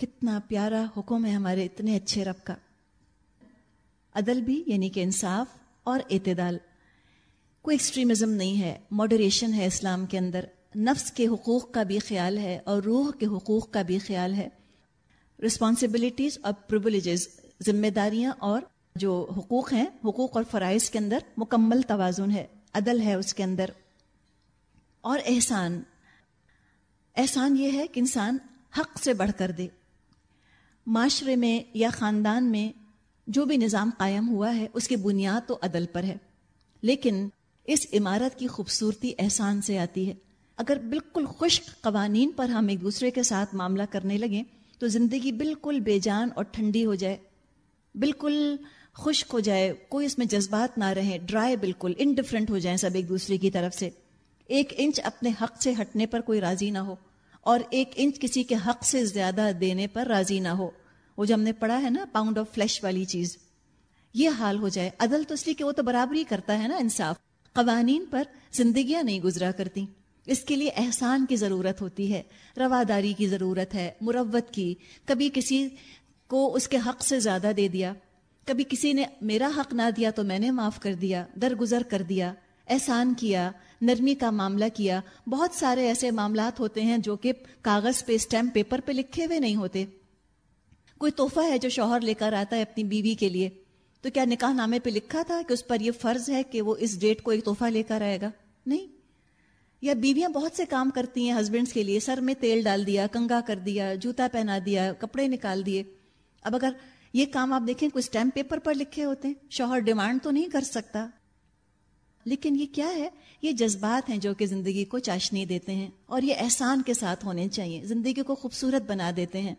کتنا پیارا حکم ہے ہمارے اتنے اچھے رب کا عدل بھی یعنی کہ انصاف اور اعتدال کوئی ایکسٹریمزم نہیں ہے ماڈریشن ہے اسلام کے اندر نفس کے حقوق کا بھی خیال ہے اور روح کے حقوق کا بھی خیال ہے رسپانسبلٹیز اور پرولیجز ذمہ داریاں اور جو حقوق ہیں حقوق اور فرائض کے اندر مکمل توازن ہے عدل ہے اس کے اندر اور احسان احسان یہ ہے کہ انسان حق سے بڑھ کر دے معاشرے میں یا خاندان میں جو بھی نظام قائم ہوا ہے اس کی بنیاد تو عدل پر ہے لیکن اس عمارت کی خوبصورتی احسان سے آتی ہے اگر بالکل خشک قوانین پر ہم ایک دوسرے کے ساتھ معاملہ کرنے لگیں تو زندگی بالکل بے جان اور ٹھنڈی ہو جائے بالکل خشک ہو جائے کوئی اس میں جذبات نہ رہے ڈرائی بالکل انڈیفرنٹ ہو جائیں سب ایک دوسرے کی طرف سے ایک انچ اپنے حق سے ہٹنے پر کوئی راضی نہ ہو اور ایک انچ کسی کے حق سے زیادہ دینے پر راضی نہ ہو وہ جو ہم نے پڑھا ہے نا پاؤنڈ آف فلیش والی چیز یہ حال ہو جائے عدل تو اس لیے کہ وہ تو برابری کرتا ہے نا انصاف قوانین پر زندگیاں نہیں گزرا کرتیں اس کے لیے احسان کی ضرورت ہوتی ہے رواداری کی ضرورت ہے مروت کی کبھی کسی کو اس کے حق سے زیادہ دے دیا کبھی کسی نے میرا حق نہ دیا تو میں نے معاف کر دیا درگزر کر دیا احسان کیا نرمی کا معاملہ کیا بہت سارے ایسے معاملات ہوتے ہیں جو کہ کاغذ پہ اسٹیمپ پیپر پہ لکھے ہوئے نہیں ہوتے کوئی تحفہ ہے جو شوہر لے کر آتا ہے اپنی بیوی کے لیے تو کیا نکاح نامے پہ لکھا تھا کہ اس پر یہ فرض ہے کہ وہ اس ڈیٹ کو ایک تحفہ لے کر آئے گا نہیں یا بیویاں بہت سے کام کرتی ہیں ہسبینڈس کے لیے سر میں تیل ڈال دیا کنگا کر دیا جوتا پہنا دیا کپڑے نکال دیے اب اگر یہ کام آپ دیکھیں کچھ اسٹیمپ پیپر پر لکھے ہوتے ہیں شوہر ڈیمانڈ تو نہیں کر سکتا لیکن یہ کیا ہے یہ جذبات ہیں جو کہ زندگی کو چاشنی دیتے ہیں اور یہ احسان کے ساتھ ہونے چاہیے زندگی کو خوبصورت بنا دیتے ہیں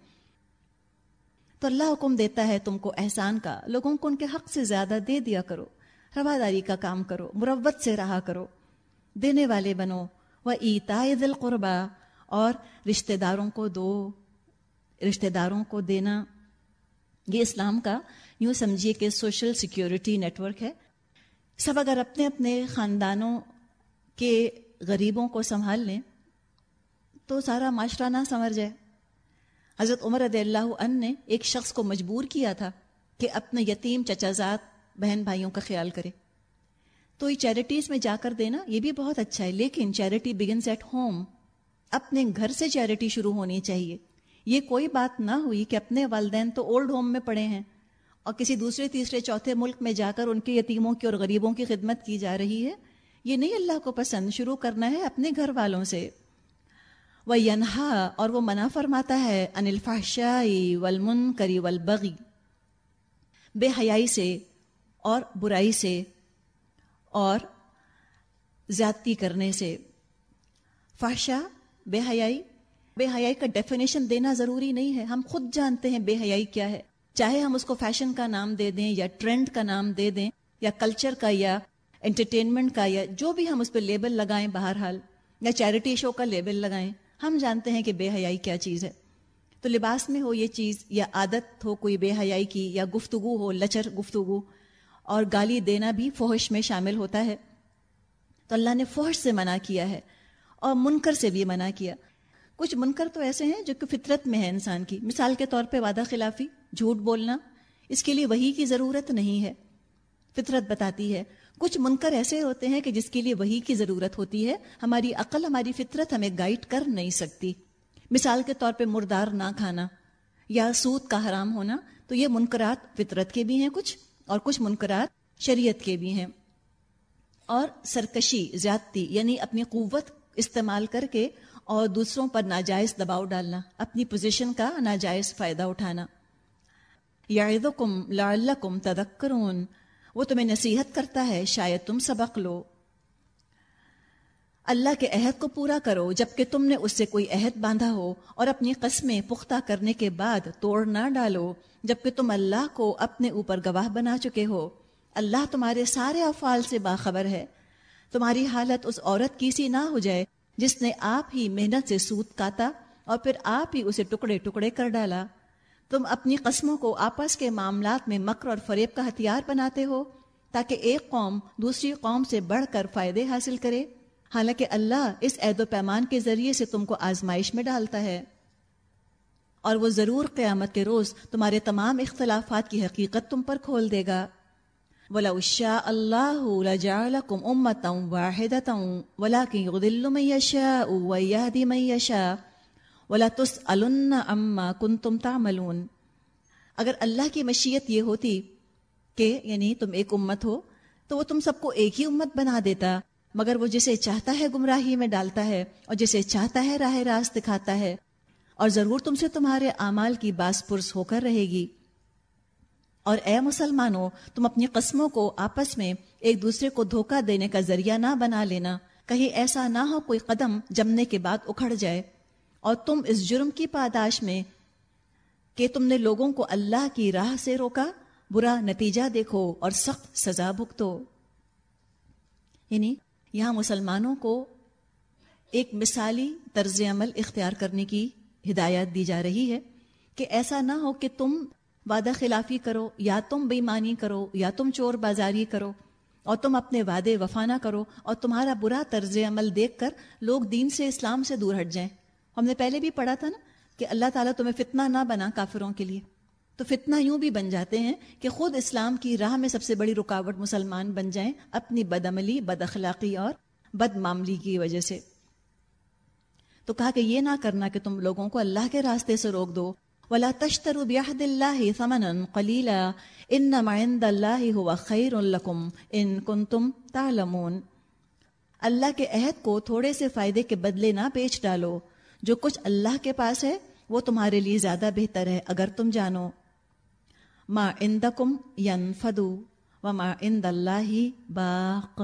تو اللہ حکم دیتا ہے تم کو احسان کا لوگوں کو ان کے حق سے زیادہ دے دیا کرو رواداری کا کام کرو مروت سے رہا کرو دینے والے بنو وہ دل قربا اور رشتہ داروں کو دو رشتہ داروں کو دینا یہ اسلام کا یوں سمجھیے کہ سوشل سیکیورٹی نیٹ ورک ہے سب اگر اپنے اپنے خاندانوں کے غریبوں کو سنبھال لیں تو سارا معاشرہ نہ سنور جائے حضرت عمر رضی اللہ عن نے ایک شخص کو مجبور کیا تھا کہ اپنے یتیم چچا زاد بہن بھائیوں کا خیال کرے تو یہ چیریٹیز میں جا کر دینا یہ بھی بہت اچھا ہے لیکن چیریٹی بگنس ایٹ ہوم اپنے گھر سے چیریٹی شروع ہونی چاہیے یہ کوئی بات نہ ہوئی کہ اپنے والدین تو اولڈ ہوم میں پڑے ہیں اور کسی دوسرے تیسرے چوتھے ملک میں جا کر ان کے یتیموں کی اور غریبوں کی خدمت کی جا رہی ہے یہ نہیں اللہ کو پسند شروع کرنا ہے اپنے گھر والوں سے وہ ینہا اور وہ منع فرماتا ہے انلفاشائی ولمن کری ولبغی بے حیائی سے اور برائی سے اور زیادتی کرنے سے فاشا بے حیائی بے حیائی کا ڈیفینیشن دینا ضروری نہیں ہے ہم خود جانتے ہیں بے حیائی کیا ہے چاہے ہم اس کو فیشن کا نام دے دیں یا ٹرینڈ کا نام دے دیں یا کلچر کا یا انٹرٹینمنٹ کا یا جو بھی ہم اس پہ لیبل لگائیں بہرحال یا چیریٹی شو کا لیبل لگائیں ہم جانتے ہیں کہ بے حیائی کیا چیز ہے تو لباس میں ہو یہ چیز یا عادت ہو کوئی بے حیائی کی یا گفتگو ہو لچر گفتگو اور گالی دینا بھی فوہش میں شامل ہوتا ہے تو اللہ نے فوہش سے منع کیا ہے اور منکر سے بھی منع کیا کچھ منکر تو ایسے ہیں جو کہ فطرت میں ہے انسان کی مثال کے طور پہ وعدہ خلافی جھوٹ بولنا اس کے لیے وہی کی ضرورت نہیں ہے فطرت بتاتی ہے کچھ منکر ایسے ہوتے ہیں کہ جس کے لیے وہی کی ضرورت ہوتی ہے ہماری عقل ہماری فطرت ہمیں گائیڈ کر نہیں سکتی مثال کے طور پہ مردار نہ کھانا یا سود کا حرام ہونا تو یہ منکرات فطرت کے بھی ہیں کچھ اور کچھ منقرات شریعت کے بھی ہیں اور سرکشی زیادتی یعنی اپنی قوت استعمال کر کے اور دوسروں پر ناجائز دباؤ ڈالنا اپنی پوزیشن کا ناجائز فائدہ اٹھانا یاد کم لال کم وہ تمہیں نصیحت کرتا ہے شاید تم سبق لو اللہ کے عہد کو پورا کرو جب کہ تم نے اس سے کوئی عہد باندھا ہو اور اپنی قسمیں پختہ کرنے کے بعد توڑ نہ ڈالو جب کہ تم اللہ کو اپنے اوپر گواہ بنا چکے ہو اللہ تمہارے سارے افعال سے باخبر ہے تمہاری حالت اس عورت کی سی نہ ہو جائے جس نے آپ ہی محنت سے سوت کاتا اور پھر آپ ہی اسے ٹکڑے ٹکڑے کر ڈالا تم اپنی قسموں کو آپس کے معاملات میں مکر اور فریب کا ہتھیار بناتے ہو تاکہ ایک قوم دوسری قوم سے بڑھ کر فائدے حاصل کرے حالانکہ اللہ اس عید و پیمان کے ذریعے سے تم کو آزمائش میں ڈالتا ہے اور وہ ضرور قیامت کے روز تمہارے تمام اختلافات کی حقیقت تم پر کھول دے گا ولا ولا اشا اللہ اگر اللہ کی مشیت یہ ہوتی کہ یعنی تم ایک امت ہو تو وہ تم سب کو ایک ہی امت بنا دیتا مگر وہ جسے چاہتا ہے گمراہی میں ڈالتا ہے اور جسے چاہتا ہے راہ راست دکھاتا ہے اور ضرور تم سے تمہارے اعمال کی باس پرس ہو کر رہے گی اور اے مسلمانوں تم اپنی قسموں کو آپس میں ایک دوسرے کو دھوکہ دینے کا ذریعہ نہ بنا لینا کہیں ایسا نہ ہو کوئی قدم جمنے کے بعد اکھڑ جائے اور تم اس جرم کی پاداش میں کہ تم نے لوگوں کو اللہ کی راہ سے روکا برا نتیجہ دیکھو اور سخت سزا بھگتو یعنی یہاں مسلمانوں کو ایک مثالی طرز عمل اختیار کرنے کی ہدایت دی جا رہی ہے کہ ایسا نہ ہو کہ تم وعدہ خلافی کرو یا تم بےمانی کرو یا تم چور بازاری کرو اور تم اپنے وفا وفانہ کرو اور تمہارا برا طرز عمل دیکھ کر لوگ دین سے اسلام سے دور ہٹ جائیں ہم نے پہلے بھی پڑھا تھا نا کہ اللہ تعالیٰ تمہیں فتنہ نہ بنا کافروں کے لیے تو فتنہ یوں بھی بن جاتے ہیں کہ خود اسلام کی راہ میں سب سے بڑی رکاوٹ مسلمان بن جائیں اپنی بدعملی بد اخلاقی اور بد معاملی کی وجہ سے تو کہا کہ یہ نہ کرنا کہ تم لوگوں کو اللہ کے راستے سے روک دو ولا اللہ کے عہد کو تھوڑے سے فائدے کے بدلے نہ بیچ ڈالو جو کچھ اللہ کے پاس ہے وہ تمہارے لیے زیادہ بہتر ہے اگر تم جانو ما اندکم ینفدو و ما ان اللہ باق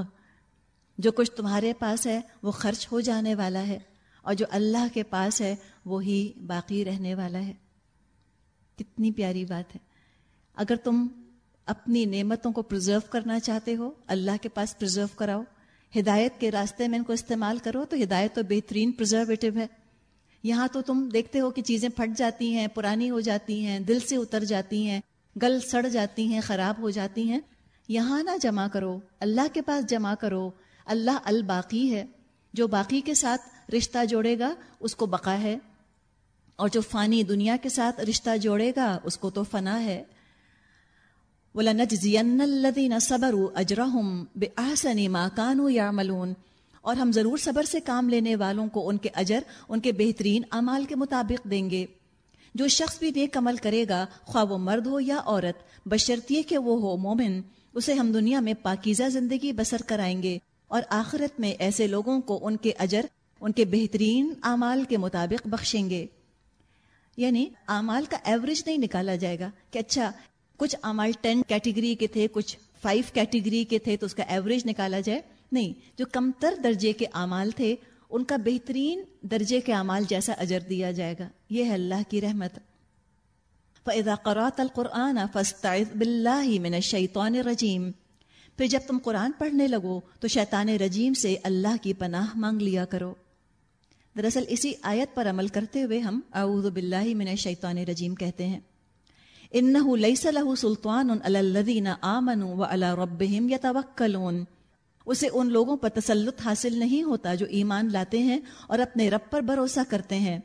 جو کچھ تمہارے پاس ہے وہ خرچ ہو جانے والا ہے اور جو اللہ کے پاس ہے وہ باقی رہنے والا ہے کتنی پیاری بات ہے اگر تم اپنی نعمتوں کو پرزرو کرنا چاہتے ہو اللہ کے پاس پرزرو کراؤ ہدایت کے راستے میں ان کو استعمال کرو تو ہدایت تو بہترین پرزرویٹو ہے یہاں تو تم دیکھتے ہو کہ چیزیں پھٹ جاتی ہیں پرانی ہو جاتی ہیں دل سے اتر جاتی ہیں گل سڑ جاتی ہیں خراب ہو جاتی ہیں یہاں نہ جمع کرو اللہ کے پاس جمع کرو اللہ الباقی ہے جو باقی کے ساتھ رشتہ جوڑے گا اس کو بقا ہے اور جو فانی دنیا کے ساتھ رشتہ جوڑے گا اس کو تو فنا ہے صبر و اجرحََ بے ماں ماکان یا ملون اور ہم ضرور صبر سے کام لینے والوں کو ان کے اجر ان کے بہترین اعمال کے مطابق دیں گے جو شخص بھی نیک عمل کرے گا خواہ وہ مرد ہو یا عورت بشرطیے کہ وہ ہو مومن اسے ہم دنیا میں پاکیزہ زندگی بسر کرائیں گے اور آخرت میں ایسے لوگوں کو ان کے اجر ان کے بہترین اعمال کے مطابق بخشیں گے یعنی اعمال کا ایوریج نہیں نکالا جائے گا کہ اچھا کچھ اعمال ٹین کیٹیگری کے تھے کچھ فائیو کیٹیگری کے تھے تو اس کا ایوریج نکالا جائے نہیں جو کمتر درجے کے اعمال تھے ان کا بہترین درجے کے اعمال جیسا اجر دیا جائے گا یہ ہے اللہ کی رحمت فضا قرات القرآن فستا من شیطان رجیم پھر جب تم قرآن پڑھنے لگو تو شیطان رجیم سے اللہ کی پناہ مانگ لیا کرو دراصل اسی آیت پر عمل کرتے ہوئے ہم اعوذ باللہ من شیطان الرجیم کہتے ہیں انسل سلطان آمن و اللہ رب ربهم تو اسے ان لوگوں پر تسلط حاصل نہیں ہوتا جو ایمان لاتے ہیں اور اپنے رب پر بھروسہ کرتے ہیں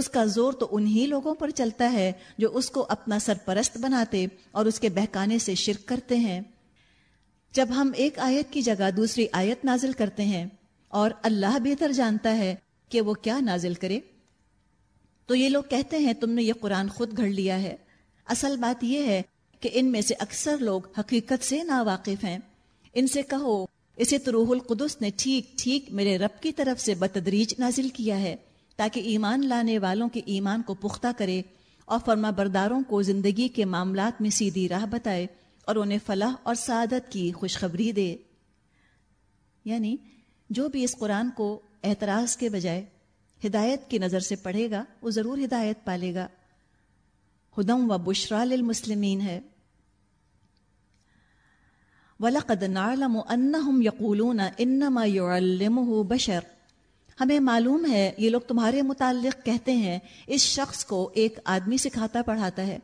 اس کا زور تو انہی لوگوں پر چلتا ہے جو اس کو اپنا سرپرست بناتے اور اس کے بہکانے سے شرک کرتے ہیں جب ہم ایک آیت کی جگہ دوسری آیت نازل کرتے ہیں اور اللہ بہتر جانتا ہے کہ وہ کیا نازل کرے تو یہ لوگ کہتے ہیں تم نے یہ قرآن خود گھڑ لیا ہے اصل بات یہ ہے کہ ان میں سے اکثر لوگ حقیقت سے ناواقف ہیں ان سے کہو اسے تو روح القدس نے ٹھیک ٹھیک میرے رب کی طرف سے بتدریج نازل کیا ہے تاکہ ایمان لانے والوں کے ایمان کو پختہ کرے اور فرما برداروں کو زندگی کے معاملات میں سیدھی راہ بتائے اور انہیں فلاح اور سعادت کی خوشخبری دے یعنی جو بھی اس قرآن کو اعتراض کے بجائے ہدایت کی نظر سے پڑھے گا وہ ضرور ہدایت پالے گا ہدم و بشرا للمسلمین ہے يَقُولُونَ إِنَّمَا يُعَلِّمُهُ بَشَرْ ہمیں معلوم ہے یہ لوگ تمہارے متعلق کہتے ہیں اس شخص کو ایک آدمی سکھاتا پڑھاتا ہے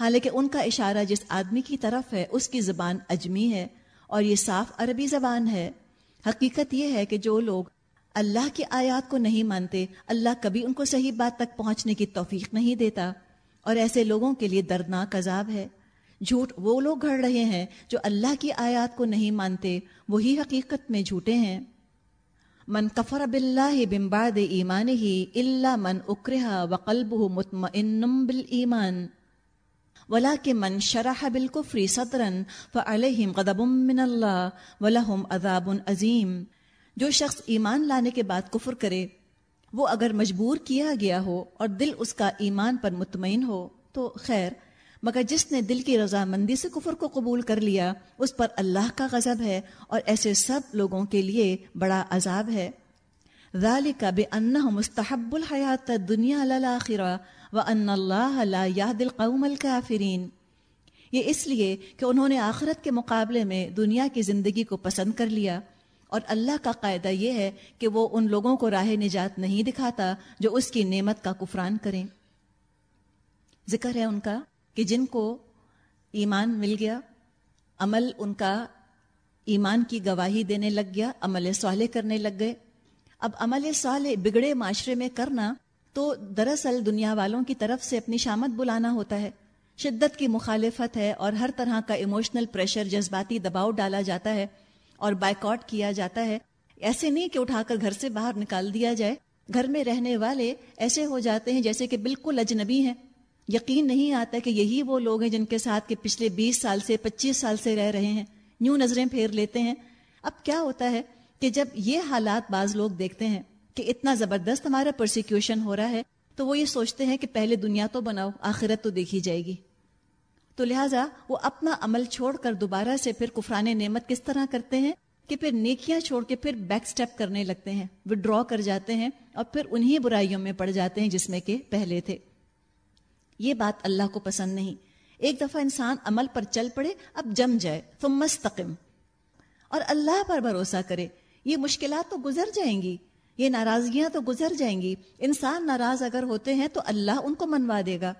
حالانکہ ان کا اشارہ جس آدمی کی طرف ہے اس کی زبان اجمی ہے اور یہ صاف عربی زبان ہے حقیقت یہ ہے کہ جو لوگ اللہ کی آیات کو نہیں مانتے اللہ کبھی ان کو صحیح بات تک پہنچنے کی توفیق نہیں دیتا اور ایسے لوگوں کے لیے دردناک عذاب ہے جھوٹ وہ لوگ گھڑ رہے ہیں جو اللہ کی آیات کو نہیں مانتے وہی حقیقت میں جھوٹے ہیں من کفر باللہ بمباد ایمان ہی اللہ من اکرہ کہ من شرح صدرن من اللہ ولہم عذاب عظیم جو شخص ایمان لانے کے بعد کفر کرے وہ اگر مجبور کیا گیا ہو اور دل اس کا ایمان پر مطمئن ہو تو خیر مگر جس نے دل کی رضامندی سے کفر کو قبول کر لیا اس پر اللہ کا غضب ہے اور ایسے سب لوگوں کے لیے بڑا عذاب ہے بے انح مستحب الحیات لا یاد القوم آفرین یہ اس لیے کہ انہوں نے آخرت کے مقابلے میں دنیا کی زندگی کو پسند کر لیا اور اللہ کا قاعدہ یہ ہے کہ وہ ان لوگوں کو راہ نجات نہیں دکھاتا جو اس کی نعمت کا کفران کریں ذکر ہے ان کا کہ جن کو ایمان مل گیا عمل ان کا ایمان کی گواہی دینے لگ گیا عمل صالح کرنے لگ گئے اب عمل صالح بگڑے معاشرے میں کرنا تو دراصل دنیا والوں کی طرف سے اپنی شامت بلانا ہوتا ہے شدت کی مخالفت ہے اور ہر طرح کا ایموشنل پریشر جذباتی دباؤ ڈالا جاتا ہے اور بائک کیا جاتا ہے ایسے نہیں کہ اٹھا کر گھر سے باہر نکال دیا جائے گھر میں رہنے والے ایسے ہو جاتے ہیں جیسے کہ بالکل اجنبی ہیں یقین نہیں آتا کہ یہی وہ لوگ ہیں جن کے ساتھ پچھلے بیس سال سے پچیس سال سے رہ رہے ہیں یوں نظریں پھیر لیتے ہیں اب کیا ہوتا ہے کہ جب یہ حالات بعض لوگ دیکھتے ہیں کہ اتنا زبردست ہمارا پرسیکیوشن ہو رہا ہے تو وہ یہ سوچتے ہیں کہ پہلے دنیا تو بناؤ آخرت تو دیکھی جائے گی تو لہٰذا وہ اپنا عمل چھوڑ کر دوبارہ سے پھر کفران نعمت کس طرح کرتے ہیں کہ پھر نیکیاں چھوڑ کے پھر بیک سٹیپ کرنے لگتے ہیں وڈرا کر جاتے ہیں اور پھر انہی برائیوں میں پڑ جاتے ہیں جس میں کہ پہلے تھے یہ بات اللہ کو پسند نہیں ایک دفعہ انسان عمل پر چل پڑے اب جم جائے تو مستقم اور اللہ پر بھروسہ کرے یہ مشکلات تو گزر جائیں گی یہ ناراضگیاں تو گزر جائیں گی انسان ناراض اگر ہوتے ہیں تو اللہ ان کو منوا دے گا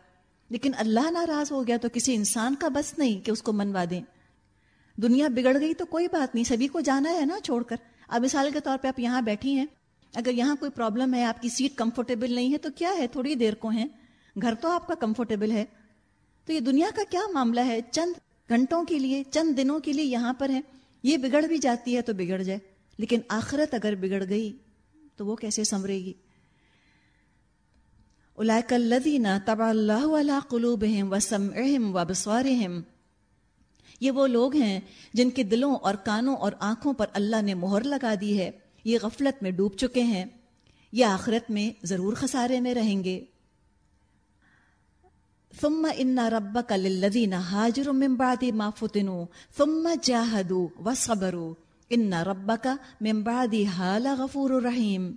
لیکن اللہ ناراض ہو گیا تو کسی انسان کا بس نہیں کہ اس کو منوا دیں دنیا بگڑ گئی تو کوئی بات نہیں سبھی کو جانا ہے نا چھوڑ کر اب مثال کے طور پہ آپ یہاں بیٹھی ہیں اگر یہاں کوئی پرابلم ہے آپ کی سیٹ کمفرٹیبل نہیں ہے تو کیا ہے تھوڑی دیر کو ہیں گھر تو آپ کا کمفرٹیبل ہے تو یہ دنیا کا کیا معاملہ ہے چند گھنٹوں کے لیے چند دنوں کے لیے یہاں پر ہے یہ بگڑ بھی جاتی ہے تو بگڑ جائے لیکن آخرت اگر بگڑ گئی تو وہ کیسے سمرے گی نا تبا اللہ علیہ قلوب و بسوار یہ وہ لوگ ہیں جن کے دلوں اور کانوں اور آنکھوں پر اللہ نے مہر لگا دی ہے یہ غفلت میں ڈوب چکے ہیں یہ آخرت میں ضرور خسارے میں رہیں گے ثم ان ربك للذين هاجروا من بعد ما فتنوا ثم جاهدوا وصبروا ان ربك من غفور لغفور رحیم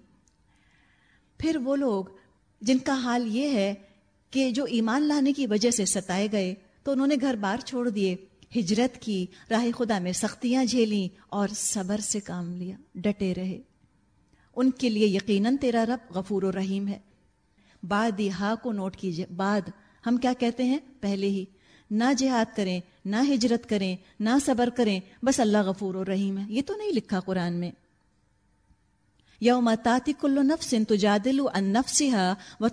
پھر وہ لوگ جن کا حال یہ ہے کہ جو ایمان لانے کی وجہ سے ستائے گئے تو انہوں نے گھر بار چھوڑ دیے ہجرت کی راہ خدا میں سختیاں جھیلی اور صبر سے کام لیا ڈٹے رہے ان کے لیے یقیناً تیرا رب غفور و رحیم ہے بعد ہا کو نوٹ کیجئے بعد ہم کیا کہتے ہیں پہلے ہی نہ جہاد کریں نہ ہجرت کریں نہ صبر کریں بس اللہ غفور اور رحیم ہے یہ تو نہیں لکھا قرآن میں کلو نفس ان ان نفس لا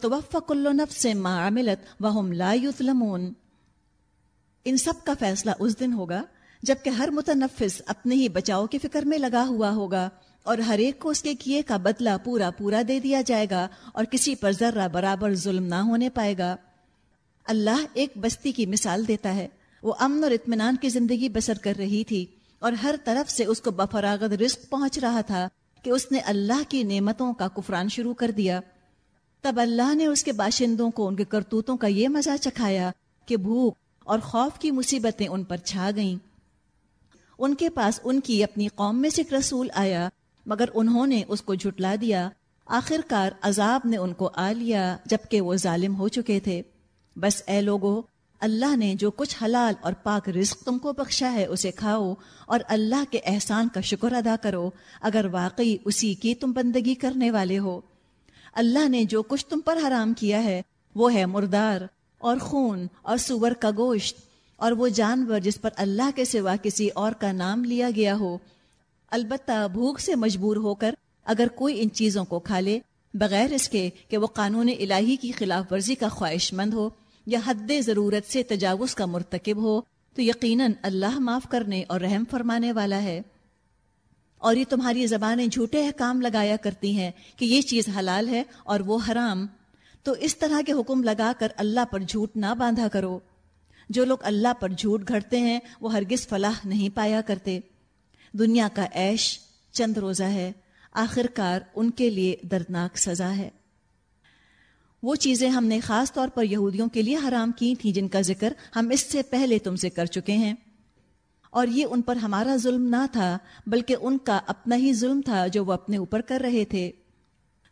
سب کا فیصلہ اس دن ہوگا جبکہ ہر متنفس اپنے ہی بچاؤ کے فکر میں لگا ہوا ہوگا اور ہر ایک کو اس کے کیے کا بدلہ پورا پورا دے دیا جائے گا اور کسی پر ذرہ برابر ظلم نہ ہونے پائے گا اللہ ایک بستی کی مثال دیتا ہے وہ امن اور اطمینان کی زندگی بسر کر رہی تھی اور ہر طرف سے اس کو بفراغت رزق پہنچ رہا تھا کہ اس نے اللہ کی نعمتوں کا کفران شروع کر دیا تب اللہ نے اس کے باشندوں کو ان کے کرتوتوں کا یہ مزہ چکھایا کہ بھوک اور خوف کی مصیبتیں ان پر چھا گئیں ان کے پاس ان کی اپنی قوم میں ایک رسول آیا مگر انہوں نے اس کو جھٹلا دیا آخر کار عذاب نے ان کو آ لیا جبکہ وہ ظالم ہو چکے تھے بس اے لوگو اللہ نے جو کچھ حلال اور پاک رزق تم کو بخشا ہے اسے کھاؤ اور اللہ کے احسان کا شکر ادا کرو اگر واقعی اسی کی تم بندگی کرنے والے ہو اللہ نے جو کچھ تم پر حرام کیا ہے وہ ہے مردار اور خون اور سور کا گوشت اور وہ جانور جس پر اللہ کے سوا کسی اور کا نام لیا گیا ہو البتہ بھوک سے مجبور ہو کر اگر کوئی ان چیزوں کو کھا لے بغیر اس کے کہ وہ قانون الہی کی خلاف ورزی کا خواہش مند ہو یا حد ضرورت سے تجاوز کا مرتکب ہو تو یقیناً اللہ معاف کرنے اور رحم فرمانے والا ہے اور یہ تمہاری زبانیں جھوٹے احکام لگایا کرتی ہیں کہ یہ چیز حلال ہے اور وہ حرام تو اس طرح کے حکم لگا کر اللہ پر جھوٹ نہ باندھا کرو جو لوگ اللہ پر جھوٹ گھڑتے ہیں وہ ہرگز فلاح نہیں پایا کرتے دنیا کا ایش چند روزہ ہے آخر کار ان کے لیے دردناک سزا ہے وہ چیزیں ہم نے خاص طور پر یہودیوں کے لیے حرام کی تھیں جن کا ذکر ہم اس سے پہلے تم سے کر چکے ہیں اور یہ ان پر ہمارا ظلم نہ تھا بلکہ ان کا اپنا ہی ظلم تھا جو وہ اپنے اوپر کر رہے تھے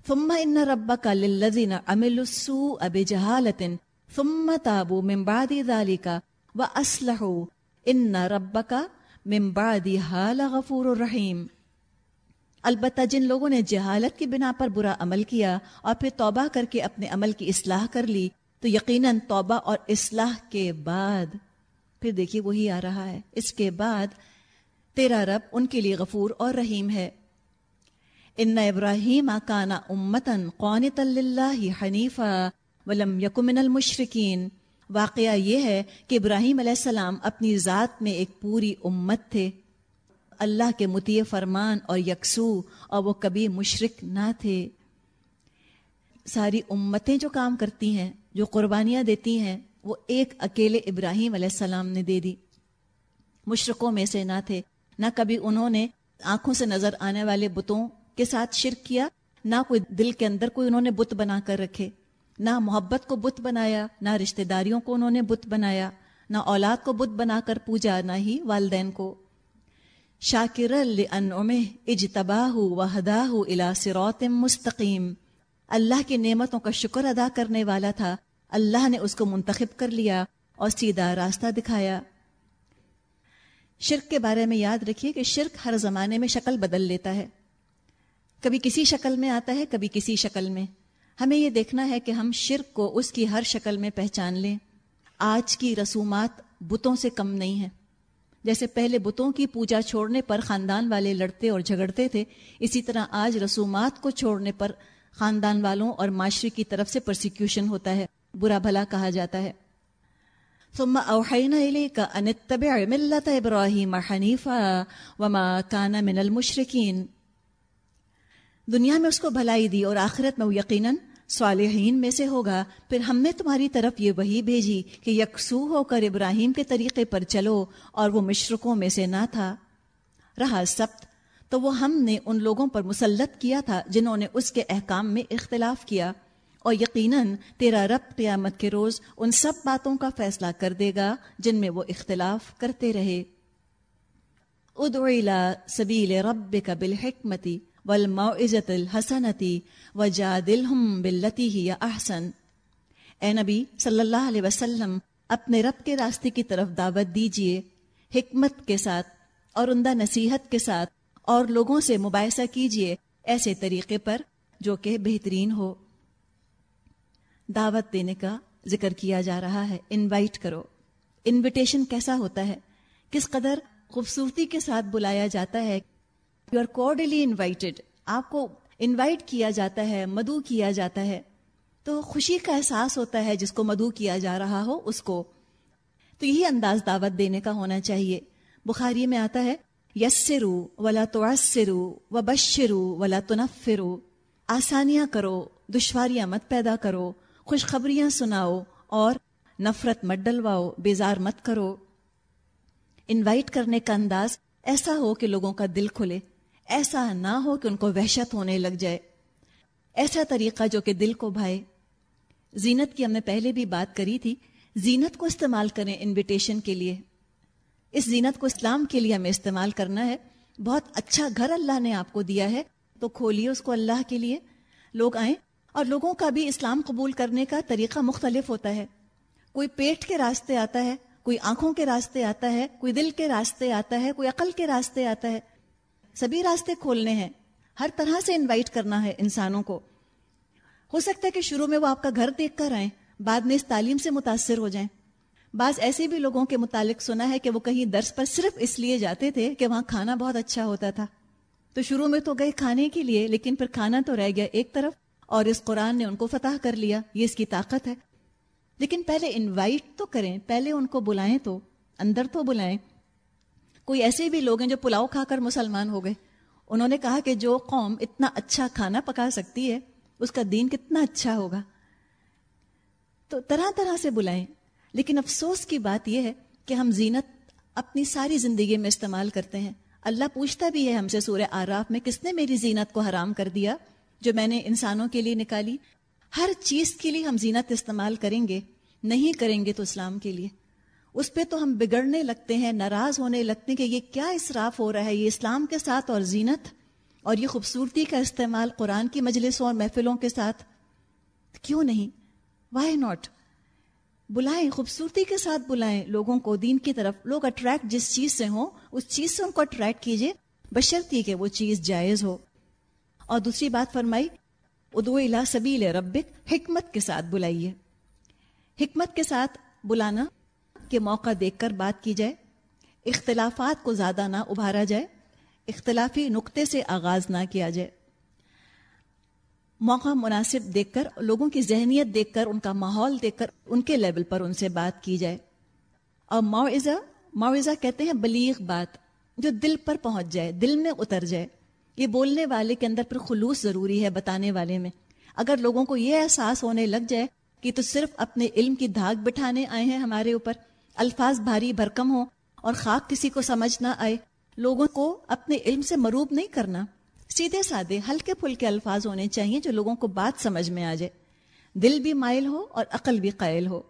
ثم ان رب کا للذین عملوا السوء بجهاله ثم تابوا من بعد ذلك واصلحوا ان ربك من بعدها لغفور رحيم البتہ جن لوگوں نے جہالت کی بنا پر برا عمل کیا اور پھر توبہ کر کے اپنے عمل کی اصلاح کر لی تو یقیناً توبہ اور اصلاح کے بعد پھر دیکھیے وہی آ رہا ہے اس کے بعد تیرا رب ان کے لیے غفور اور رحیم ہے ان ابراہیم کانا امتن قون طلّہ حنیفہ ولم المشرقین واقعہ یہ ہے کہ ابراہیم علیہ السلام اپنی ذات میں ایک پوری امت تھے اللہ کے متی فرمان اور یکسو اور وہ کبھی مشرق نہ تھے ساری امتیں جو کام کرتی ہیں جو قربانیاں دیتی ہیں وہ ایک اکیلے ابراہیم علیہ السلام نے دے دی مشرقوں میں سے نہ تھے نہ کبھی انہوں نے آنکھوں سے نظر آنے والے بتوں کے ساتھ شرک کیا نہ کوئی دل کے اندر کوئی انہوں نے بت بنا کر رکھے نہ محبت کو بت بنایا نہ رشتہ داریوں کو انہوں نے بت بنایا نہ اولاد کو بت بنا کر پوجا نہ ہی والدین کو شاکر شاکرل اجتباہ وحداہ الاسروتم مستقیم اللہ کی نعمتوں کا شکر ادا کرنے والا تھا اللہ نے اس کو منتخب کر لیا اور سیدھا راستہ دکھایا شرک کے بارے میں یاد رکھیے کہ شرک ہر زمانے میں شکل بدل لیتا ہے کبھی کسی شکل میں آتا ہے کبھی کسی شکل میں ہمیں یہ دیکھنا ہے کہ ہم شرک کو اس کی ہر شکل میں پہچان لیں آج کی رسومات بتوں سے کم نہیں ہیں جیسے پہلے بتوں کی پوجا چھوڑنے پر خاندان والے لڑتے اور جھگڑتے تھے اسی طرح آج رسومات کو چھوڑنے پر خاندان والوں اور معاشرے کی طرف سے پرسیکیوشن ہوتا ہے برا بھلا کہا جاتا ہے ثم ان وما من دنیا میں اس کو بھلائی دی اور آخرت میں وہ یقیناً صالحین میں سے ہوگا پھر ہم نے تمہاری طرف یہ وہی بھیجی کہ یکسو ہو کر ابراہیم کے طریقے پر چلو اور وہ مشرقوں میں سے نہ تھا رہا سبت تو وہ ہم نے ان لوگوں پر مسلط کیا تھا جنہوں نے اس کے احکام میں اختلاف کیا اور یقیناً تیرا رب قیامت کے روز ان سب باتوں کا فیصلہ کر دے گا جن میں وہ اختلاف کرتے رہے ادویلا سبیل رب بالحکمتی الحسنتی ہی احسن اے نبی صلی اللہ علیہ وسلم اپنے رب کے راستے کی طرف دعوت دیجیے عمدہ نصیحت کے ساتھ اور لوگوں سے مباحثہ کیجیے ایسے طریقے پر جو کہ بہترین ہو دعوت دینے کا ذکر کیا جا رہا ہے انوائٹ کرو انویٹیشن کیسا ہوتا ہے کس قدر خوبصورتی کے ساتھ بلایا جاتا ہے یو آر کارڈلی انوائٹیڈ آپ کو انوائٹ کیا جاتا ہے مدعو کیا جاتا ہے تو خوشی کا احساس ہوتا ہے جس کو مدعو کیا جا رہا ہو اس کو تو یہی انداز دعوت دینے کا ہونا چاہیے بخاری میں آتا ہے یسرو ولا تو و بشرو ولا تنفرو آسانیاں کرو دشواریاں مت پیدا کرو خوشخبریاں سناؤ اور نفرت مت ڈلواؤ بیزار مت کرو انوائٹ کرنے کا انداز ایسا ہو کہ لوگوں کا دل کھلے ایسا نہ ہو کہ ان کو وحشت ہونے لگ جائے ایسا طریقہ جو کہ دل کو بھائے زینت کی ہم نے پہلے بھی بات کری تھی زینت کو استعمال کریں انویٹیشن کے لیے اس زینت کو اسلام کے لیے ہمیں استعمال کرنا ہے بہت اچھا گھر اللہ نے آپ کو دیا ہے تو کھولیے اس کو اللہ کے لیے لوگ آئیں اور لوگوں کا بھی اسلام قبول کرنے کا طریقہ مختلف ہوتا ہے کوئی پیٹ کے راستے آتا ہے کوئی آنکھوں کے راستے آتا ہے کوئی دل کے راستے آتا ہے کوئی عقل کے راستے آتا ہے سبھی راستے کھولنے ہیں ہر طرح سے انوائٹ کرنا ہے انسانوں کو ہو سکتا ہے کہ شروع میں وہ آپ کا گھر دیکھ کر آئیں بعد میں اس تعلیم سے متاثر ہو جائیں بعض ایسے بھی لوگوں کے متعلق سنا ہے کہ وہ کہیں درس پر صرف اس لیے جاتے تھے کہ وہاں کھانا بہت اچھا ہوتا تھا تو شروع میں تو گئے کھانے کے لیے لیکن پھر کھانا تو رہ گیا ایک طرف اور اس قرآن نے ان کو فتح کر لیا یہ اس کی طاقت ہے لیکن پہلے انوائٹ تو کریں پہلے ان کو بلائیں تو اندر تو بلائیں کوئی ایسے بھی لوگ ہیں جو پلاؤ کھا کر مسلمان ہو گئے انہوں نے کہا کہ جو قوم اتنا اچھا کھانا پکا سکتی ہے اس کا دین کتنا اچھا ہوگا تو طرح طرح سے بلائیں لیکن افسوس کی بات یہ ہے کہ ہم زینت اپنی ساری زندگی میں استعمال کرتے ہیں اللہ پوچھتا بھی ہے ہم سے سورہ آراف میں کس نے میری زینت کو حرام کر دیا جو میں نے انسانوں کے لیے نکالی ہر چیز کے لیے ہم زینت استعمال کریں گے نہیں کریں گے تو اسلام کے لیے اس پہ تو ہم بگڑنے لگتے ہیں ناراض ہونے لگتے ہیں کہ یہ کیا اسراف ہو رہا ہے یہ اسلام کے ساتھ اور زینت اور یہ خوبصورتی کا استعمال قرآن کی مجلسوں اور محفلوں کے ساتھ کیوں نہیں وائی ناٹ بلائیں خوبصورتی کے ساتھ بلائیں لوگوں کو دین کی طرف لوگ اٹریکٹ جس چیز سے ہوں اس چیز سے ان کو اٹریکٹ کیجیے بشرتی کہ وہ چیز جائز ہو اور دوسری بات فرمائی ادو الا سبیل ربک حکمت کے ساتھ بلائیے حکمت کے ساتھ بلانا موقع دیکھ کر بات کی جائے اختلافات کو زیادہ نہ ابھارا جائے اختلافی نقطے سے آغاز نہ کیا جائے موقع مناسب دیکھ کر لوگوں کی ذہنیت دیکھ کر ان کا ماحول دیکھ کر ان کے لیول پر ان سے بات کی جائے اور معاوضہ معاوضہ کہتے ہیں بلیغ بات جو دل پر پہنچ جائے دل میں اتر جائے یہ بولنے والے کے اندر پر خلوص ضروری ہے بتانے والے میں اگر لوگوں کو یہ احساس ہونے لگ جائے کہ تو صرف اپنے علم کی دھاگ بٹھانے آئے ہیں ہمارے اوپر الفاظ بھاری بھرکم ہوں اور خاک کسی کو سمجھ نہ آئے لوگوں کو اپنے علم سے مروب نہیں کرنا سیدھے سادے ہلکے پھلکے الفاظ ہونے چاہیے جو لوگوں کو بات سمجھ میں آ جائے دل بھی مائل ہو اور عقل بھی قائل ہو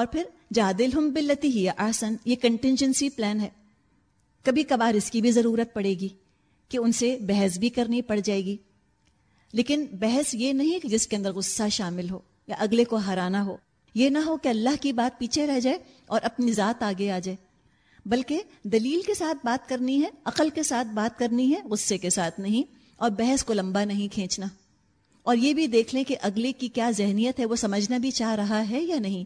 اور پھر جادل ہم بلتی ہی آسن یہ کنٹینجنسی پلان ہے کبھی کبھار اس کی بھی ضرورت پڑے گی کہ ان سے بحث بھی کرنی پڑ جائے گی لیکن بحث یہ نہیں کہ جس کے اندر غصہ شامل ہو یا اگلے کو ہرانا ہو یہ نہ ہو کہ اللہ کی بات پیچھے رہ جائے اور اپنی ذات آگے آ جائے بلکہ دلیل کے ساتھ بات کرنی ہے عقل کے ساتھ بات کرنی ہے غصے کے ساتھ نہیں اور بحث کو لمبا نہیں کھینچنا اور یہ بھی دیکھ لیں کہ اگلے کی کیا ذہنیت ہے وہ سمجھنا بھی چاہ رہا ہے یا نہیں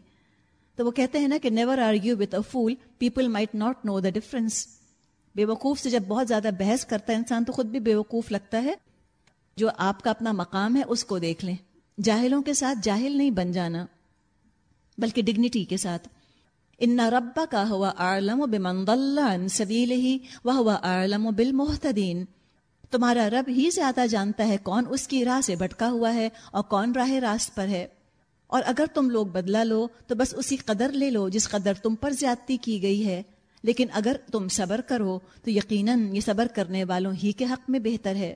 تو وہ کہتے ہیں نا کہ never argue with a fool people might not know the difference بے وقوف سے جب بہت زیادہ بحث کرتا ہے انسان تو خود بھی بے وقوف لگتا ہے جو آپ کا اپنا مقام ہے اس کو دیکھ لیں جاہلوں کے ساتھ جاہل نہیں بن جانا بلکہ ڈگنیٹی کے ساتھ ان رب کا ہوا عالم و بنگَل سبیل ہی وہ ہوا عالم و بالمحتین تمہارا رب ہی زیادہ جانتا ہے کون اس کی راہ سے بھٹکا ہوا ہے اور کون راہ راست پر ہے اور اگر تم لوگ بدلہ لو تو بس اسی قدر لے لو جس قدر تم پر زیادتی کی گئی ہے لیکن اگر تم صبر کرو تو یقیناً یہ صبر کرنے والوں ہی کے حق میں بہتر ہے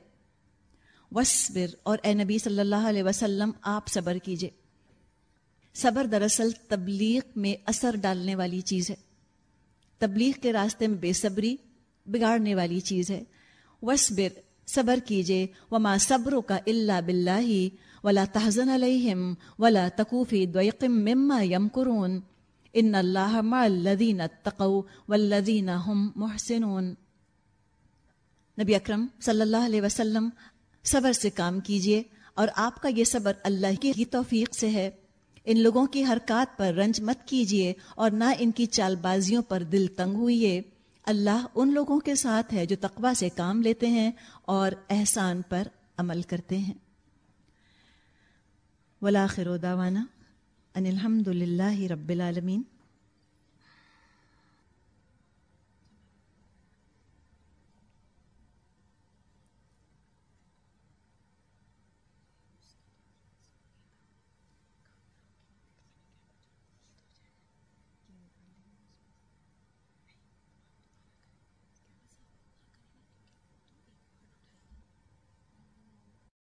وصبر اور اے نبی صلی اللہ علیہ وسلم آپ صبر کیجیے صبر دراصل تبلیغ میں اثر ڈالنے والی چیز ہے تبلیغ کے راستے میں بے صبری بگاڑنے والی چیز ہے وصبر صبر کیجیے وما صبروں کا اللہ بلّہ ہی ولا تحزن محسنون نبی اکرم صلی اللہ علیہ وسلم صبر سے کام کیجیے اور آپ کا یہ صبر اللہ کی توفیق سے ہے ان لوگوں کی حرکات پر رنج مت کیجیے اور نہ ان کی چال بازیوں پر دل تنگ ہوئیے اللہ ان لوگوں کے ساتھ ہے جو تقوا سے کام لیتے ہیں اور احسان پر عمل کرتے ہیں ولاخر داوانہ ان الحمد للہ رب العالمین